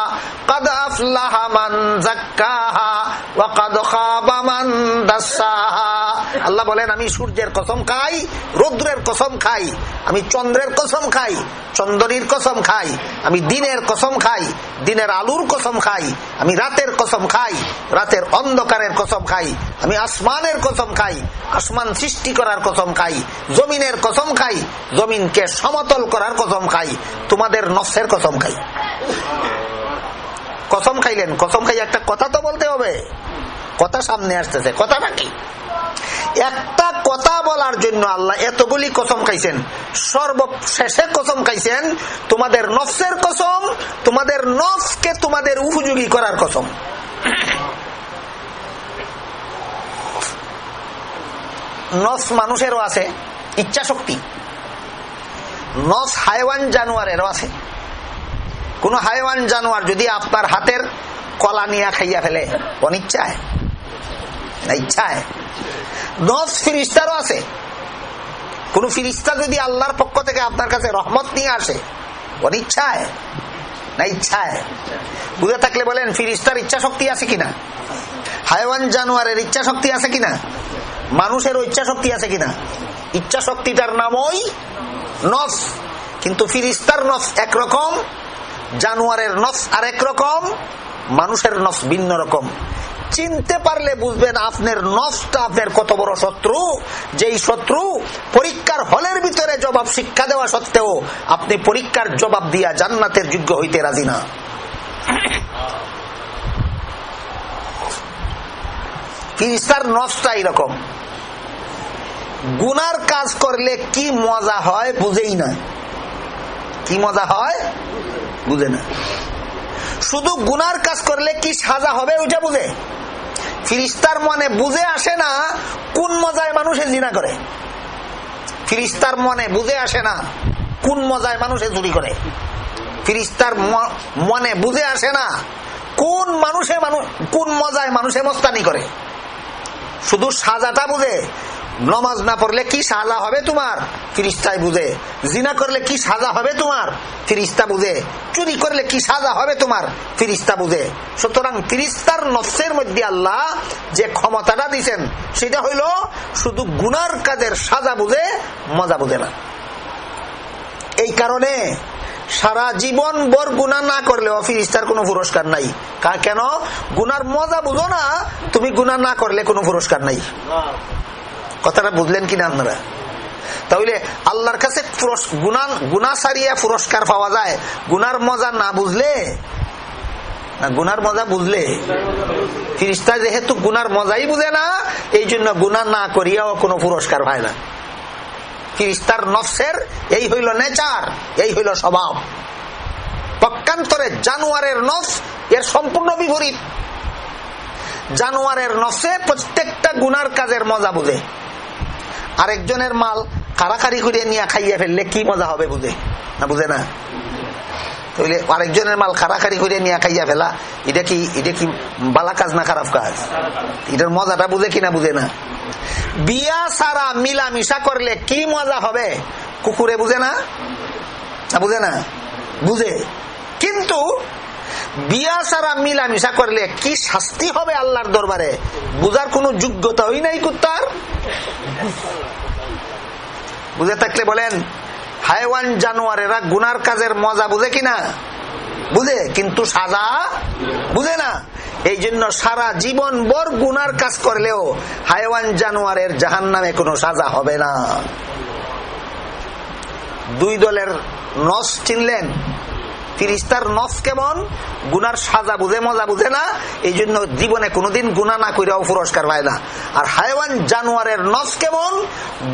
قد أفلح من زكاها وقد خاب من دساها আল্লাহ বলেন আমি সূর্যের কসম খাই রৌদ্রের কসম খাই আমি চন্দ্রের কসম খাই চন্দনীর কসম খাই আমি দিনের কসম খাই দিনের আলুর কসম খাই আমি রাতের কসম খাই রাতের অন্ধকারের কসম খাই আমি আসমানের কসম খাই আসমান সৃষ্টি করার কসম খাই জমিনের কসম খাই জমিনকে সমতল করার কসম খাই তোমাদের নফসের কসম খাই কসম খাইলেন কসম খাই একটা কথা তো বলতে হবে কথা সামনে আসতেছে কথা নাকি একটা কথা বলার জন্য আল্লাহ এতগুলি কসম খাইছেন। সর্বশেষে কসম খাইছেন, তোমাদের নফসের কসম, তোমাদের নফকে তোমাদের উপযোগী করার কসম। নফ মানুষেরও আছে ইচ্ছা শক্তি নফ হাইওয়ান জানোয়ারেরও আছে। কোন হাইওয়ান জানোয়ার যদি আপনার হাতের কলা নিয়ে খাইয়া ফেলে, অনিচ্ছায়। ফিরিস্তারও আছে। কোন ফিরিস্তা যদি আল্লাহর পক্ষ থেকে আপনার কাছে রহমত নিয়ে আসে অনিচ্ছায় না ইচ্ছায় বুঝে থাকলে বলেন, ফিরিস্তার ইচ্ছা শক্তি আছে কিনা? জানোয়ারের ইচ্ছা শক্তি আছে কিনা? মানুষের ইচ্ছা শক্তি আছে কিনা? ইচ্ছা শক্তিটার নাম ওই নফ। কিন্তু ফিরিস্তার নফ একরকম জানোয়ারের নফ আরেক রকম, মানুষের নফ ভিন্ন রকম। চিনতে পারলে বুঝবেন আপনার নফটা আপনার কত বড় শত্রু। যেই শত্রু পরীক্ষার হলের ভিতরে জবাব শিক্ষা দেওয়া সত্ত্বেও আপনি পরীক্ষার জবাব দিয়া জান্নাতের যোগ্য হইতে রাজি না। এরকম গুনার কাজ করলে কি মজা হয় বুঝেই না কি মজা হয়? বুঝে না শুধু গুনার কাজ করলে কি সাজা হবে ওইটা বুঝে? ফিরিস্তার মনে বুঝে আসে না কোন মজায় মানুষে জিনা করে। ফিরিস্তার মনে বুঝে আসে না কোন মজায় মানুষে চুরি করে। ফিরিস্তার মনে বুঝে আসে না কোন মানুষে মানুষ কোন মজায় মানুষে মস্তানি করে। শুধু সাজাটা বুঝে নমাজ না পড়লে কি সাজা হবে তোমার? ফিরিস্তায় বুঝে। জিনা করলে কি সাজা হবে তোমার? ফিরিস্তা বুঝে। চুরি করলে কি সাজা হবে তোমার? ফিরিস্তা বুঝে। সুতরাং ফিরিস্তার নফসের মধ্যে আল্লাহ যে ক্ষমতাটা দিচ্ছেন সেটা হইল শুধু গুনার কাজের সাজা বুঝে, মজা বুঝে না। এই কারণে সারা জীবন বর গুণা না করলে ফিরিস্তার কোনো পুরস্কার নাই। কেন? গুনার মজা বুঝো না, তুমি গুণা না করলে কোনো পুরস্কার নাই। কথাটা বুঝলেন কিনা আপনারা? তাহলে আল্লাহর কাছে গুনা সারিয়া পুরস্কার পাওয়া যায়। গুনার মজা না বুঝলে? না, গুনার মজা বুঝলে? ফিরিস্তা যেহেতু গুনার মজাই বুঝে না, এই জন্য গুনা না করিয়াও কোনো পুরস্কার পায় না। ফিরিস্তার নফসের, এই হইল নেচার, এই হইল স্বভাব। পক্ষান্তরে জানুয়ারের নফস এর সম্পূর্ণ বিপরীত। জানুয়ারের নফসে প্রত্যেকটা গুনার কাজের মজা বুঝে। আরেকজনের মাল কারাকারি করে নিয়ে খাইয়া ফেললে কি মজা হবে বুঝে? না বুঝে না? তাহলে আরেকজনের মাল খারাখারি করে নিয়ে খাইয়া ফেলা, এটা কি এটা কি বালা কাজ না খারাপ কাজ? এটার মজাটা বুঝে কিনা বুঝে না? বিয়া সারা মিলামিশা করলে কি মজা হবে? কুকুরে বুঝে না বুঝে না? বুঝে। কিন্তু বিয়া সারা মিলামিশা করলে কি শাস্তি হবে আল্লাহর দরবারে? বুঝার নাই কুত্তার। বুঝে থাকলে বলেন, হাইওয়ান জানোয়ারেরা গুনার কাজের মজা বুঝে কিনা? বুঝে, কিন্তু সাজা বুঝে না। এই জন্য সারা জীবন বর গুনার কাজ করলেও হাইওয়ান জানোয়ারের জাহান নামে কোনো সাজা হবে না। দুই দলের নস চিনলেন ফিরিস্তার নস কেমন? গুনার সাজা বুঝে, মজা বুঝে না? এই জন্য জীবনে কোনোদিন গুণা না করিয়াও পুরস্কার পায় না। আর হায়ান জানুয়ারের নস কেমন?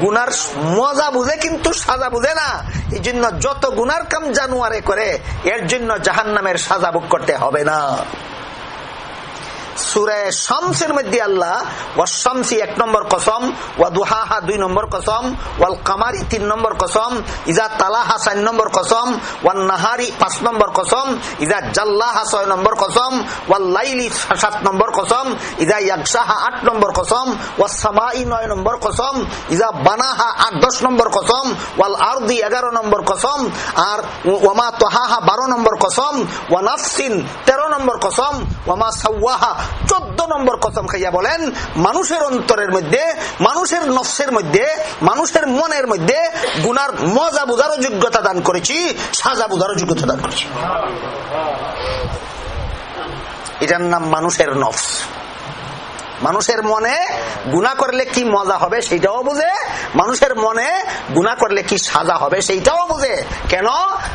গুনার মজা বুঝে কিন্তু সাজা বুঝে না। এই জন্য যত গুনার কাম জানুয়ারে করে, এর জন্য জাহান নামের সাজা ভোগ করতে হবে না। সুরায় শামসের মধ্যে আল্লাহ ওয়াশামসি এক নম্বর কসম ওয়া দুহাহা দুই নম্বর কসম ওয়াল কামারি তিন নম্বর কসম ইজা তালাহা চার নম্বর কসম ওয়াল নাহারি পাঁচ নম্বর কসম ইজা জাল্লাহা ছয় নম্বর কসম ওয়াল লাইলি সাত নম্বর কসম ইজা ইয়াকসাহা আট নম্বর কসম ওয়া সামাই নয় নম্বর কসম ইজা বানাহা আট দশ নম্বর কসম ওয়াল আরদি এগারো নম্বর কসম আর ওয়ামা তোহাহা বারো নম্বর কসম ওয়া নাফসিন তেরো নম্বর কসম ওয়ামা সাওয়াহা চোদ্দ নম্বর কসম খাইয়া বলেন, মানুষের অন্তরের মধ্যে, মানুষের নফসের মধ্যে, মানুষের মনের মধ্যে গুনার মজা বুঝারও যোগ্যতা দান করেছি, সাজা বুঝারও যোগ্যতা দান করেছি। এটার নাম মানুষের নফস। মানুষের মনে গুণা করলে কি মজা হবে সেইটাও বুঝে, মানুষের মনে গুণা করলে কি সাজা হবে সেইটাও বুঝে। কেন?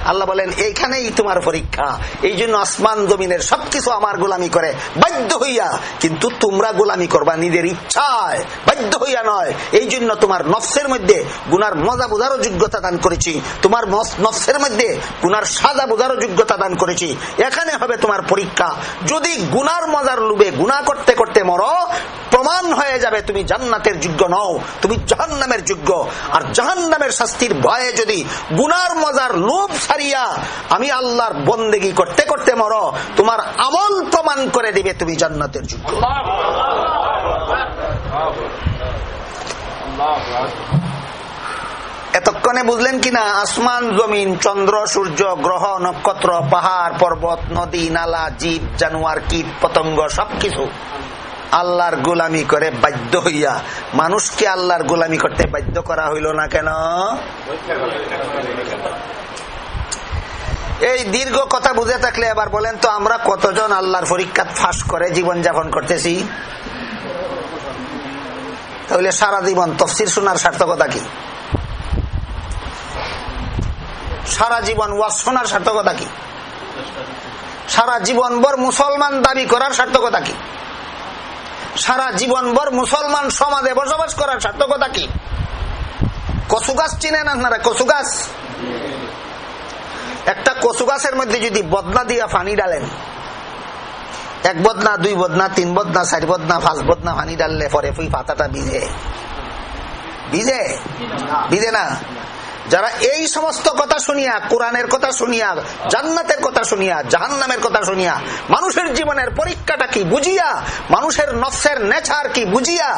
আল্লাহ বলেন, এইখানেই তোমার পরীক্ষা। এই জন্য আসমান জমিনের সবকিছু আমার গোলামি করে। বাধ্য হইয়া, কিন্তু তোমরা গোলামি করবা নিজের ইচ্ছায়। বাধ্য হইয়া নয়। এই জন্য তোমার নফসের মধ্যে গুনার মজা বোঝারও যোগ্যতা দান করেছি। তোমার নফসের মধ্যে গুনার সাজা বোঝারও যোগ্যতা দান করেছি। এখানে হবে তোমার পরীক্ষা। যদি গুনার মজার লুবে গুণা করতে করতে মরো প্রমাণ হয়ে যাবে তুমি জান্নাতের যোগ্য নও, তুমি জাহান নামের যোগ্য। আর জাহান নামের শাস্তির ভয়ে যদি গুনার মজার লোভ ছাড়িয়া আমি আল্লাহর বন্দেগি করতে করতে মর, তোমার আমল প্রমাণ করে দিবে তুমি জান্নাতের যোগ্য। এতক্ষণে বুঝলেন কিনা, আসমান, জমিন, চন্দ্র, সূর্য, গ্রহ, নক্ষত্র, পাহাড়, পর্বত, নদী, নালা, জীব, জানুয়ার কীট, পতঙ্গ, সবকিছু। আল্লাহর গোলামি করে বাধ্য হইয়া। মানুষকে আল্লাহর গোলামি করতে বাধ্য করা হইল না কেন? এই দীর্ঘ কথা বুঝে থাকলে এবার বলেন তো, আমরা কতজন আল্লাহর পরীক্ষা ফাঁস করে জীবন যাপন করতেছি? তাহলে সারা জীবন তফসির শোনার সার্থকতা কি? সারা জীবন ওয়াজ শোনার সার্থকতা কি? সারা জীবন বর মুসলমান দাবি করার সার্থকতা কি? সারা জীবনভর মুসলমান সমাজে বসবাস করার সার্থকতা কি? কচু গাছ চিনেন আপনারা? কচু গাছ? একটা কচু গাছের মধ্যে যদি বদনা দিয়া পানি ডালেন, এক বদনা, দুই বদনা, তিন বদনা, চার বদনা, পাঁচ বদনা পানি ডাললে পরে ফুই পাতাটা ভিজে। ভিজে? ভিজে না? যারা এই সমস্ত কথা শুনিয়া, কোরআনের কথা শুনিয়া, জান্নাতের কথা শুনিয়া, জাহান্নামের কথা শুনিয়া, মানুষের জীবনের পরীক্ষাটা কি বুঝিয়া, মানুষের নফসের নেচার কি বুঝিয়া,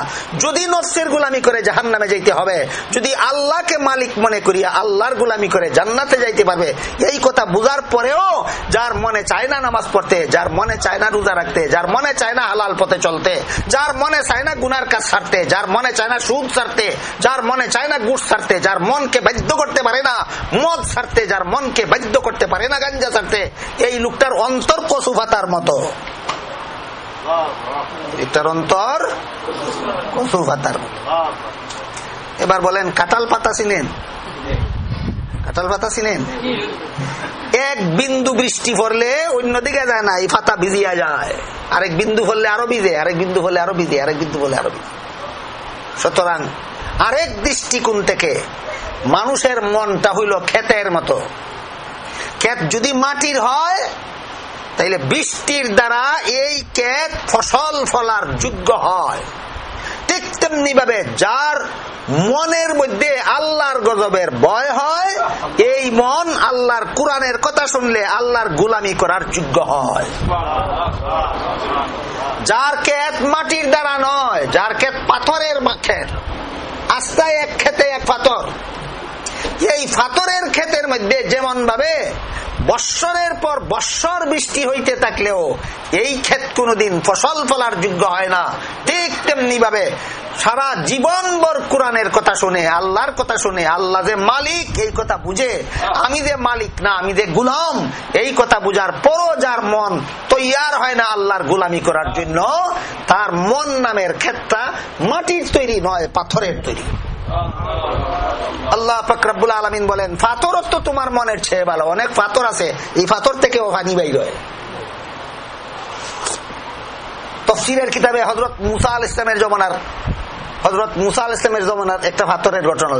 যদি নফসের গুলামি করে জাহান্নামে যাইতে হবে, যদি আল্লাহকে মালিক মনে করিয়া আল্লাহর গুলামি করে জান্নাতে যাইতে পারবে, এই কথা বুঝার পরেও যার মনে চায় না নামাজ পড়তে, যার মনে চায় না রোজা রাখতে, যার মনে চায় না হালাল পথে চলতে, যার মনে চায় না গুনার কাজ ছাড়তে যার মনে চায় না সুদ ছাড়তে যার মনে চায় না গুড় ছাড়তে যার মনকে বাধ্য করতে পারে না, মদ ছাড়তে যার মনকে বাধ্য করতে পারে না, গাঞ্জা ছাড়তে, এই লোকটার অন্তর কচু পাতার মতো। এটার অন্তর মতো। এবার বলেন, কাঁঠাল পাতা ছিলেন কাঁঠাল পাতা ছিলেন এক বিন্দু বৃষ্টি পড়লে অন্যদিকে যায় না, এই পাতা ভিজিয়া যায়। আরেক বিন্দু ফললে আরও ভিজে, আরেক বিন্দু ফলে আরও ভিজে, আরেক বিন্দু ফলে আরও ভিজে। সুতরাং আরেক দৃষ্টিকোণ থেকে মানুষের মনটা হইল ক্ষেতের মতো। ক্ষেত যদি মাটির হয়, তাইলে বৃষ্টির দ্বারা এই ক্ষেত ফসল ফলার যোগ্য হয়। ঠিক তেমনি ভাবে যার মনের মধ্যে আল্লাহর গজবের ভয় হয়, এই মন আল্লাহর কোরআনের কথা শুনলে আল্লাহর গুলামি করার যোগ্য হয়। যার ক্ষেত মাটির দ্বারা নয়, যার ক্ষেত পাথরের ক্ষেত। আস্তায় এক খেতে এক পাথর। এই ফাতরের ক্ষেতের মধ্যে যেমন ভাবে বৎসরের পর বৎসর বৃষ্টি হইতে থাকলেও এই ক্ষেত কোনদিন ফসল ফলার যোগ্য হয় না। ঠিক তেমনি ভাবে সারা জীবন বর কোরআনের কথা শুনে, আল্লাহর কথা শুনে, আল্লাহ যে মালিক এই কথা বুঝে, আমি যে মালিক না, আমি যে গুলাম, এই কথা বুঝার পরও যার মন তৈয়ার হয় না আল্লাহর গুলামি করার জন্য, তার মন নামের ক্ষেতটা মাটির তৈরি নয়, পাথরের তৈরি। আল্লাহ ফকরাবুল আলমিন বলেন, ফাতর তো তোমার মনের ভালো, অনেক ফাতর আছে, এই ফাতর থেকে ও তফসিরের কিতাবে হজরত মুসা আল ইসলামের জমানার হজরত মুসা আল ইসলামের জমানার একটা ফাতরের ঘটনা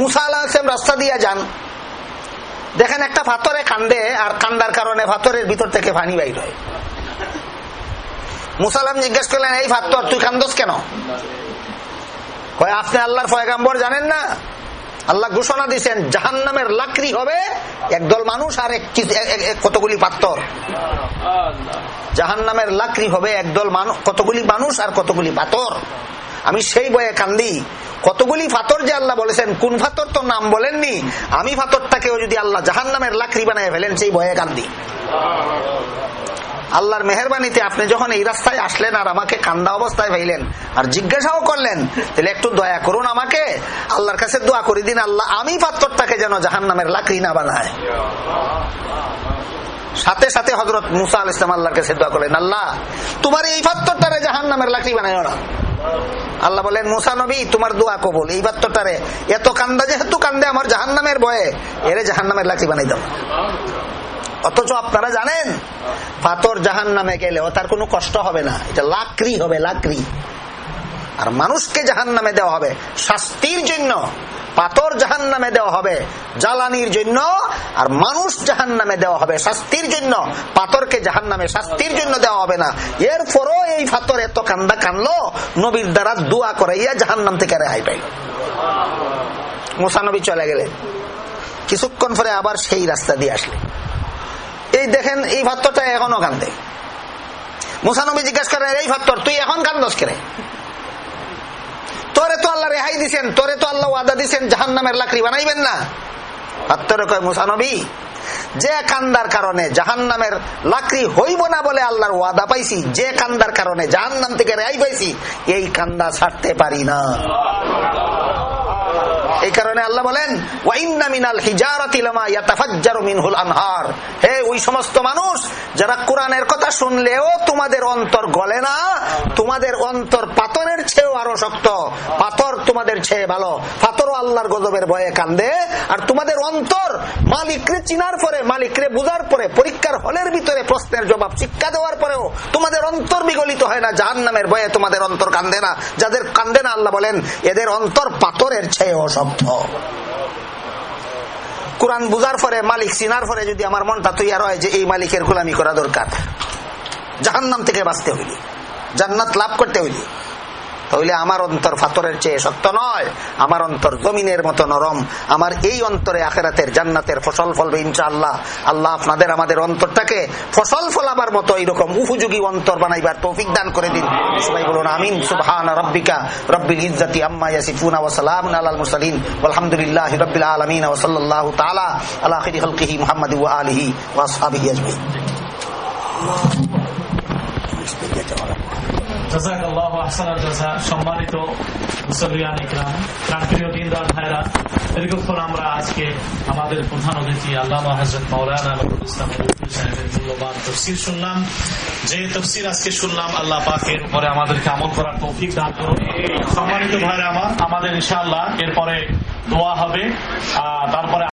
মুসা ইসলাম রাস্তা দিয়ে যান, দেখেন একটা ফাতরে কান্দে, আর কান্দার কারণে ফাতরের ভিতর থেকে পানি বাইর হয়। মুসালাম জিজ্ঞেস করলেন, এই ফাতর, তুই কান্দস কেন? কয়, আপনি আল্লাহর ফয়গাম্বর জানেন না? আল্লাহ ঘোষণা দিচ্ছেন জাহান নামের লাকড়ি হবে একদল মানুষ আর কতগুলি পাত্তর জাহান নামের লাকড়ি হবে একদল কতগুলি মানুষ আর কতগুলি পাথর। আমি সেই বয়ে কান্দি, কতগুলি ফাতর যে আল্লাহ বলেছেন, কোন ফাতর তো নাম বলেননি? আমি ফাতরটাকেও যদি আল্লাহ জাহান নামের লাকড়ি বানায় ফেলেন, সেই বয়ে কান্দি। আল্লাহর মেহরবানিতে আপনি যখন এই রাস্তায় আসলেন আর আমাকে কান্দা অবস্থায় পাইলেন আর জিজ্ঞাসাও করলেন, তাহলে একটু দয়া করুন আমাকে। আল্লাহর কাছে দোয়া করে দিন আল্লাহ, আমি পাত্রটাকে যেন জাহান নামের লাকড়ি না বানায়। সাথে সাথে হজরত মুসা আল ইসলাম আল্লাহর কাছে দোয়া করলেন, আল্লাহ, তোমার এই পাত্রটারে জাহান নামের লাকড়ি বানায় না। আল্লাহ বলেন মুসা নবী, তোমার দোয়া কবুল, এই পাত্রটারে এত কান্দা, যেহেতু কান্দে আমার জাহান নামের বয়ে এরে জাহান নামের লাকড়ি বানাই দাও। অথচ আপনারা জানেন, পাথর জাহান নামে গেলেও তার কোনো কষ্ট হবে না। এটা লাকড়ি হবে, লাকড়ি। আর মানুষকে জাহান নামে দেওয়া হবে শাস্তির জন্য, পাথর জাহান নামে দেওয়া হবে জ্বালানির জন্য, আর মানুষ জাহান নামে দেওয়া হবে শাস্তির জন্য, পাথরকে জাহান নামে শাস্তির জন্য দেওয়া হবে না। এর পরও এই পাথর এত কান্দা কানলো, নবীর দ্বারা দোয়া করে ইয়া জাহান নাম থেকে রেহাই পাইল। মুসানবী চলে গেলে কিছুক্ষণ পরে আবার সেই রাস্তা দিয়ে আসলে এই দেখেন, এই ভাত্তরটা এখনও কান্দে। মুসানবী জিজ্ঞাসা করেন, এই ভাত্তর তুই এখন কান্দস কেন? তোরে তো আল্লাহ রেহাই দিছেন, তোরে তো আল্লাহ ওয়াদা দিছেন জাহান নামের লাকড়ি বানাইবেন না। ভাত্তরে কয় মুসানবী যে কান্দার কারণে জাহান নামের লাকড়ি হইব না বলে আল্লাহর ওয়াদা পাইছি, যে কান্দার কারণে জাহান নাম থেকে রেহাই পাইছি, এই কান্দা ছাড়তে পারি না। এই কারণে আল্লাহ বলেন আনহার। হে ওই সমস্ত মানুষ, যারা কোরআনের কথা শুনলেও তোমাদের অন্তর গলে না, তোমাদের অন্তর পাথরের চেয়েও আরও শক্ত। পাথর তোমাদের ভালো। পাথরও আল্লাহর গজবের ভয়ে কান্দে। আর তোমাদের অন্তর মালিকরে চিনার পরে, মালিকরে বুঝার পরে, পরীক্ষার হলের ভিতরে প্রশ্নের জবাব, শিক্ষা দেওয়ার পরেও তোমাদের অন্তর বিগলিত হয় না জাহান নামের ভয়ে তোমাদের অন্তর কান্দে না। যাদের কান্দে না, আল্লাহ বলেন, এদের অন্তর পাথরের ছেয়েও শব্দ কোরআন বুঝার পরে, মালিক চিনার পরে যদি আমার মনটা তৈয়ার হয় যে এই মালিকের গোলামি করা দরকার, জাহান্নাম থেকে বাঁচতে হইলি, জান্নাত লাভ করতে হইলে তাহলে আমার অন্তর ফাতরের চেয়ে শক্ত নয়। আমার অন্তর জমিনের মতো নরম। আমার এই অন্তরে আখেরাতের জান্নাতের ফসল ফলবে ইনশাআল্লাহ। আল্লাহ আপনাদের আমাদের অন্তরটাকে ফসল ফলাবার মতো এইরকম উপযোগী অন্তর বানাইবার তৌফিক দান করে দিন। সবাই বলুন আমিন। সুবহান রব্বিকা রব্বিল ইজ্জাতি আম্মা ইয়াসিফুনা ওয়া সালামুন আলাল মুরসালিন। ওয়ালহামদুলিল্লাহি রাব্বিল আলামিন ওয়া সাল্লাল্লাহু তাআলা আলা খাইরি খালকিহি মুহাম্মাদ ওয়া আলিহি ওয়া আসহাবিহি আজমাইন। সম্মানিত মুসল্লিয়ান ইকরাম প্রাণপ্রিয় দিনদার ভাইরা আমরা আজকে আমাদের প্রধান অতিথি সাহেবের মূল্যবান তফসির শুনলাম। যে তফসির আজকে শুনলাম, আল্লাহ পাকের উপরে আমাদেরকে আমল করার তৌফিক দান করুন। সম্মানিত ভাইরা আমার, আমাদের ইনশাআল্লাহ এরপরে দোয়া হবে তারপরে